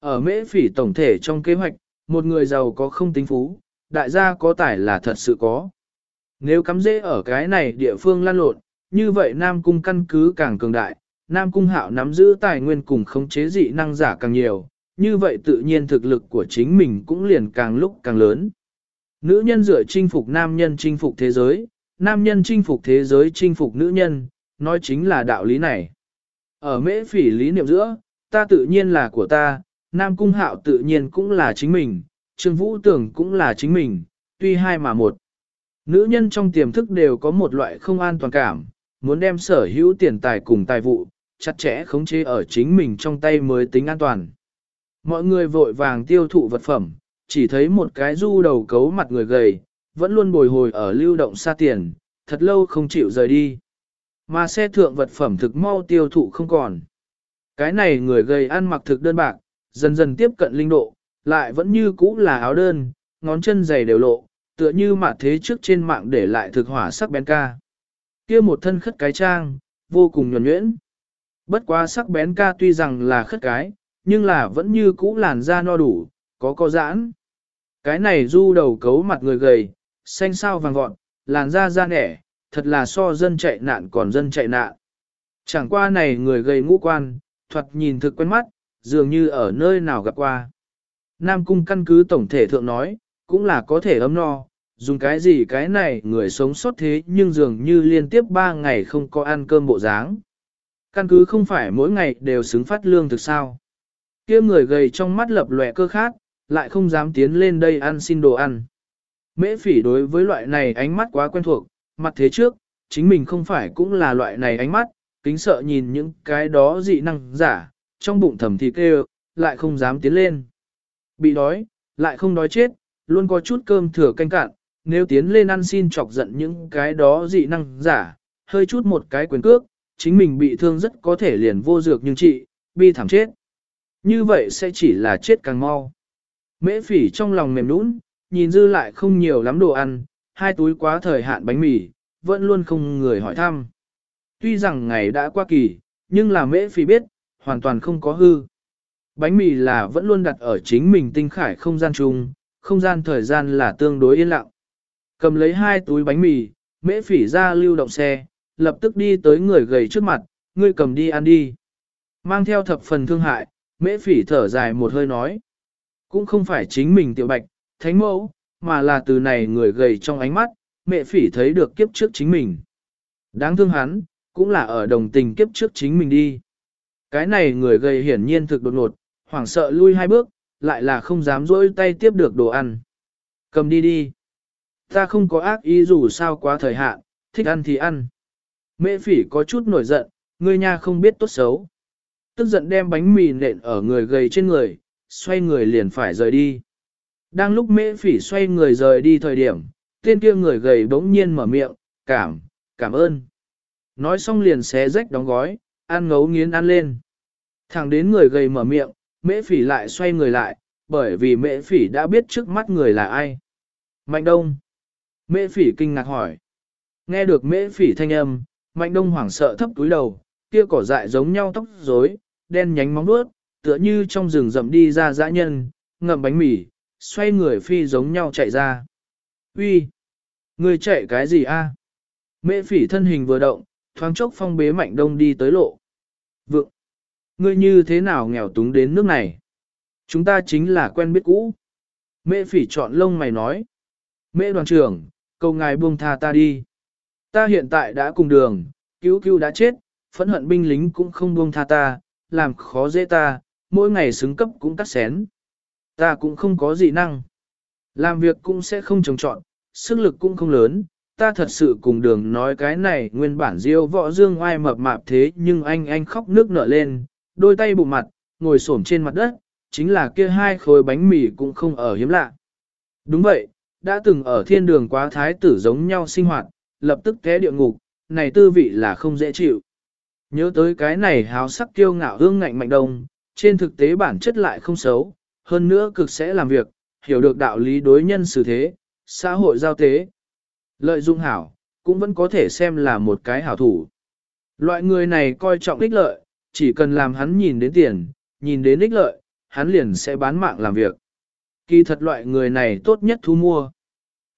Ở mễ phỉ tổng thể trong kế hoạch, một người giàu có không tính phú, đại gia có tài là thật sự có. Nếu cắm dễ ở cái này địa phương lan lộn, như vậy Nam Cung căn cứ càng cường đại, Nam Cung hạo nắm giữ tài nguyên cùng khống chế dị năng giả càng nhiều, như vậy tự nhiên thực lực của chính mình cũng liền càng lúc càng lớn. Nữ nhân dựa chinh phục nam nhân chinh phục thế giới, nam nhân chinh phục thế giới chinh phục nữ nhân, nói chính là đạo lý này. Ở mễ phỉ lý niệm giữa, ta tự nhiên là của ta, Nam Cung Hạo tự nhiên cũng là chính mình, Trương Vũ Tưởng cũng là chính mình, tuy hai mà một. Nữ nhân trong tiềm thức đều có một loại không an toàn cảm, muốn đem sở hữu tiền tài cùng tài vụ, chặt chẽ khống chế ở chính mình trong tay mới tính an toàn. Mọi người vội vàng tiêu thụ vật phẩm, chỉ thấy một cái du đầu cấu mặt người gầy, vẫn luôn bồi hồi ở lưu động xa tiền, thật lâu không chịu rời đi. Mà xe thượng vật phẩm thực mau tiêu thụ không còn. Cái này người gầy ăn mặc thực đơn bạc, dần dần tiếp cận linh độ, lại vẫn như cũ là áo đơn, ngón chân dày đều lộ, tựa như mà thế trước trên mạng để lại thực hỏa sắc bén ca kia một thân khất cái trang, vô cùng nhuẩn nhuyễn. Bất quá sắc bén ca tuy rằng là khất cái, nhưng là vẫn như cũ làn da no đủ, có co giãn. Cái này du đầu cấu mặt người gầy, xanh sao vàng gọn, làn da da nẻ, thật là so dân chạy nạn còn dân chạy nạn. Chẳng qua này người gầy ngũ quan, thuật nhìn thực quen mắt, dường như ở nơi nào gặp qua. Nam cung căn cứ tổng thể thượng nói, cũng là có thể ấm no, dùng cái gì cái này người sống sót thế nhưng dường như liên tiếp 3 ngày không có ăn cơm bộ dáng. Căn cứ không phải mỗi ngày đều xứng phát lương thực sao. kia người gầy trong mắt lập lòe cơ khát, lại không dám tiến lên đây ăn xin đồ ăn. Mễ phỉ đối với loại này ánh mắt quá quen thuộc, mặt thế trước, chính mình không phải cũng là loại này ánh mắt, kính sợ nhìn những cái đó dị năng giả, trong bụng thầm thì kêu, lại không dám tiến lên. Bị đói, lại không đói chết, luôn có chút cơm thừa canh cạn, nếu tiến lên ăn xin chọc giận những cái đó dị năng giả, hơi chút một cái quyền cước, chính mình bị thương rất có thể liền vô dược nhưng trị, bi thảm chết. Như vậy sẽ chỉ là chết càng mau. Mễ phỉ trong lòng mềm nũng, nhìn dư lại không nhiều lắm đồ ăn, hai túi quá thời hạn bánh mì, vẫn luôn không người hỏi thăm. Tuy rằng ngày đã qua kỳ, nhưng là mễ phỉ biết, hoàn toàn không có hư. Bánh mì là vẫn luôn đặt ở chính mình tinh khải không gian chung, không gian thời gian là tương đối yên lặng. Cầm lấy hai túi bánh mì, mễ phỉ ra lưu động xe, lập tức đi tới người gầy trước mặt, ngươi cầm đi ăn đi. Mang theo thập phần thương hại, mễ phỉ thở dài một hơi nói. Cũng không phải chính mình tiểu bạch, thánh mẫu, mà là từ này người gầy trong ánh mắt, mẹ phỉ thấy được kiếp trước chính mình. Đáng thương hắn, cũng là ở đồng tình kiếp trước chính mình đi. Cái này người gầy hiển nhiên thực đột ngột, hoảng sợ lui hai bước, lại là không dám dỗi tay tiếp được đồ ăn. Cầm đi đi. Ta không có ác ý dù sao quá thời hạn, thích ăn thì ăn. Mễ phỉ có chút nổi giận, người nhà không biết tốt xấu. Tức giận đem bánh mì nện ở người gầy trên người, xoay người liền phải rời đi. Đang lúc mễ phỉ xoay người rời đi thời điểm, tên kia người gầy bỗng nhiên mở miệng, cảm, cảm ơn. Nói xong liền xé rách đóng gói, ăn ngấu nghiến ăn lên. Thẳng đến người gầy mở miệng, mễ phỉ lại xoay người lại, bởi vì mễ phỉ đã biết trước mắt người là ai. Mạnh đông. Mễ phỉ kinh ngạc hỏi. Nghe được mễ phỉ thanh âm, mạnh đông hoảng sợ thấp túi đầu, kia cỏ dại giống nhau tóc rối, đen nhánh móng vuốt, tựa như trong rừng rậm đi ra dã nhân, ngậm bánh mì, xoay người phi giống nhau chạy ra. Uy, Người chạy cái gì a? Mễ phỉ thân hình vừa động, thoáng chốc phong bế mạnh đông đi tới lộ. Vượng! Ngươi như thế nào nghèo túng đến nước này? Chúng ta chính là quen biết cũ. Mễ phỉ chọn lông mày nói. Mễ đoàn trưởng, cầu ngài buông tha ta đi. Ta hiện tại đã cùng đường, cứu cứu đã chết, phẫn hận binh lính cũng không buông tha ta, làm khó dễ ta, mỗi ngày xứng cấp cũng cắt xén. Ta cũng không có dị năng. Làm việc cũng sẽ không trồng trọn, sức lực cũng không lớn. Ta thật sự cùng đường nói cái này nguyên bản diêu võ dương oai mập mạp thế nhưng anh anh khóc nước nở lên, đôi tay bụng mặt, ngồi xổm trên mặt đất, chính là kia hai khối bánh mì cũng không ở hiếm lạ. Đúng vậy, đã từng ở thiên đường quá thái tử giống nhau sinh hoạt, lập tức té địa ngục, này tư vị là không dễ chịu. Nhớ tới cái này háo sắc kiêu ngạo hương ngạnh mạnh đông, trên thực tế bản chất lại không xấu, hơn nữa cực sẽ làm việc, hiểu được đạo lý đối nhân xử thế, xã hội giao tế. Lợi dụng hảo, cũng vẫn có thể xem là một cái hảo thủ. Loại người này coi trọng ích lợi, chỉ cần làm hắn nhìn đến tiền, nhìn đến ích lợi, hắn liền sẽ bán mạng làm việc. Kỳ thật loại người này tốt nhất thu mua.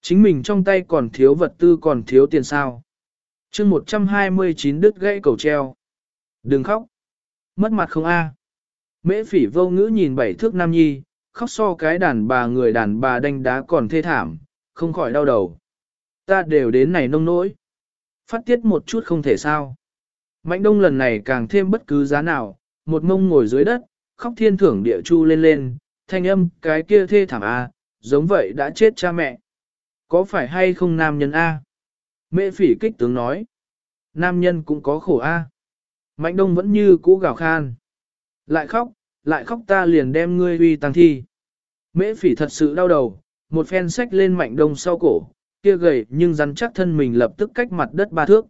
Chính mình trong tay còn thiếu vật tư còn thiếu tiền sao. chương 129 đứt gãy cầu treo. Đừng khóc. Mất mặt không a Mễ phỉ vô ngữ nhìn bảy thước nam nhi, khóc so cái đàn bà người đàn bà đánh đá còn thê thảm, không khỏi đau đầu. Ta đều đến này nông nỗi. Phát tiết một chút không thể sao. Mạnh đông lần này càng thêm bất cứ giá nào, một mông ngồi dưới đất, khóc thiên thưởng địa chu lên lên, thanh âm cái kia thê thảm a, giống vậy đã chết cha mẹ. Có phải hay không nam nhân a? Mẹ phỉ kích tướng nói. Nam nhân cũng có khổ a. Mạnh đông vẫn như cũ gào khan. Lại khóc, lại khóc ta liền đem ngươi uy tăng thi. Mễ phỉ thật sự đau đầu, một phen sách lên mạnh đông sau cổ, kia gầy nhưng rắn chắc thân mình lập tức cách mặt đất ba thước.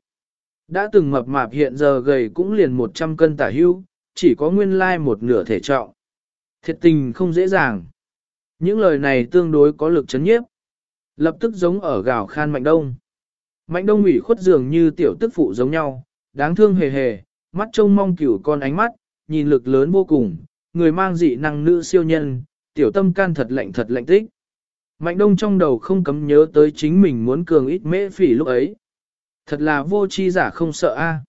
Đã từng mập mạp hiện giờ gầy cũng liền 100 cân tả hưu, chỉ có nguyên lai một nửa thể trọng. Thiệt tình không dễ dàng. Những lời này tương đối có lực chấn nhiếp. Lập tức giống ở gào khan mạnh đông. Mạnh đông ủy khuất dường như tiểu tức phụ giống nhau, đáng thương hề hề, mắt trông mong cửu con ánh mắt, nhìn lực lớn vô cùng, người mang dị năng nữ siêu nhân, tiểu tâm can thật lạnh thật lạnh tích. Mạnh đông trong đầu không cấm nhớ tới chính mình muốn cường ít mễ phỉ lúc ấy. Thật là vô chi giả không sợ a.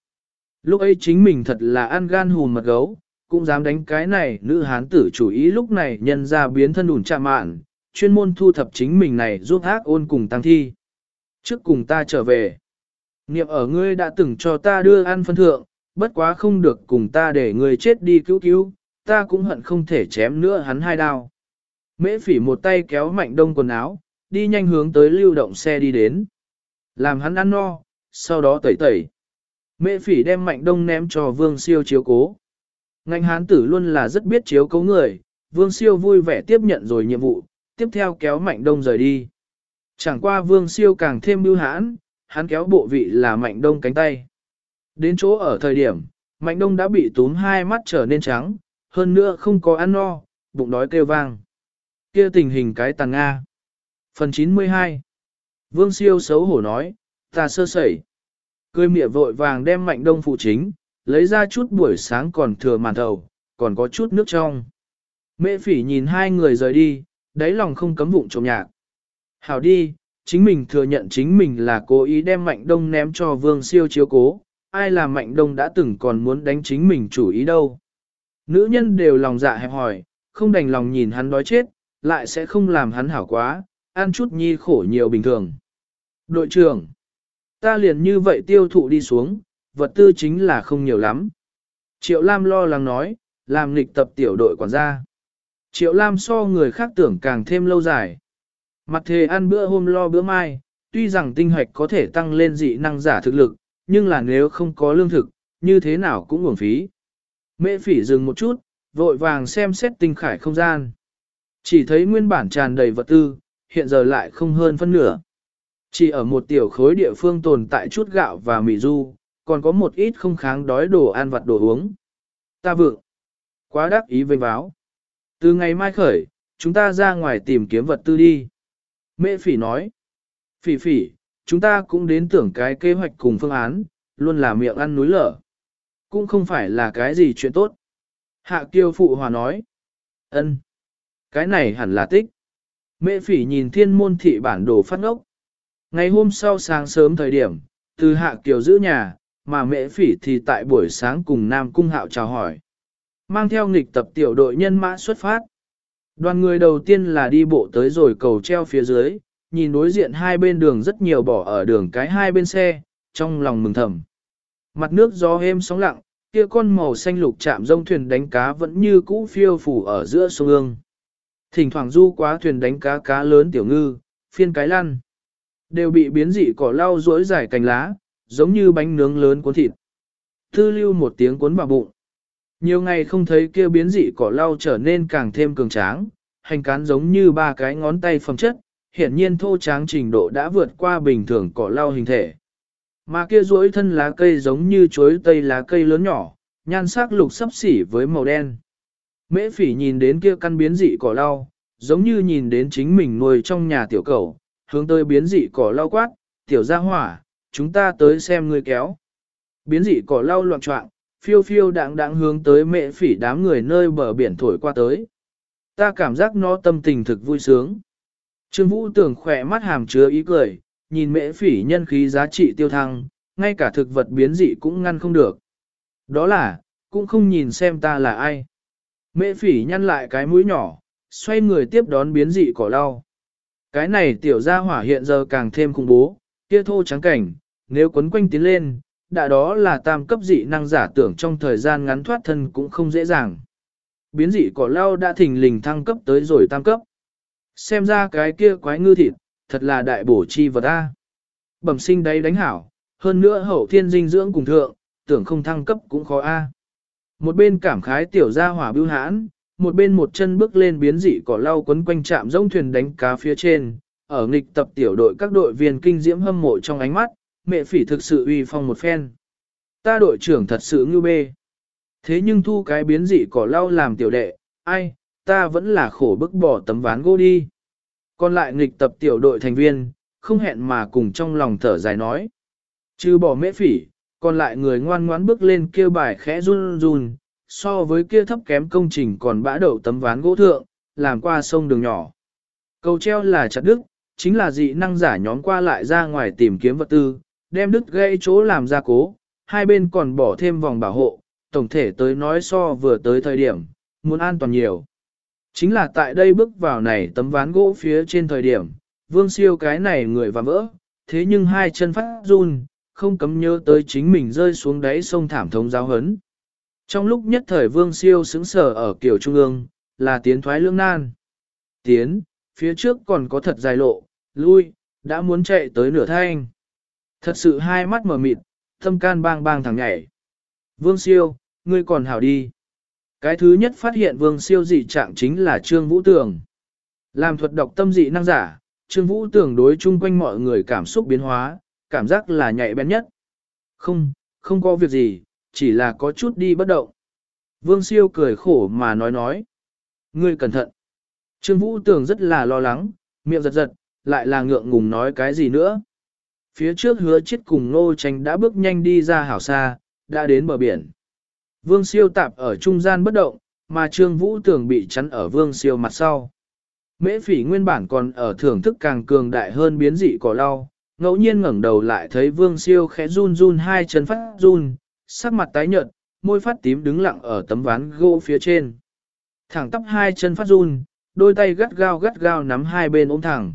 Lúc ấy chính mình thật là ăn gan hùn mật gấu, cũng dám đánh cái này nữ hán tử chủ ý lúc này nhân ra biến thân đùn chạm mạn, chuyên môn thu thập chính mình này giúp ác ôn cùng tăng thi. Trước cùng ta trở về. Niệm ở ngươi đã từng cho ta đưa ăn phân thượng, bất quá không được cùng ta để ngươi chết đi cứu cứu, ta cũng hận không thể chém nữa hắn hai đao. Mễ phỉ một tay kéo mạnh đông quần áo, đi nhanh hướng tới lưu động xe đi đến. Làm hắn ăn no, sau đó tẩy tẩy. Mễ phỉ đem mạnh đông ném cho vương siêu chiếu cố. Ngành hán tử luôn là rất biết chiếu cấu người, vương siêu vui vẻ tiếp nhận rồi nhiệm vụ, tiếp theo kéo mạnh đông rời đi. Chẳng qua vương siêu càng thêm bưu hãn, hắn kéo bộ vị là mạnh đông cánh tay. Đến chỗ ở thời điểm, mạnh đông đã bị túm hai mắt trở nên trắng, hơn nữa không có ăn no, bụng đói kêu vang. kia tình hình cái tàng Nga. Phần 92 Vương siêu xấu hổ nói, ta sơ sẩy. Cười mỉa vội vàng đem mạnh đông phụ chính, lấy ra chút buổi sáng còn thừa màn thầu, còn có chút nước trong. Mẹ phỉ nhìn hai người rời đi, đáy lòng không cấm vụng trộm nhạc. Hảo đi, chính mình thừa nhận chính mình là cố ý đem mạnh đông ném cho vương siêu chiếu cố, ai là mạnh đông đã từng còn muốn đánh chính mình chủ ý đâu. Nữ nhân đều lòng dạ hẹp hỏi, không đành lòng nhìn hắn đói chết, lại sẽ không làm hắn hảo quá, ăn chút nhi khổ nhiều bình thường. Đội trưởng, ta liền như vậy tiêu thụ đi xuống, vật tư chính là không nhiều lắm. Triệu Lam lo lắng nói, làm lịch tập tiểu đội quản gia. Triệu Lam so người khác tưởng càng thêm lâu dài. Mặt thề ăn bữa hôm lo bữa mai, tuy rằng tinh hoạch có thể tăng lên dị năng giả thực lực, nhưng là nếu không có lương thực, như thế nào cũng uổng phí. Mễ phỉ dừng một chút, vội vàng xem xét tinh khải không gian. Chỉ thấy nguyên bản tràn đầy vật tư, hiện giờ lại không hơn phân nửa. Chỉ ở một tiểu khối địa phương tồn tại chút gạo và mì du, còn có một ít không kháng đói đồ ăn vặt đồ uống. Ta vượng. Quá đắc ý vênh báo. Từ ngày mai khởi, chúng ta ra ngoài tìm kiếm vật tư đi. mẹ phỉ nói. Phỉ phỉ, chúng ta cũng đến tưởng cái kế hoạch cùng phương án, luôn là miệng ăn núi lở. Cũng không phải là cái gì chuyện tốt. Hạ kiêu phụ hòa nói. ân, Cái này hẳn là tích. mẹ phỉ nhìn thiên môn thị bản đồ phát ngốc. Ngày hôm sau sáng sớm thời điểm, từ hạ kiều giữ nhà, mà mễ phỉ thì tại buổi sáng cùng Nam Cung Hạo chào hỏi. Mang theo nghịch tập tiểu đội nhân mã xuất phát. Đoàn người đầu tiên là đi bộ tới rồi cầu treo phía dưới, nhìn đối diện hai bên đường rất nhiều bỏ ở đường cái hai bên xe, trong lòng mừng thầm. Mặt nước gió êm sóng lặng, kia con màu xanh lục chạm rông thuyền đánh cá vẫn như cũ phiêu phủ ở giữa sông ương. Thỉnh thoảng du quá thuyền đánh cá cá lớn tiểu ngư, phiên cái lăn. Đều bị biến dị cỏ lau rỗi dài cành lá, giống như bánh nướng lớn cuốn thịt. Tư lưu một tiếng cuốn vào bụng. Nhiều ngày không thấy kia biến dị cỏ lau trở nên càng thêm cường tráng, hành cán giống như ba cái ngón tay phẩm chất, hiển nhiên thô tráng trình độ đã vượt qua bình thường cỏ lau hình thể. Mà kia duỗi thân lá cây giống như chuối tây lá cây lớn nhỏ, nhan sắc lục sắp xỉ với màu đen. Mễ phỉ nhìn đến kia căn biến dị cỏ lau, giống như nhìn đến chính mình nuôi trong nhà tiểu cầu, hướng tới biến dị cỏ lau quát, tiểu gia hỏa, chúng ta tới xem người kéo. Biến dị cỏ lau loạn trọng, phiêu phiêu đáng đáng hướng tới mẹ phỉ đám người nơi bờ biển thổi qua tới. Ta cảm giác nó tâm tình thực vui sướng. Trương Vũ tưởng khỏe mắt hàm chứa ý cười, nhìn mẹ phỉ nhân khí giá trị tiêu thăng, ngay cả thực vật biến dị cũng ngăn không được. Đó là, cũng không nhìn xem ta là ai. Mẹ phỉ nhăn lại cái mũi nhỏ, xoay người tiếp đón biến dị cỏ lau. Cái này tiểu gia hỏa hiện giờ càng thêm khủng bố, kia thô trắng cảnh, nếu quấn quanh tiến lên, đã đó là tam cấp dị năng giả tưởng trong thời gian ngắn thoát thân cũng không dễ dàng. Biến dị cỏ lau đã thình lình thăng cấp tới rồi tam cấp. Xem ra cái kia quái ngư thịt, thật là đại bổ chi vật ta. Bẩm sinh đấy đánh hảo, hơn nữa hậu thiên dinh dưỡng cùng thượng, tưởng không thăng cấp cũng khó a. Một bên cảm khái tiểu gia hỏa bưu hãn, một bên một chân bước lên biến dị cỏ lau quấn quanh chạm rông thuyền đánh cá phía trên, ở nghịch tập tiểu đội các đội viên kinh diễm hâm mộ trong ánh mắt, mẹ phỉ thực sự uy phong một phen. Ta đội trưởng thật sự ngư bê. Thế nhưng thu cái biến dị cỏ lau làm tiểu đệ, ai, ta vẫn là khổ bức bỏ tấm ván gỗ đi. Còn lại nghịch tập tiểu đội thành viên, không hẹn mà cùng trong lòng thở dài nói. Trừ bỏ mễ phỉ, còn lại người ngoan ngoãn bước lên kêu bài khẽ run run, so với kia thấp kém công trình còn bã đậu tấm ván gỗ thượng, làm qua sông đường nhỏ. Cầu treo là chặt đức, chính là dị năng giả nhóm qua lại ra ngoài tìm kiếm vật tư, đem đứt gây chỗ làm ra cố, hai bên còn bỏ thêm vòng bảo hộ, tổng thể tới nói so vừa tới thời điểm, muốn an toàn nhiều. Chính là tại đây bước vào này tấm ván gỗ phía trên thời điểm, vương siêu cái này người và vỡ, thế nhưng hai chân phát run, không cấm nhớ tới chính mình rơi xuống đáy sông thảm thống giáo hấn. Trong lúc nhất thời vương siêu xứng sở ở kiểu trung ương, là tiến thoái lương nan. Tiến, phía trước còn có thật dài lộ, lui, đã muốn chạy tới nửa thanh. Thật sự hai mắt mở mịt, thâm can bang bang thẳng nhảy. Vương siêu, ngươi còn hảo đi. Cái thứ nhất phát hiện vương siêu dị trạng chính là Trương Vũ Tường. Làm thuật độc tâm dị năng giả, Trương Vũ Tường đối chung quanh mọi người cảm xúc biến hóa, cảm giác là nhạy bén nhất. Không, không có việc gì, chỉ là có chút đi bất động. Vương siêu cười khổ mà nói nói. Ngươi cẩn thận. Trương Vũ Tường rất là lo lắng, miệng giật giật, lại là ngượng ngùng nói cái gì nữa. Phía trước hứa chết cùng nô tranh đã bước nhanh đi ra hảo xa, đã đến bờ biển. Vương siêu tạp ở trung gian bất động, mà Trương Vũ Tường bị chắn ở vương siêu mặt sau. Mễ phỉ nguyên bản còn ở thưởng thức càng cường đại hơn biến dị cỏ lau, ngẫu nhiên ngẩng đầu lại thấy vương siêu khẽ run run hai chân phát run, sắc mặt tái nhợt, môi phát tím đứng lặng ở tấm ván gỗ phía trên. Thẳng tắp hai chân phát run, đôi tay gắt gao gắt gao nắm hai bên ôm thẳng.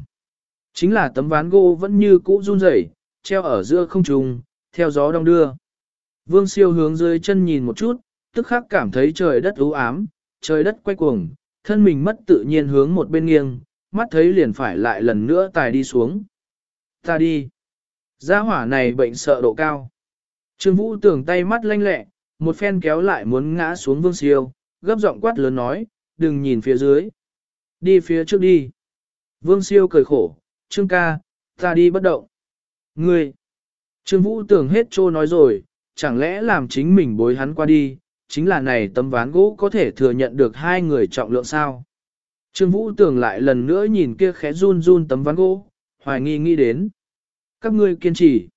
Chính là tấm ván gỗ vẫn như cũ run rẩy, treo ở giữa không trung, theo gió đông đưa. Vương siêu hướng dưới chân nhìn một chút, tức khắc cảm thấy trời đất u ám, trời đất quay cuồng, thân mình mất tự nhiên hướng một bên nghiêng, mắt thấy liền phải lại lần nữa tài đi xuống. Ta đi. Gia hỏa này bệnh sợ độ cao. Trương Vũ tưởng tay mắt lanh lẹ, một phen kéo lại muốn ngã xuống vương siêu, gấp giọng quát lớn nói, đừng nhìn phía dưới. Đi phía trước đi. Vương siêu cười khổ, Trương ca, ta đi bất động. Ngươi. Trương Vũ tưởng hết trô nói rồi, chẳng lẽ làm chính mình bối hắn qua đi, chính là này tấm ván gỗ có thể thừa nhận được hai người trọng lượng sao. Trương Vũ tưởng lại lần nữa nhìn kia khẽ run run tấm ván gỗ, hoài nghi nghĩ đến. Các ngươi kiên trì.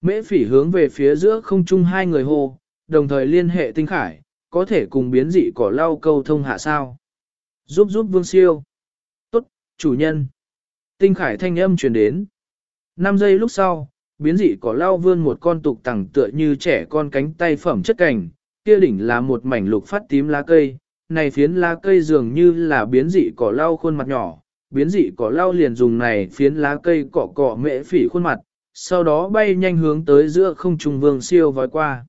Mễ phỉ hướng về phía giữa không trung hai người hô, đồng thời liên hệ tinh khải, có thể cùng biến dị cỏ lau câu thông hạ sao. Giúp giúp vương siêu. Tốt, chủ nhân. Tinh khải thanh âm truyền đến. 5 giây lúc sau, biến dị cỏ lao vươn một con tục tẳng tựa như trẻ con cánh tay phẩm chất cảnh, kia đỉnh là một mảnh lục phát tím lá cây, này phiến lá cây dường như là biến dị cỏ lao khuôn mặt nhỏ, biến dị cỏ lao liền dùng này phiến lá cây cỏ cỏ mễ phỉ khuôn mặt, sau đó bay nhanh hướng tới giữa không trung vương siêu vói qua.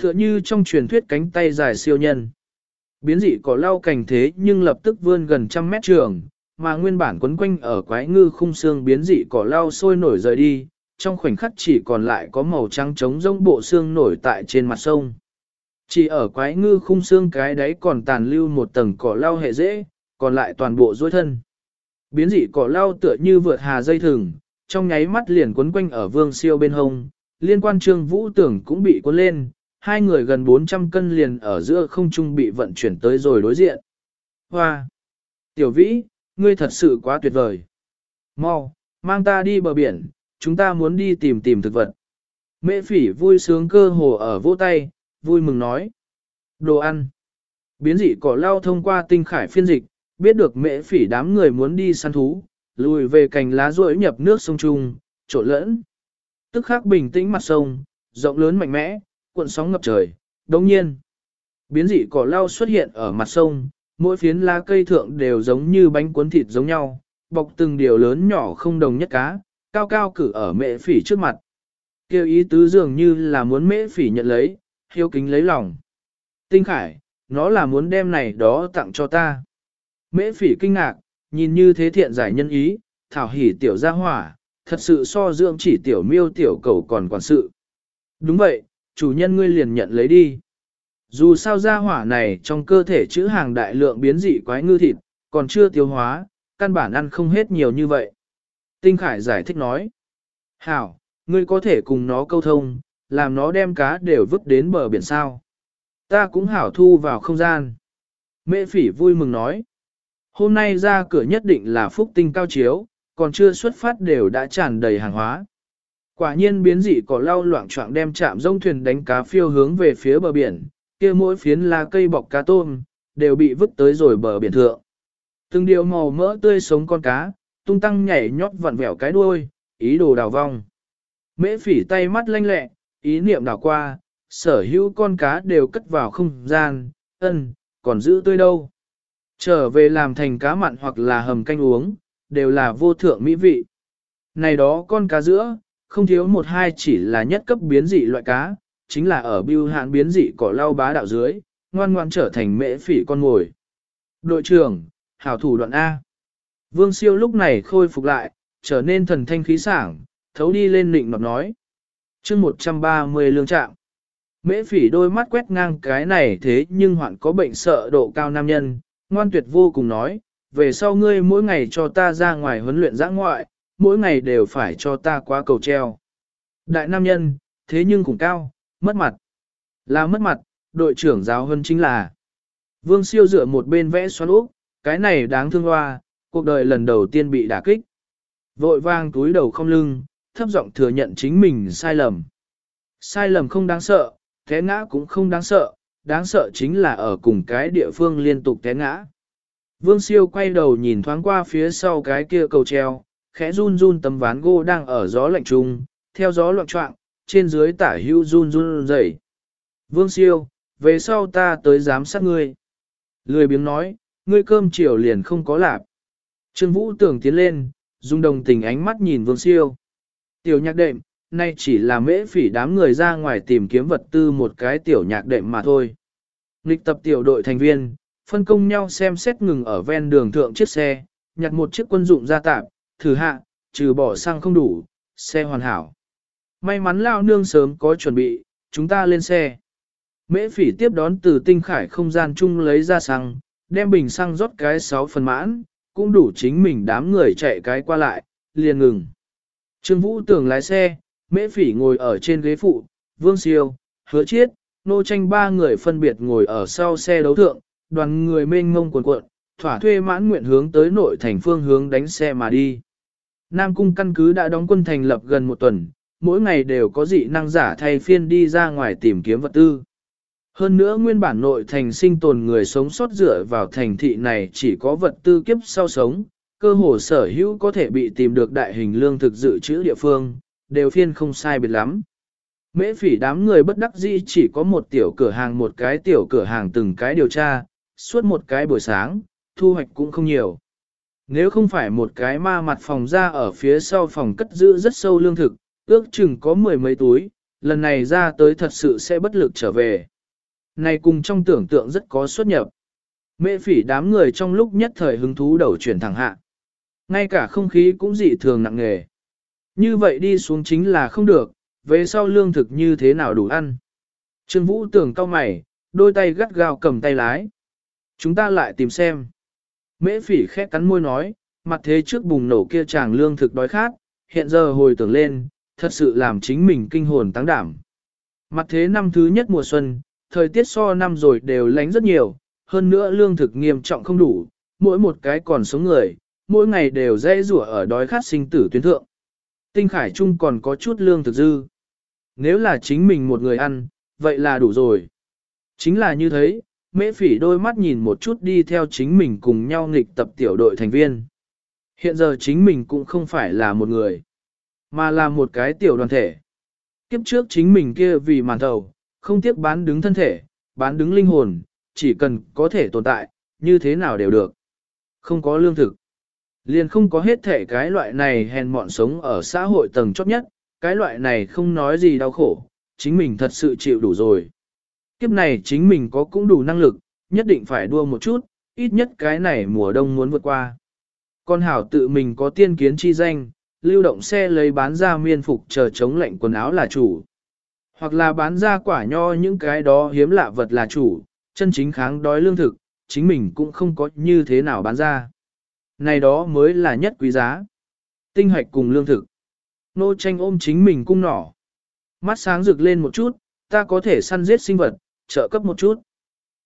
Tựa như trong truyền thuyết cánh tay dài siêu nhân. Biến dị cỏ lao cảnh thế nhưng lập tức vươn gần trăm mét trường, mà nguyên bản quấn quanh ở quái ngư khung xương biến dị cỏ lau sôi nổi rời đi, trong khoảnh khắc chỉ còn lại có màu trắng trống rỗng bộ xương nổi tại trên mặt sông. Chỉ ở quái ngư khung xương cái đấy còn tàn lưu một tầng cỏ lau hệ dễ, còn lại toàn bộ dối thân. Biến dị cỏ lau tựa như vượt hà dây thừng, trong nháy mắt liền quấn quanh ở vương siêu bên hông, liên quan trương vũ tưởng cũng bị cuốn lên, hai người gần 400 cân liền ở giữa không trung bị vận chuyển tới rồi đối diện. Hoa! Tiểu vĩ, ngươi thật sự quá tuyệt vời. Mau, mang ta đi bờ biển, chúng ta muốn đi tìm tìm thực vật. Mễ phỉ vui sướng cơ hồ ở vỗ tay, vui mừng nói. Đồ ăn. Biến dị cỏ lao thông qua tinh khải phiên dịch, biết được mễ phỉ đám người muốn đi săn thú, lùi về cành lá rỗi nhập nước sông Trung, trộn lẫn. Tức khắc bình tĩnh mặt sông, rộng lớn mạnh mẽ, cuộn sóng ngập trời, đồng nhiên. Biến dị cỏ lao xuất hiện ở mặt sông, mỗi phiến lá cây thượng đều giống như bánh cuốn thịt giống nhau, bọc từng điều lớn nhỏ không đồng nhất cá, cao cao cử ở mễ phỉ trước mặt. kêu ý tứ dường như là muốn mễ phỉ nhận lấy, hiếu kính lấy lòng. Tinh khải, nó là muốn đem này đó tặng cho ta. Mễ phỉ kinh ngạc, nhìn như thế thiện giải nhân ý, thảo hỉ tiểu gia hỏa, thật sự so dưỡng chỉ tiểu miêu tiểu cầu còn quản sự. Đúng vậy, chủ nhân ngươi liền nhận lấy đi. Dù sao gia hỏa này trong cơ thể chữ hàng đại lượng biến dị quái ngư thịt, còn chưa tiêu hóa, căn bản ăn không hết nhiều như vậy. Tinh Khải giải thích nói. Hảo, ngươi có thể cùng nó câu thông, làm nó đem cá đều vứt đến bờ biển sao. Ta cũng hảo thu vào không gian. Mễ phỉ vui mừng nói. Hôm nay ra cửa nhất định là phúc tinh cao chiếu, còn chưa xuất phát đều đã tràn đầy hàng hóa. Quả nhiên biến dị có lau loạn trọng đem chạm rông thuyền đánh cá phiêu hướng về phía bờ biển, kia mỗi phiến lá cây bọc cá tôm, đều bị vứt tới rồi bờ biển thượng. Từng điều màu mỡ tươi sống con cá, tung tăng nhảy nhót vặn vẹo cái đuôi, ý đồ đào vong. Mễ phỉ tay mắt lanh lẹ, ý niệm đào qua, sở hữu con cá đều cất vào không gian, ân, còn giữ tươi đâu. Trở về làm thành cá mặn hoặc là hầm canh uống, đều là vô thượng mỹ vị. Này đó con cá giữa, không thiếu một hai chỉ là nhất cấp biến dị loại cá, chính là ở biêu hạn biến dị cỏ lau bá đạo dưới, ngoan ngoan trở thành mễ phỉ con ngồi. Đội trưởng, hảo thủ đoạn A. Vương siêu lúc này khôi phục lại, trở nên thần thanh khí sảng, thấu đi lên nịnh nọt nói. chương 130 lương trạng. Mễ phỉ đôi mắt quét ngang cái này thế nhưng hoạn có bệnh sợ độ cao nam nhân, ngoan tuyệt vô cùng nói, về sau ngươi mỗi ngày cho ta ra ngoài huấn luyện giã ngoại, mỗi ngày đều phải cho ta qua cầu treo. Đại nam nhân, thế nhưng cũng cao, mất mặt. Là mất mặt, đội trưởng giáo hơn chính là. Vương siêu dựa một bên vẽ xoắn úp, cái này đáng thương hoa, cuộc đời lần đầu tiên bị đả kích. Vội vang túi đầu không lưng, thấp giọng thừa nhận chính mình sai lầm. Sai lầm không đáng sợ, té ngã cũng không đáng sợ, đáng sợ chính là ở cùng cái địa phương liên tục té ngã. Vương siêu quay đầu nhìn thoáng qua phía sau cái kia cầu treo, khẽ run run tấm ván gỗ đang ở gió lạnh trung, theo gió loạn trọng, trên dưới tả hữu run run rẩy. Vương siêu, về sau ta tới giám sát ngươi. Lười biếng nói, ngươi cơm chiều liền không có lạp. Trương Vũ tưởng tiến lên, dùng đồng tình ánh mắt nhìn Vương siêu. Tiểu nhạc đệm, nay chỉ là mễ phỉ đám người ra ngoài tìm kiếm vật tư một cái tiểu nhạc đệm mà thôi. lịch tập tiểu đội thành viên, phân công nhau xem xét ngừng ở ven đường thượng chiếc xe, nhặt một chiếc quân dụng ra tạm, thử hạ, trừ bỏ xăng không đủ, xe hoàn hảo. May mắn lao nương sớm có chuẩn bị, chúng ta lên xe. Mễ phỉ tiếp đón từ tinh khải không gian chung lấy ra xăng, đem bình xăng rót cái 6 phần mãn, cũng đủ chính mình đám người chạy cái qua lại, liền ngừng. Trương Vũ tưởng lái xe, mễ phỉ ngồi ở trên ghế phụ, vương siêu, hứa chiết, nô tranh ba người phân biệt ngồi ở sau xe đấu thượng, đoàn người mênh mông cuộn cuộn, thỏa thuê mãn nguyện hướng tới nội thành phương hướng đánh xe mà đi. Nam cung căn cứ đã đóng quân thành lập gần một tuần, mỗi ngày đều có dị năng giả thay phiên đi ra ngoài tìm kiếm vật tư. Hơn nữa nguyên bản nội thành sinh tồn người sống sót dựa vào thành thị này chỉ có vật tư kiếp sau sống, cơ hồ sở hữu có thể bị tìm được đại hình lương thực dự trữ địa phương, đều phiên không sai biệt lắm. Mễ phỉ đám người bất đắc dĩ chỉ có một tiểu cửa hàng một cái tiểu cửa hàng từng cái điều tra, suốt một cái buổi sáng, thu hoạch cũng không nhiều. Nếu không phải một cái ma mặt phòng ra ở phía sau phòng cất giữ rất sâu lương thực, ước chừng có mười mấy túi, lần này ra tới thật sự sẽ bất lực trở về. Này cùng trong tưởng tượng rất có xuất nhập. Mễ phỉ đám người trong lúc nhất thời hứng thú đầu chuyển thẳng hạ. Ngay cả không khí cũng dị thường nặng nề. Như vậy đi xuống chính là không được, về sau lương thực như thế nào đủ ăn. Trương Vũ tưởng cao mày, đôi tay gắt gao cầm tay lái. Chúng ta lại tìm xem. Mễ phỉ khẽ cắn môi nói, mặt thế trước bùng nổ kia chàng lương thực đói khát, hiện giờ hồi tưởng lên, thật sự làm chính mình kinh hồn tăng đảm. Mặt thế năm thứ nhất mùa xuân, thời tiết so năm rồi đều lánh rất nhiều, hơn nữa lương thực nghiêm trọng không đủ, mỗi một cái còn sống người, mỗi ngày đều dễ rủa ở đói khát sinh tử tuyến thượng. Tinh Khải Trung còn có chút lương thực dư. Nếu là chính mình một người ăn, vậy là đủ rồi. Chính là như thế, mễ phỉ đôi mắt nhìn một chút đi theo chính mình cùng nhau nghịch tập tiểu đội thành viên. Hiện giờ chính mình cũng không phải là một người, mà là một cái tiểu đoàn thể. Kiếp trước chính mình kia vì màn thầu, không tiếc bán đứng thân thể, bán đứng linh hồn, chỉ cần có thể tồn tại, như thế nào đều được. Không có lương thực. Liền không có hết thể cái loại này hèn mọn sống ở xã hội tầng chót nhất, cái loại này không nói gì đau khổ, chính mình thật sự chịu đủ rồi. Kiếp này chính mình có cũng đủ năng lực, nhất định phải đua một chút, ít nhất cái này mùa đông muốn vượt qua. Con hảo tự mình có tiên kiến chi danh, lưu động xe lấy bán ra miên phục chờ chống lệnh quần áo là chủ. Hoặc là bán ra quả nho những cái đó hiếm lạ vật là chủ, chân chính kháng đói lương thực, chính mình cũng không có như thế nào bán ra. Này đó mới là nhất quý giá. Tinh hoạch cùng lương thực. Nô tranh ôm chính mình cung nỏ. Mắt sáng rực lên một chút, ta có thể săn giết sinh vật, trợ cấp một chút.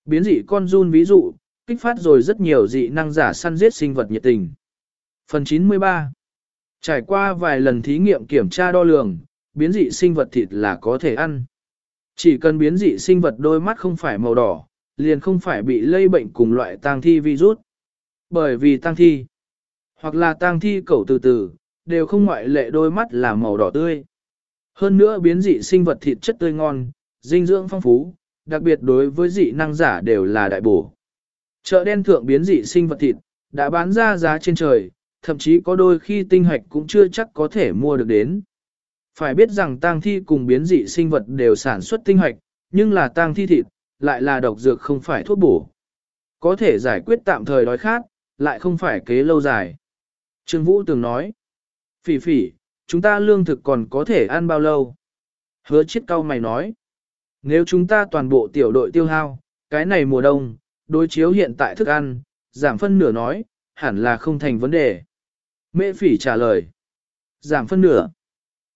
Biến dị con run ví dụ, kích phát rồi rất nhiều dị năng giả săn giết sinh vật nhiệt tình. Phần 93 Trải qua vài lần thí nghiệm kiểm tra đo lường, biến dị sinh vật thịt là có thể ăn. Chỉ cần biến dị sinh vật đôi mắt không phải màu đỏ, liền không phải bị lây bệnh cùng loại tang thi virus. Bởi vì tang thi, hoặc là tang thi cẩu từ từ, đều không ngoại lệ đôi mắt là màu đỏ tươi. Hơn nữa biến dị sinh vật thịt chất tươi ngon, dinh dưỡng phong phú, đặc biệt đối với dị năng giả đều là đại bổ. Chợ đen thượng biến dị sinh vật thịt, đã bán ra giá trên trời, thậm chí có đôi khi tinh hạch cũng chưa chắc có thể mua được đến. Phải biết rằng tang thi cùng biến dị sinh vật đều sản xuất tinh hạch, nhưng là tang thi thịt, lại là độc dược không phải thuốc bổ. Có thể giải quyết tạm thời đói khát, lại không phải kế lâu dài. Trương Vũ từng nói, phỉ phỉ, chúng ta lương thực còn có thể ăn bao lâu? Hứa chiết cao mày nói, nếu chúng ta toàn bộ tiểu đội tiêu hao, cái này mùa đông, đối chiếu hiện tại thức ăn, giảm phân nửa nói, hẳn là không thành vấn đề. Mễ phỉ trả lời, giảm phân nửa,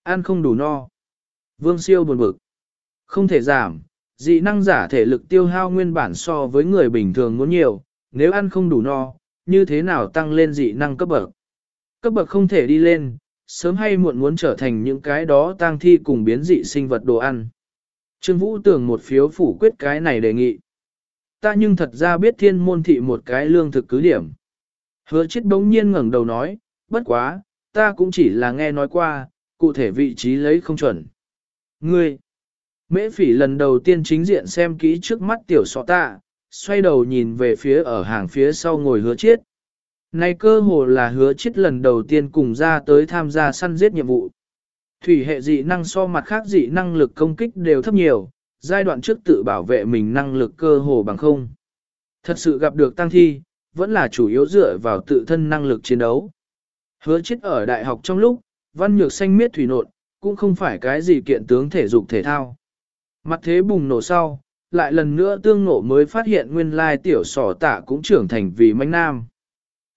ăn không đủ no. Vương siêu buồn bực, không thể giảm, dị năng giả thể lực tiêu hao nguyên bản so với người bình thường muốn nhiều, nếu ăn không đủ no, như thế nào tăng lên dị năng cấp bậc. Cấp bậc không thể đi lên, sớm hay muộn muốn trở thành những cái đó tang thi cùng biến dị sinh vật đồ ăn. Trương Vũ tưởng một phiếu phủ quyết cái này đề nghị. Ta nhưng thật ra biết thiên môn thị một cái lương thực cứ điểm. Hứa chết bỗng nhiên ngẩng đầu nói, bất quá, ta cũng chỉ là nghe nói qua, cụ thể vị trí lấy không chuẩn. Ngươi, mễ phỉ lần đầu tiên chính diện xem kỹ trước mắt tiểu sọ tạ, xoay đầu nhìn về phía ở hàng phía sau ngồi hứa chiết Này cơ hồ là hứa chiết lần đầu tiên cùng ra tới tham gia săn giết nhiệm vụ. Thủy hệ dị năng so mặt khác dị năng lực công kích đều thấp nhiều, giai đoạn trước tự bảo vệ mình năng lực cơ hồ bằng không. Thật sự gặp được tăng thi, vẫn là chủ yếu dựa vào tự thân năng lực chiến đấu. Hứa chết ở đại học trong lúc, văn nhược xanh miết thủy nộn, cũng không phải cái gì kiện tướng thể dục thể thao. Mặt thế bùng nổ sau, lại lần nữa tương nộ mới phát hiện nguyên lai tiểu sỏ tạ cũng trưởng thành vì manh nam.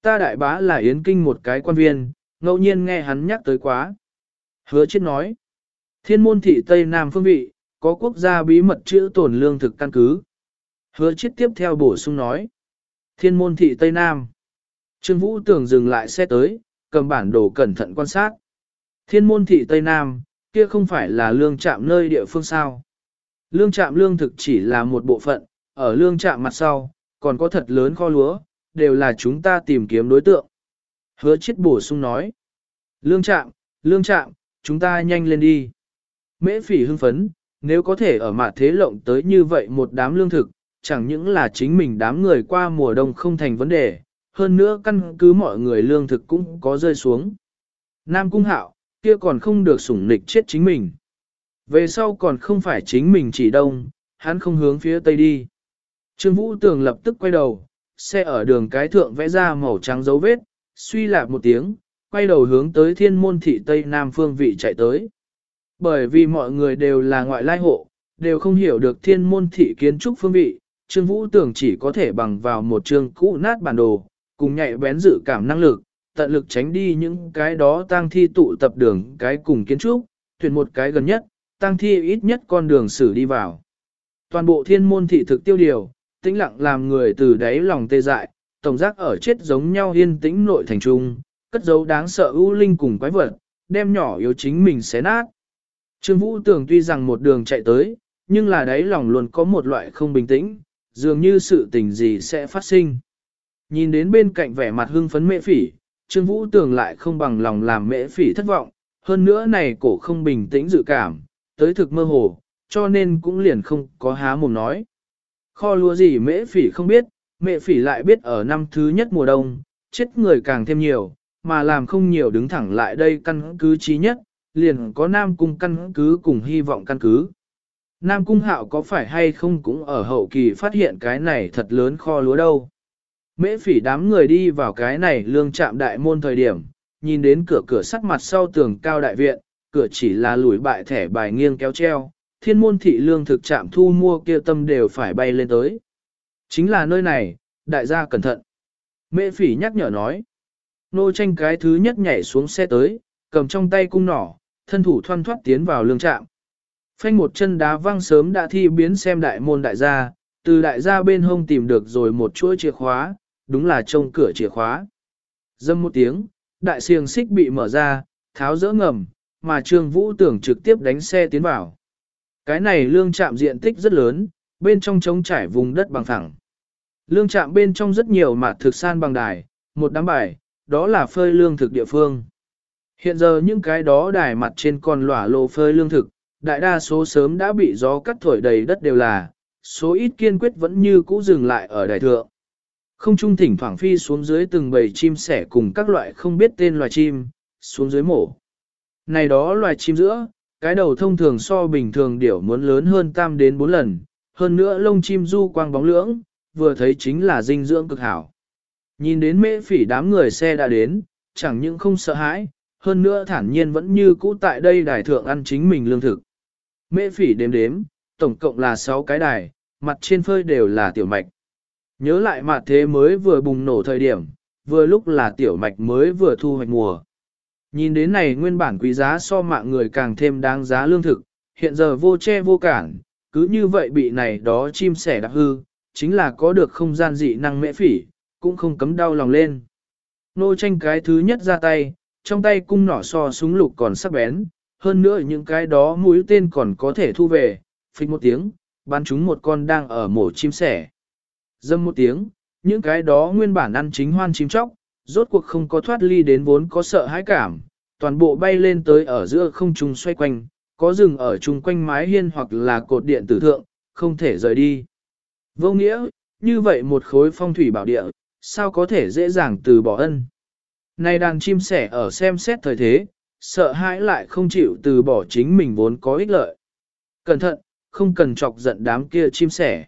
Ta đại bá là Yến Kinh một cái quan viên, ngẫu nhiên nghe hắn nhắc tới quá. Hứa chết nói, thiên môn thị Tây Nam phương vị, có quốc gia bí mật chữ tổn lương thực căn cứ. Hứa chết tiếp theo bổ sung nói, thiên môn thị Tây Nam. Trương Vũ tưởng dừng lại xe tới, cầm bản đồ cẩn thận quan sát. Thiên môn thị Tây Nam, kia không phải là lương trạm nơi địa phương sao. Lương trạm lương thực chỉ là một bộ phận, ở lương trạm mặt sau, còn có thật lớn kho lúa, đều là chúng ta tìm kiếm đối tượng. Hứa chết bổ sung nói. Lương trạm, lương trạm, chúng ta nhanh lên đi. Mễ phỉ hưng phấn, nếu có thể ở mặt thế lộng tới như vậy một đám lương thực, chẳng những là chính mình đám người qua mùa đông không thành vấn đề, hơn nữa căn cứ mọi người lương thực cũng có rơi xuống. Nam Cung Hạo, kia còn không được sủng nịch chết chính mình. Về sau còn không phải chính mình chỉ đông, hắn không hướng phía tây đi. Trương Vũ Tường lập tức quay đầu, xe ở đường cái thượng vẽ ra màu trắng dấu vết, suy lạp một tiếng, quay đầu hướng tới thiên môn thị tây nam phương vị chạy tới. Bởi vì mọi người đều là ngoại lai hộ, đều không hiểu được thiên môn thị kiến trúc phương vị, Trương Vũ Tường chỉ có thể bằng vào một chương cũ nát bản đồ, cùng nhạy bén dự cảm năng lực, tận lực tránh đi những cái đó tang thi tụ tập đường cái cùng kiến trúc, tuyển một cái gần nhất, tang thi ít nhất con đường xử đi vào. Toàn bộ thiên môn thị thực tiêu điều, tĩnh lặng làm người từ đáy lòng tê dại, tổng giác ở chết giống nhau yên tĩnh nội thành trung, cất dấu đáng sợ ưu linh cùng quái vật, đem nhỏ yếu chính mình xé nát. Trương Vũ tưởng tuy rằng một đường chạy tới, nhưng là đáy lòng luôn có một loại không bình tĩnh, dường như sự tình gì sẽ phát sinh. Nhìn đến bên cạnh vẻ mặt hưng phấn mễ phỉ, Trương Vũ tưởng lại không bằng lòng làm mễ phỉ thất vọng, hơn nữa này cổ không bình tĩnh dự cảm, tới thực mơ hồ, cho nên cũng liền không có há mồm nói. Kho lúa gì mễ phỉ không biết, mễ phỉ lại biết ở năm thứ nhất mùa đông, chết người càng thêm nhiều, mà làm không nhiều đứng thẳng lại đây căn cứ trí nhất, liền có Nam Cung căn cứ cùng hy vọng căn cứ. Nam Cung Hạo có phải hay không cũng ở hậu kỳ phát hiện cái này thật lớn kho lúa đâu. Mễ phỉ đám người đi vào cái này lương trạm đại môn thời điểm, nhìn đến cửa cửa sắt mặt sau tường cao đại viện, cửa chỉ là lùi bại thẻ bài nghiêng kéo treo, thiên môn thị lương thực trạm thu mua kia tâm đều phải bay lên tới. Chính là nơi này, đại gia cẩn thận. Mễ phỉ nhắc nhở nói. Nô tranh cái thứ nhất nhảy xuống xe tới, cầm trong tay cung nỏ, thân thủ thoăn thoát tiến vào lương trạm. Phanh một chân đá văng sớm đã thi biến xem đại môn đại gia, từ đại gia bên hông tìm được rồi một chuỗi chìa khóa, đúng là trông cửa chìa khóa. Dâm một tiếng, đại siềng xích bị mở ra, tháo dỡ ngầm, mà Trương Vũ tưởng trực tiếp đánh xe tiến vào. Cái này lương trạm diện tích rất lớn, bên trong trống trải vùng đất bằng phẳng. Lương trạm bên trong rất nhiều mạt thực san bằng đài, một đám bài, đó là phơi lương thực địa phương. Hiện giờ những cái đó đài mặt trên còn lỏa lộ phơi lương thực, đại đa số sớm đã bị gió cắt thổi đầy đất đều là, số ít kiên quyết vẫn như cũ dừng lại ở đài thượng. Không trung thỉnh thoảng phi xuống dưới từng bầy chim sẻ cùng các loại không biết tên loài chim, xuống dưới mổ. Này đó loài chim giữa, cái đầu thông thường so bình thường điểu muốn lớn hơn tam đến 4 lần, hơn nữa lông chim du quang bóng lưỡng, vừa thấy chính là dinh dưỡng cực hảo. Nhìn đến mễ phỉ đám người xe đã đến, chẳng những không sợ hãi, hơn nữa thản nhiên vẫn như cũ tại đây đài thượng ăn chính mình lương thực. Mễ phỉ đếm đếm, tổng cộng là 6 cái đài, mặt trên phơi đều là tiểu mạch. Nhớ lại mặt thế mới vừa bùng nổ thời điểm, vừa lúc là tiểu mạch mới vừa thu hoạch mùa. Nhìn đến này nguyên bản quý giá so mạng người càng thêm đáng giá lương thực, hiện giờ vô che vô cản, cứ như vậy bị này đó chim sẻ đạp hư, chính là có được không gian dị năng mễ phỉ, cũng không cấm đau lòng lên. Nô tranh cái thứ nhất ra tay, trong tay cung nỏ so súng lục còn sắc bén, hơn nữa những cái đó mũi tên còn có thể thu về, phích một tiếng, bắn chúng một con đang ở mổ chim sẻ. Dâm một tiếng, những cái đó nguyên bản ăn chính hoan chim chóc, rốt cuộc không có thoát ly đến vốn có sợ hãi cảm, toàn bộ bay lên tới ở giữa không trung xoay quanh, có rừng ở chung quanh mái hiên hoặc là cột điện tử thượng, không thể rời đi. Vô nghĩa, như vậy một khối phong thủy bảo địa, sao có thể dễ dàng từ bỏ ân. Này đàn chim sẻ ở xem xét thời thế, sợ hãi lại không chịu từ bỏ chính mình vốn có ích lợi. Cẩn thận, không cần chọc giận đám kia chim sẻ.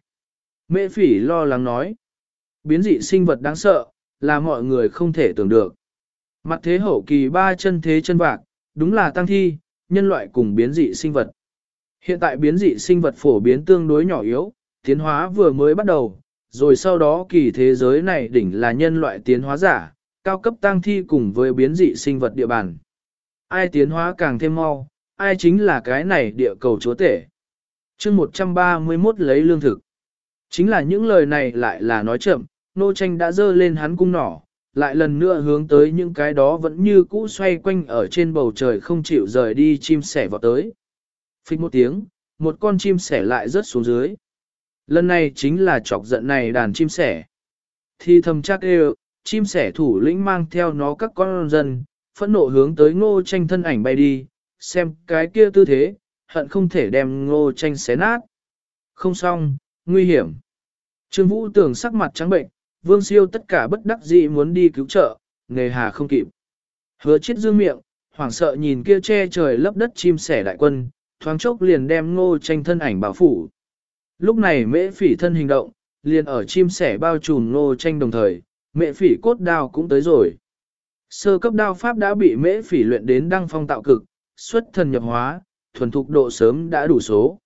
Mễ phỉ lo lắng nói. Biến dị sinh vật đáng sợ, là mọi người không thể tưởng được. Mặt thế hậu kỳ ba chân thế chân vạc, đúng là tăng thi, nhân loại cùng biến dị sinh vật. Hiện tại biến dị sinh vật phổ biến tương đối nhỏ yếu, tiến hóa vừa mới bắt đầu, rồi sau đó kỳ thế giới này đỉnh là nhân loại tiến hóa giả, cao cấp tăng thi cùng với biến dị sinh vật địa bàn. Ai tiến hóa càng thêm mau, ai chính là cái này địa cầu chúa tể. chương 131 lấy lương thực. Chính là những lời này lại là nói chậm, nô tranh đã dơ lên hắn cung nỏ, lại lần nữa hướng tới những cái đó vẫn như cũ xoay quanh ở trên bầu trời không chịu rời đi chim sẻ vào tới. Phích một tiếng, một con chim sẻ lại rớt xuống dưới. Lần này chính là chọc giận này đàn chim sẻ. Thì thầm chắc đều, chim sẻ thủ lĩnh mang theo nó các con dân, phẫn nộ hướng tới ngô tranh thân ảnh bay đi, xem cái kia tư thế, hận không thể đem ngô tranh xé nát. Không xong, nguy hiểm. Trương Vũ tưởng sắc mặt trắng bệnh, vương siêu tất cả bất đắc dĩ muốn đi cứu trợ, nghề hà không kịp. Hứa chết dương miệng, hoảng sợ nhìn kia che trời lấp đất chim sẻ đại quân, thoáng chốc liền đem ngô tranh thân ảnh bảo phủ. Lúc này mễ phỉ thân hình động, liền ở chim sẻ bao trùm ngô tranh đồng thời, mễ phỉ cốt đao cũng tới rồi. Sơ cấp đao pháp đã bị mễ phỉ luyện đến đăng phong tạo cực, xuất thần nhập hóa, thuần thục độ sớm đã đủ số.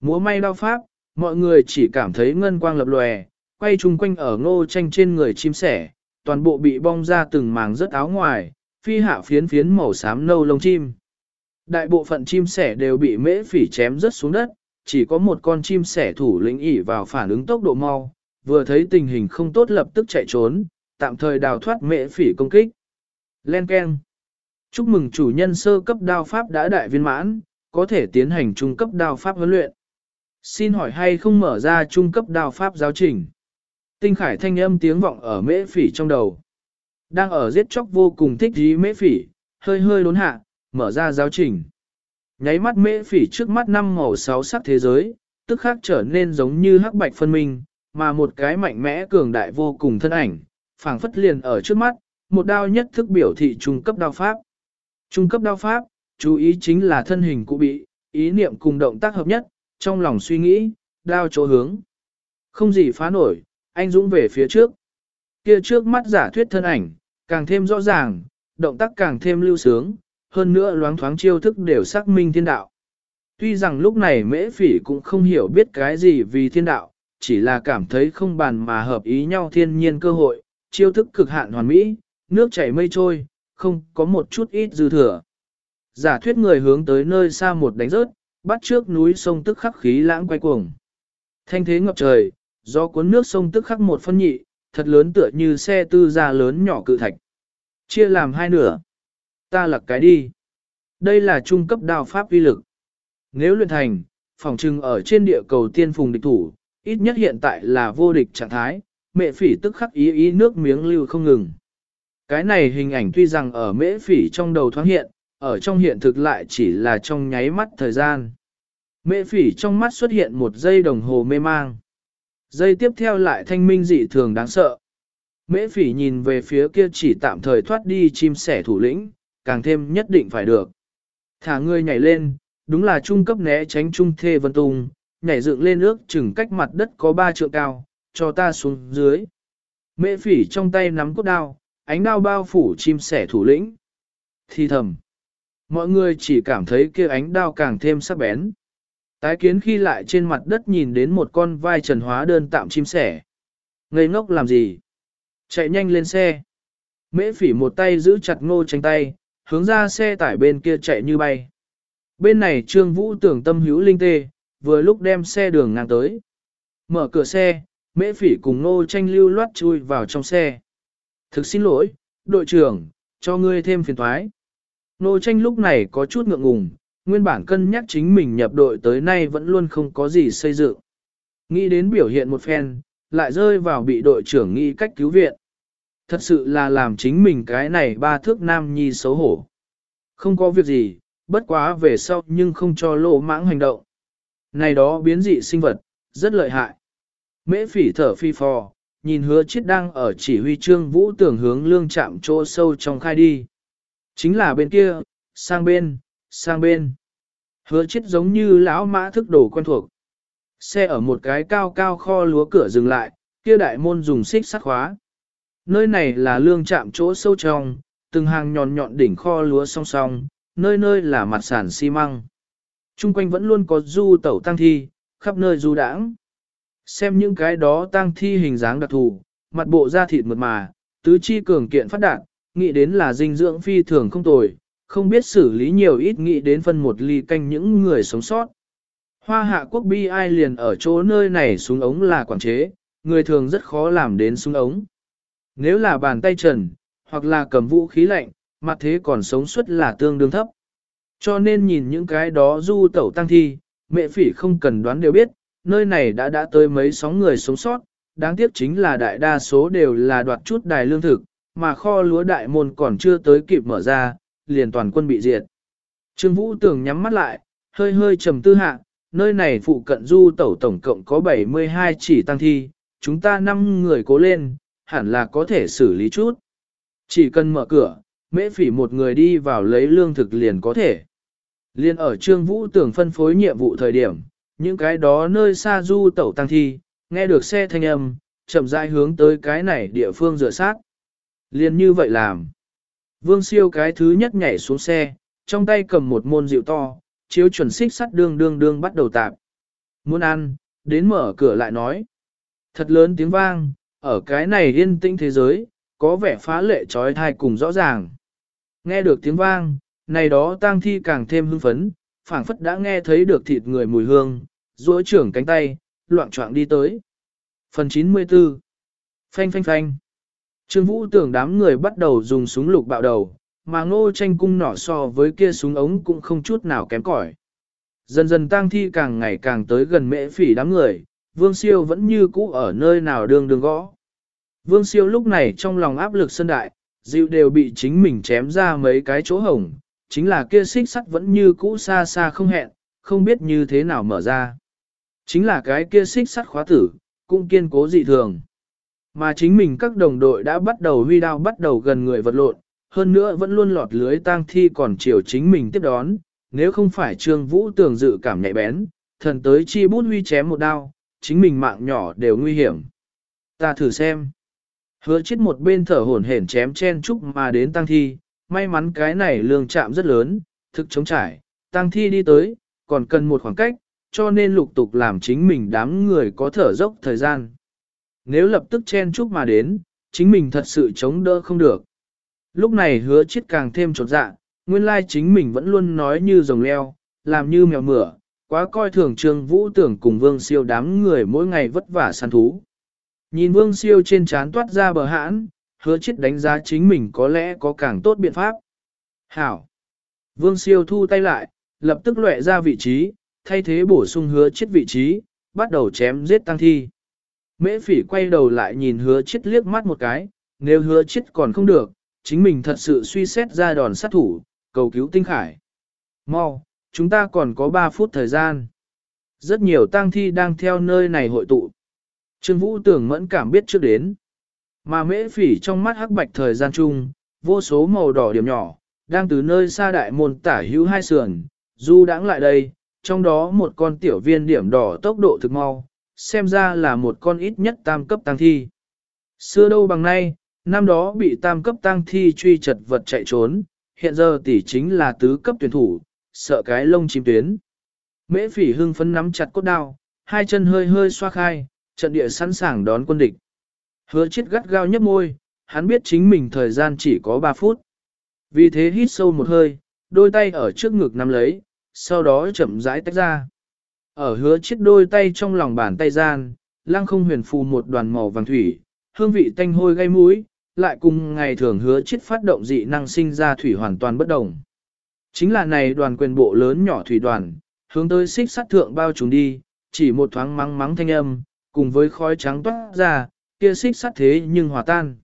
Múa may đao pháp, mọi người chỉ cảm thấy ngân quang lập lòe, quay chung quanh ở ngô tranh trên người chim sẻ, toàn bộ bị bong ra từng màng rất áo ngoài, phi hạ phiến phiến màu xám nâu lông chim. Đại bộ phận chim sẻ đều bị mễ phỉ chém rớt xuống đất, chỉ có một con chim sẻ thủ lĩnh ỉ vào phản ứng tốc độ mau, vừa thấy tình hình không tốt lập tức chạy trốn, tạm thời đào thoát mễ phỉ công kích. Len Ken Chúc mừng chủ nhân sơ cấp đao pháp đã đại viên mãn, có thể tiến hành trung cấp đao pháp huấn luyện. Xin hỏi hay không mở ra trung cấp đao pháp giáo trình? Tinh khải thanh âm tiếng vọng ở mễ phỉ trong đầu. Đang ở giết chóc vô cùng thích dí mễ phỉ, hơi hơi đốn hạ, mở ra giáo trình. Nháy mắt mễ phỉ trước mắt năm màu sáu sắc thế giới, tức khác trở nên giống như hắc bạch phân minh, mà một cái mạnh mẽ cường đại vô cùng thân ảnh, phảng phất liền ở trước mắt, một đao nhất thức biểu thị trung cấp đao pháp. Trung cấp đao pháp, chú ý chính là thân hình cụ bị, ý niệm cùng động tác hợp nhất, trong lòng suy nghĩ, đao chỗ hướng. Không gì phá nổi, anh dũng về phía trước. Kia trước mắt giả thuyết thân ảnh, càng thêm rõ ràng, động tác càng thêm lưu sướng, hơn nữa loáng thoáng chiêu thức đều xác minh thiên đạo. Tuy rằng lúc này mễ phỉ cũng không hiểu biết cái gì vì thiên đạo, chỉ là cảm thấy không bàn mà hợp ý nhau thiên nhiên cơ hội, chiêu thức cực hạn hoàn mỹ, nước chảy mây trôi, không có một chút ít dư thừa. Giả thuyết người hướng tới nơi xa một đánh rớt, bắt trước núi sông tức khắc khí lãng quay cuồng. Thanh thế ngập trời, do cuốn nước sông tức khắc một phân nhị, thật lớn tựa như xe tư gia lớn nhỏ cự thạch. Chia làm hai nửa. Ta lật cái đi. Đây là trung cấp đao pháp vi lực. Nếu luyện thành, phòng trưng ở trên địa cầu tiên phùng địch thủ, ít nhất hiện tại là vô địch trạng thái, mẹ phỉ tức khắc ý ý nước miếng lưu không ngừng. Cái này hình ảnh tuy rằng ở mễ phỉ trong đầu thoáng hiện, ở trong hiện thực lại chỉ là trong nháy mắt thời gian. Mễ phỉ trong mắt xuất hiện một giây đồng hồ mê mang. Giây tiếp theo lại thanh minh dị thường đáng sợ. Mễ phỉ nhìn về phía kia chỉ tạm thời thoát đi chim sẻ thủ lĩnh, càng thêm nhất định phải được. Thả người nhảy lên, đúng là trung cấp né tránh trung thê vân tung, nhảy dựng lên ước chừng cách mặt đất có ba trượng cao, cho ta xuống dưới. Mễ phỉ trong tay nắm cốt đao, ánh đao bao phủ chim sẻ thủ lĩnh. Thi thầm. Mọi người chỉ cảm thấy kia ánh đao càng thêm sắc bén. Tái kiến khi lại trên mặt đất nhìn đến một con vai trần hóa đơn tạm chim sẻ. Ngây ngốc làm gì? Chạy nhanh lên xe. Mễ phỉ một tay giữ chặt ngô tranh tay, hướng ra xe tải bên kia chạy như bay. Bên này trương vũ tưởng tâm hữu linh tê, vừa lúc đem xe đường ngang tới. Mở cửa xe, mễ phỉ cùng ngô tranh lưu loát chui vào trong xe. Thực xin lỗi, đội trưởng, cho ngươi thêm phiền thoái. Nô tranh lúc này có chút ngượng ngùng, nguyên bản cân nhắc chính mình nhập đội tới nay vẫn luôn không có gì xây dựng. Nghĩ đến biểu hiện một phen, lại rơi vào bị đội trưởng nghĩ cách cứu viện. Thật sự là làm chính mình cái này ba thước nam nhi xấu hổ. Không có việc gì, bất quá về sau nhưng không cho lỗ mãng hành động. Này đó biến dị sinh vật, rất lợi hại. Mễ phỉ thở phi phò, nhìn hứa chết đang ở chỉ huy trương vũ tưởng hướng lương chạm chỗ sâu trong khai đi. Chính là bên kia, sang bên, sang bên. Hứa chết giống như lão mã thức đồ quen thuộc. Xe ở một cái cao cao kho lúa cửa dừng lại, kia đại môn dùng xích sắt khóa. Nơi này là lương chạm chỗ sâu trong, từng hàng nhọn nhọn đỉnh kho lúa song song, nơi nơi là mặt sàn xi măng. Trung quanh vẫn luôn có du tẩu tăng thi, khắp nơi du đãng. Xem những cái đó tăng thi hình dáng đặc thù, mặt bộ da thịt mượt mà, tứ chi cường kiện phát đạt, nghĩ đến là dinh dưỡng phi thường không tồi, không biết xử lý nhiều ít nghĩ đến phân một ly canh những người sống sót. Hoa hạ quốc bi ai liền ở chỗ nơi này xuống ống là quản chế, người thường rất khó làm đến xuống ống. Nếu là bàn tay trần, hoặc là cầm vũ khí lạnh, mặt thế còn sống suất là tương đương thấp. Cho nên nhìn những cái đó du tẩu tăng thi, mẹ phỉ không cần đoán đều biết, nơi này đã đã tới mấy sóng người sống sót, đáng tiếc chính là đại đa số đều là đoạt chút đài lương thực, mà kho lúa đại môn còn chưa tới kịp mở ra, liền toàn quân bị diệt. Trương Vũ Tường nhắm mắt lại, hơi hơi trầm tư hạ, nơi này phụ cận du tẩu tổng cộng có 72 chỉ tăng thi, chúng ta 5 người cố lên, hẳn là có thể xử lý chút. Chỉ cần mở cửa, mễ phỉ một người đi vào lấy lương thực liền có thể. Liên ở Trương Vũ Tường phân phối nhiệm vụ thời điểm, những cái đó nơi xa du tẩu tăng thi, nghe được xe thanh âm, chậm rãi hướng tới cái này địa phương rửa sát. Liên như vậy làm. Vương siêu cái thứ nhất nhảy xuống xe, trong tay cầm một môn rượu to, chiếu chuẩn xích sắt đương đương đương bắt đầu tạp. Muốn ăn, đến mở cửa lại nói. Thật lớn tiếng vang, ở cái này yên tĩnh thế giới, có vẻ phá lệ trói thai cùng rõ ràng. Nghe được tiếng vang, này đó tang thi càng thêm hưng phấn, phảng phất đã nghe thấy được thịt người mùi hương, duỗi trưởng cánh tay, loạn trọng đi tới. Phần 94 Phanh phanh phanh Trương Vũ tưởng đám người bắt đầu dùng súng lục bạo đầu, mà ngô tranh cung nỏ so với kia súng ống cũng không chút nào kém cỏi. Dần dần tang thi càng ngày càng tới gần mễ phỉ đám người, vương siêu vẫn như cũ ở nơi nào đường đường gõ. Vương siêu lúc này trong lòng áp lực sân đại, dịu đều bị chính mình chém ra mấy cái chỗ hổng, chính là kia xích sắt vẫn như cũ xa xa không hẹn, không biết như thế nào mở ra. Chính là cái kia xích sắt khóa tử, cũng kiên cố dị thường. Mà chính mình các đồng đội đã bắt đầu huy đao bắt đầu gần người vật lộn, hơn nữa vẫn luôn lọt lưới tang thi còn chiều chính mình tiếp đón, nếu không phải Trương Vũ tưởng dự cảm nhạy bén, thần tới chi bút huy chém một đao, chính mình mạng nhỏ đều nguy hiểm. Ta thử xem. Hứa chết một bên thở hổn hển chém chen chúc mà đến tăng thi, may mắn cái này lương chạm rất lớn, thực chống trải, tăng thi đi tới, còn cần một khoảng cách, cho nên lục tục làm chính mình đám người có thở dốc thời gian. Nếu lập tức chen chúc mà đến, chính mình thật sự chống đỡ không được. Lúc này hứa chết càng thêm trột dạ, nguyên lai chính mình vẫn luôn nói như rồng leo, làm như mèo mửa, quá coi thường trương vũ tưởng cùng vương siêu đám người mỗi ngày vất vả săn thú. Nhìn vương siêu trên trán toát ra bờ hãn, hứa chết đánh giá chính mình có lẽ có càng tốt biện pháp. Hảo! Vương siêu thu tay lại, lập tức lệ ra vị trí, thay thế bổ sung hứa chết vị trí, bắt đầu chém giết tăng thi. Mễ phỉ quay đầu lại nhìn hứa chết liếc mắt một cái, nếu hứa chết còn không được, chính mình thật sự suy xét ra đòn sát thủ, cầu cứu tinh khải. Mau, chúng ta còn có 3 phút thời gian. Rất nhiều tang thi đang theo nơi này hội tụ. Trương Vũ tưởng mẫn cảm biết trước đến. Mà mễ phỉ trong mắt hắc bạch thời gian chung, vô số màu đỏ điểm nhỏ, đang từ nơi xa đại môn tả hữu hai sườn, du đãng lại đây, trong đó một con tiểu viên điểm đỏ tốc độ thực mau, xem ra là một con ít nhất tam cấp tăng thi. Xưa đâu bằng nay, năm đó bị tam cấp tăng thi truy chật vật chạy trốn, hiện giờ tỷ chính là tứ cấp tuyển thủ, sợ cái lông chim tuyến. Mễ phỉ hưng phấn nắm chặt cốt đao, hai chân hơi hơi xoa khai, trận địa sẵn sàng đón quân địch. Hứa chết gắt gao nhấp môi, hắn biết chính mình thời gian chỉ có 3 phút. Vì thế hít sâu một hơi, đôi tay ở trước ngực nắm lấy, sau đó chậm rãi tách ra. Ở hứa chiếc đôi tay trong lòng bàn tay gian, lăng không huyền phù một đoàn màu vàng thủy, hương vị tanh hôi gây mũi, lại cùng ngày thường hứa chiếc phát động dị năng sinh ra thủy hoàn toàn bất đồng. Chính là này đoàn quyền bộ lớn nhỏ thủy đoàn, hướng tới xích sắt thượng bao trùm đi, chỉ một thoáng mắng mắng thanh âm, cùng với khói trắng toát ra, kia xích sắt thế nhưng hòa tan.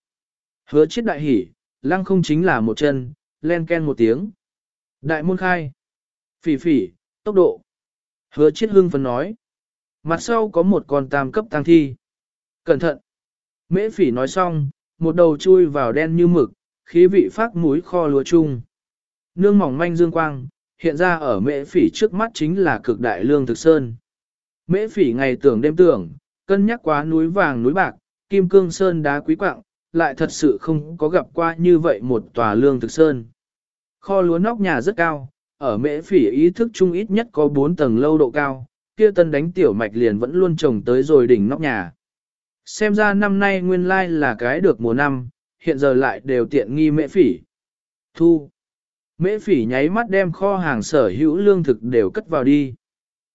Hứa chiếc đại hỉ, lăng không chính là một chân, len ken một tiếng. Đại môn khai. Phỉ phỉ, tốc độ. Hứa chết hưng phấn nói. Mặt sau có một con tam cấp tăng thi. Cẩn thận. Mễ phỉ nói xong, một đầu chui vào đen như mực, khí vị phát mũi kho lúa chung. Nương mỏng manh dương quang, hiện ra ở mễ phỉ trước mắt chính là cực đại lương thực sơn. Mễ phỉ ngày tưởng đêm tưởng, cân nhắc quá núi vàng núi bạc, kim cương sơn đá quý quạng, lại thật sự không có gặp qua như vậy một tòa lương thực sơn. Kho lúa nóc nhà rất cao, ở mễ phỉ ý thức chung ít nhất có 4 tầng lâu độ cao, kia tân đánh tiểu mạch liền vẫn luôn trồng tới rồi đỉnh nóc nhà. Xem ra năm nay nguyên lai là cái được mùa năm, hiện giờ lại đều tiện nghi mễ phỉ. Thu. Mễ phỉ nháy mắt đem kho hàng sở hữu lương thực đều cất vào đi.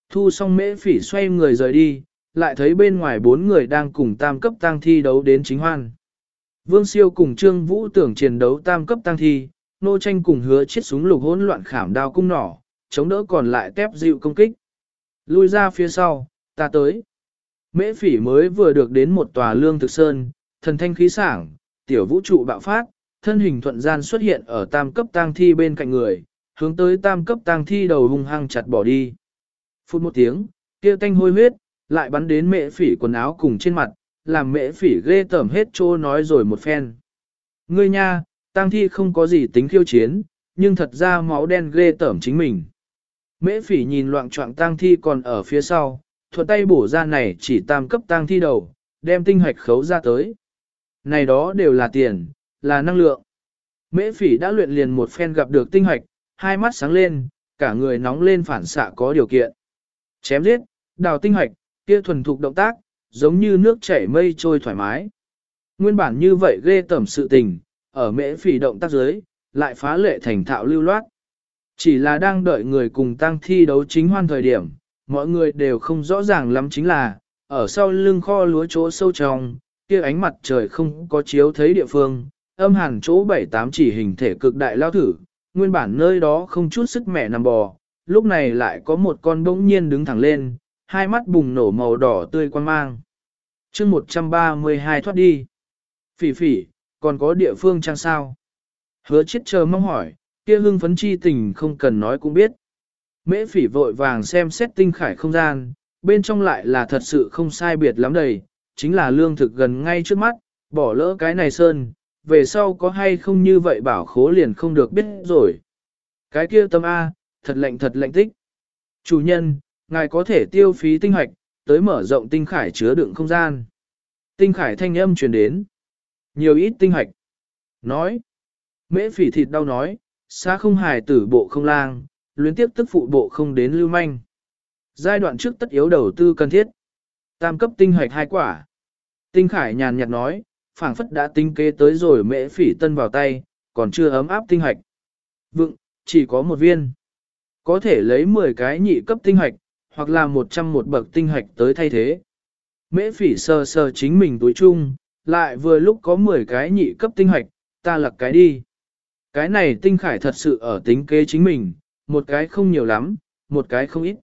Thu xong mễ phỉ xoay người rời đi, lại thấy bên ngoài bốn người đang cùng tam cấp tăng thi đấu đến chính hoan. Vương siêu cùng Trương Vũ tưởng chiến đấu tam cấp tăng thi, nô tranh cùng hứa chiết súng lục hỗn loạn khảm đao cung nỏ, chống đỡ còn lại tép dịu công kích. Lui ra phía sau, ta tới. Mễ phỉ mới vừa được đến một tòa lương thực sơn, thần thanh khí sảng, tiểu vũ trụ bạo phát, thân hình thuận gian xuất hiện ở tam cấp tang thi bên cạnh người, hướng tới tam cấp tang thi đầu hung hăng chặt bỏ đi. Phút một tiếng, kia tanh hôi huyết, lại bắn đến mễ phỉ quần áo cùng trên mặt, làm mễ phỉ ghê tởm hết trô nói rồi một phen. Ngươi nha, tang thi không có gì tính khiêu chiến, nhưng thật ra máu đen ghê tởm chính mình. Mễ phỉ nhìn loạn trọng tang thi còn ở phía sau, thuận tay bổ ra này chỉ tam cấp tang thi đầu, đem tinh hoạch khấu ra tới. Này đó đều là tiền, là năng lượng. Mễ phỉ đã luyện liền một phen gặp được tinh hoạch, hai mắt sáng lên, cả người nóng lên phản xạ có điều kiện. Chém giết, đào tinh hoạch, kia thuần thục động tác, giống như nước chảy mây trôi thoải mái. Nguyên bản như vậy ghê tẩm sự tình, ở mễ phỉ động tác dưới, lại phá lệ thành thạo lưu loát. Chỉ là đang đợi người cùng tăng thi đấu chính hoan thời điểm, mọi người đều không rõ ràng lắm chính là, ở sau lưng kho lúa chỗ sâu trong, kia ánh mặt trời không có chiếu thấy địa phương, âm hàn chỗ bảy tám chỉ hình thể cực đại lao thử, nguyên bản nơi đó không chút sức mẹ nằm bò, lúc này lại có một con bỗng nhiên đứng thẳng lên, hai mắt bùng nổ màu đỏ tươi quan mang. chương 132 thoát đi. Phỉ phỉ, còn có địa phương chăng sao? Hứa chết chờ mong hỏi, kia hưng phấn chi tình không cần nói cũng biết. Mễ phỉ vội vàng xem xét tinh khải không gian, bên trong lại là thật sự không sai biệt lắm đầy, chính là lương thực gần ngay trước mắt, bỏ lỡ cái này sơn, về sau có hay không như vậy bảo khố liền không được biết rồi. Cái kia tâm A, thật lạnh thật lạnh tích. Chủ nhân, ngài có thể tiêu phí tinh hoạch, tới mở rộng tinh khải chứa đựng không gian. Tinh khải thanh âm truyền đến. Nhiều ít tinh hoạch. Nói. Mễ phỉ thịt đau nói, xa không hài tử bộ không lang, luyến tiếp tức phụ bộ không đến lưu manh. Giai đoạn trước tất yếu đầu tư cần thiết. Tam cấp tinh hoạch hai quả. Tinh khải nhàn nhạt nói, phảng phất đã tinh kế tới rồi mễ phỉ tân vào tay, còn chưa ấm áp tinh hoạch. Vựng, chỉ có một viên. Có thể lấy 10 cái nhị cấp tinh hoạch, hoặc là 100 một bậc tinh hoạch tới thay thế. Mễ phỉ sờ sờ chính mình túi chung, lại vừa lúc có 10 cái nhị cấp tinh hoạch, ta lật cái đi. Cái này tinh khải thật sự ở tính kế chính mình, một cái không nhiều lắm, một cái không ít.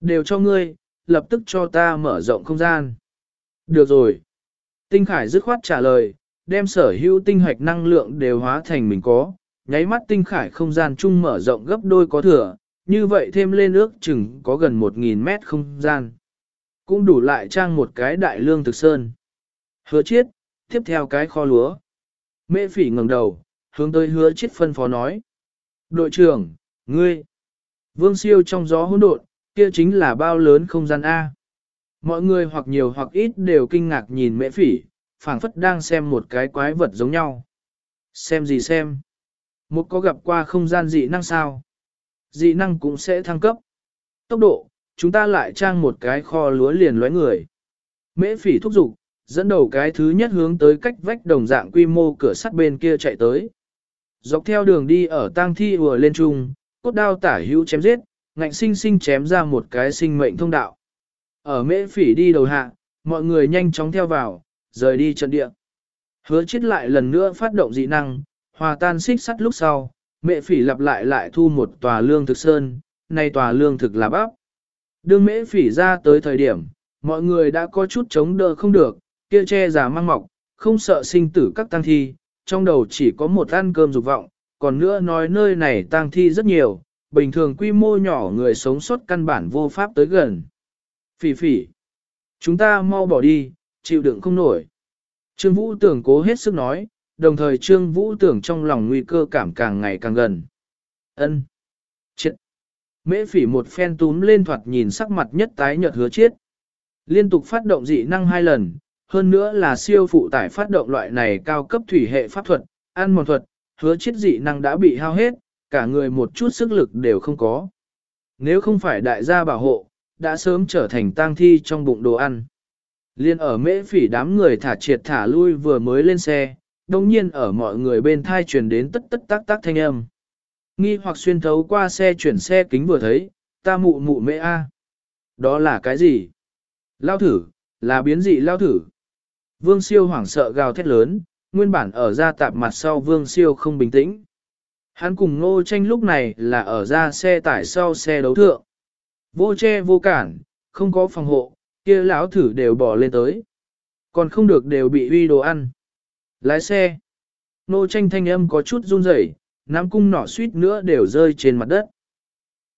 Đều cho ngươi, lập tức cho ta mở rộng không gian. Được rồi. Tinh khải dứt khoát trả lời, đem sở hữu tinh hoạch năng lượng đều hóa thành mình có, nháy mắt tinh khải không gian chung mở rộng gấp đôi có thừa, như vậy thêm lên ước chừng có gần 1.000 mét không gian. Cũng đủ lại trang một cái đại lương thực sơn. Hứa chiết, tiếp theo cái kho lúa. Mễ phỉ ngẩng đầu, hướng tới hứa chiết phân phó nói. Đội trưởng, ngươi. Vương siêu trong gió hỗn độn, kia chính là bao lớn không gian A. Mọi người hoặc nhiều hoặc ít đều kinh ngạc nhìn mễ phỉ, phảng phất đang xem một cái quái vật giống nhau. Xem gì xem? Một có gặp qua không gian dị năng sao? Dị năng cũng sẽ thăng cấp. Tốc độ, chúng ta lại trang một cái kho lúa liền lóe người. Mễ phỉ thúc giục, dẫn đầu cái thứ nhất hướng tới cách vách đồng dạng quy mô cửa sắt bên kia chạy tới. Dọc theo đường đi ở tang thi vừa lên trung, cốt đao tả hữu chém giết, ngạnh sinh sinh chém ra một cái sinh mệnh thông đạo. Ở mễ phỉ đi đầu hạ, mọi người nhanh chóng theo vào, rời đi trận địa. Hứa chết lại lần nữa phát động dị năng, hòa tan xích sắt lúc sau, mễ phỉ lặp lại lại thu một tòa lương thực sơn, nay tòa lương thực là bắp. Đương mễ phỉ ra tới thời điểm, mọi người đã có chút chống đỡ không được, kia che giả mang mọc, không sợ sinh tử các tang thi, trong đầu chỉ có một ăn cơm dục vọng, còn nữa nói nơi này tang thi rất nhiều, bình thường quy mô nhỏ người sống sót căn bản vô pháp tới gần. Phỉ phỉ, chúng ta mau bỏ đi, chịu đựng không nổi. Trương Vũ tưởng cố hết sức nói, đồng thời Trương Vũ tưởng trong lòng nguy cơ cảm càng ngày càng gần. Ân, Chết! Mễ phỉ một phen túm lên thoạt nhìn sắc mặt nhất tái nhợt hứa chết. Liên tục phát động dị năng hai lần, hơn nữa là siêu phụ tải phát động loại này cao cấp thủy hệ pháp thuật, ăn mòn thuật, hứa chết dị năng đã bị hao hết, cả người một chút sức lực đều không có. Nếu không phải đại gia bảo hộ, đã sớm trở thành tang thi trong bụng đồ ăn. Liên ở mễ phỉ đám người thả triệt thả lui vừa mới lên xe, đồng nhiên ở mọi người bên thai truyền đến tất tất tác tác thanh âm. Nghi hoặc xuyên thấu qua xe chuyển xe kính vừa thấy, ta mụ mụ mễ a. Đó là cái gì? Lao thử, là biến dị lao thử. Vương siêu hoảng sợ gào thét lớn, nguyên bản ở ra tạp mặt sau vương siêu không bình tĩnh. Hắn cùng ngô tranh lúc này là ở ra xe tải sau xe đấu thượng. Vô che vô cản, không có phòng hộ, kia lão thử đều bỏ lên tới. Còn không được đều bị uy đồ ăn. Lái xe. Ngô tranh thanh âm có chút run rẩy, nắm cung nỏ suýt nữa đều rơi trên mặt đất.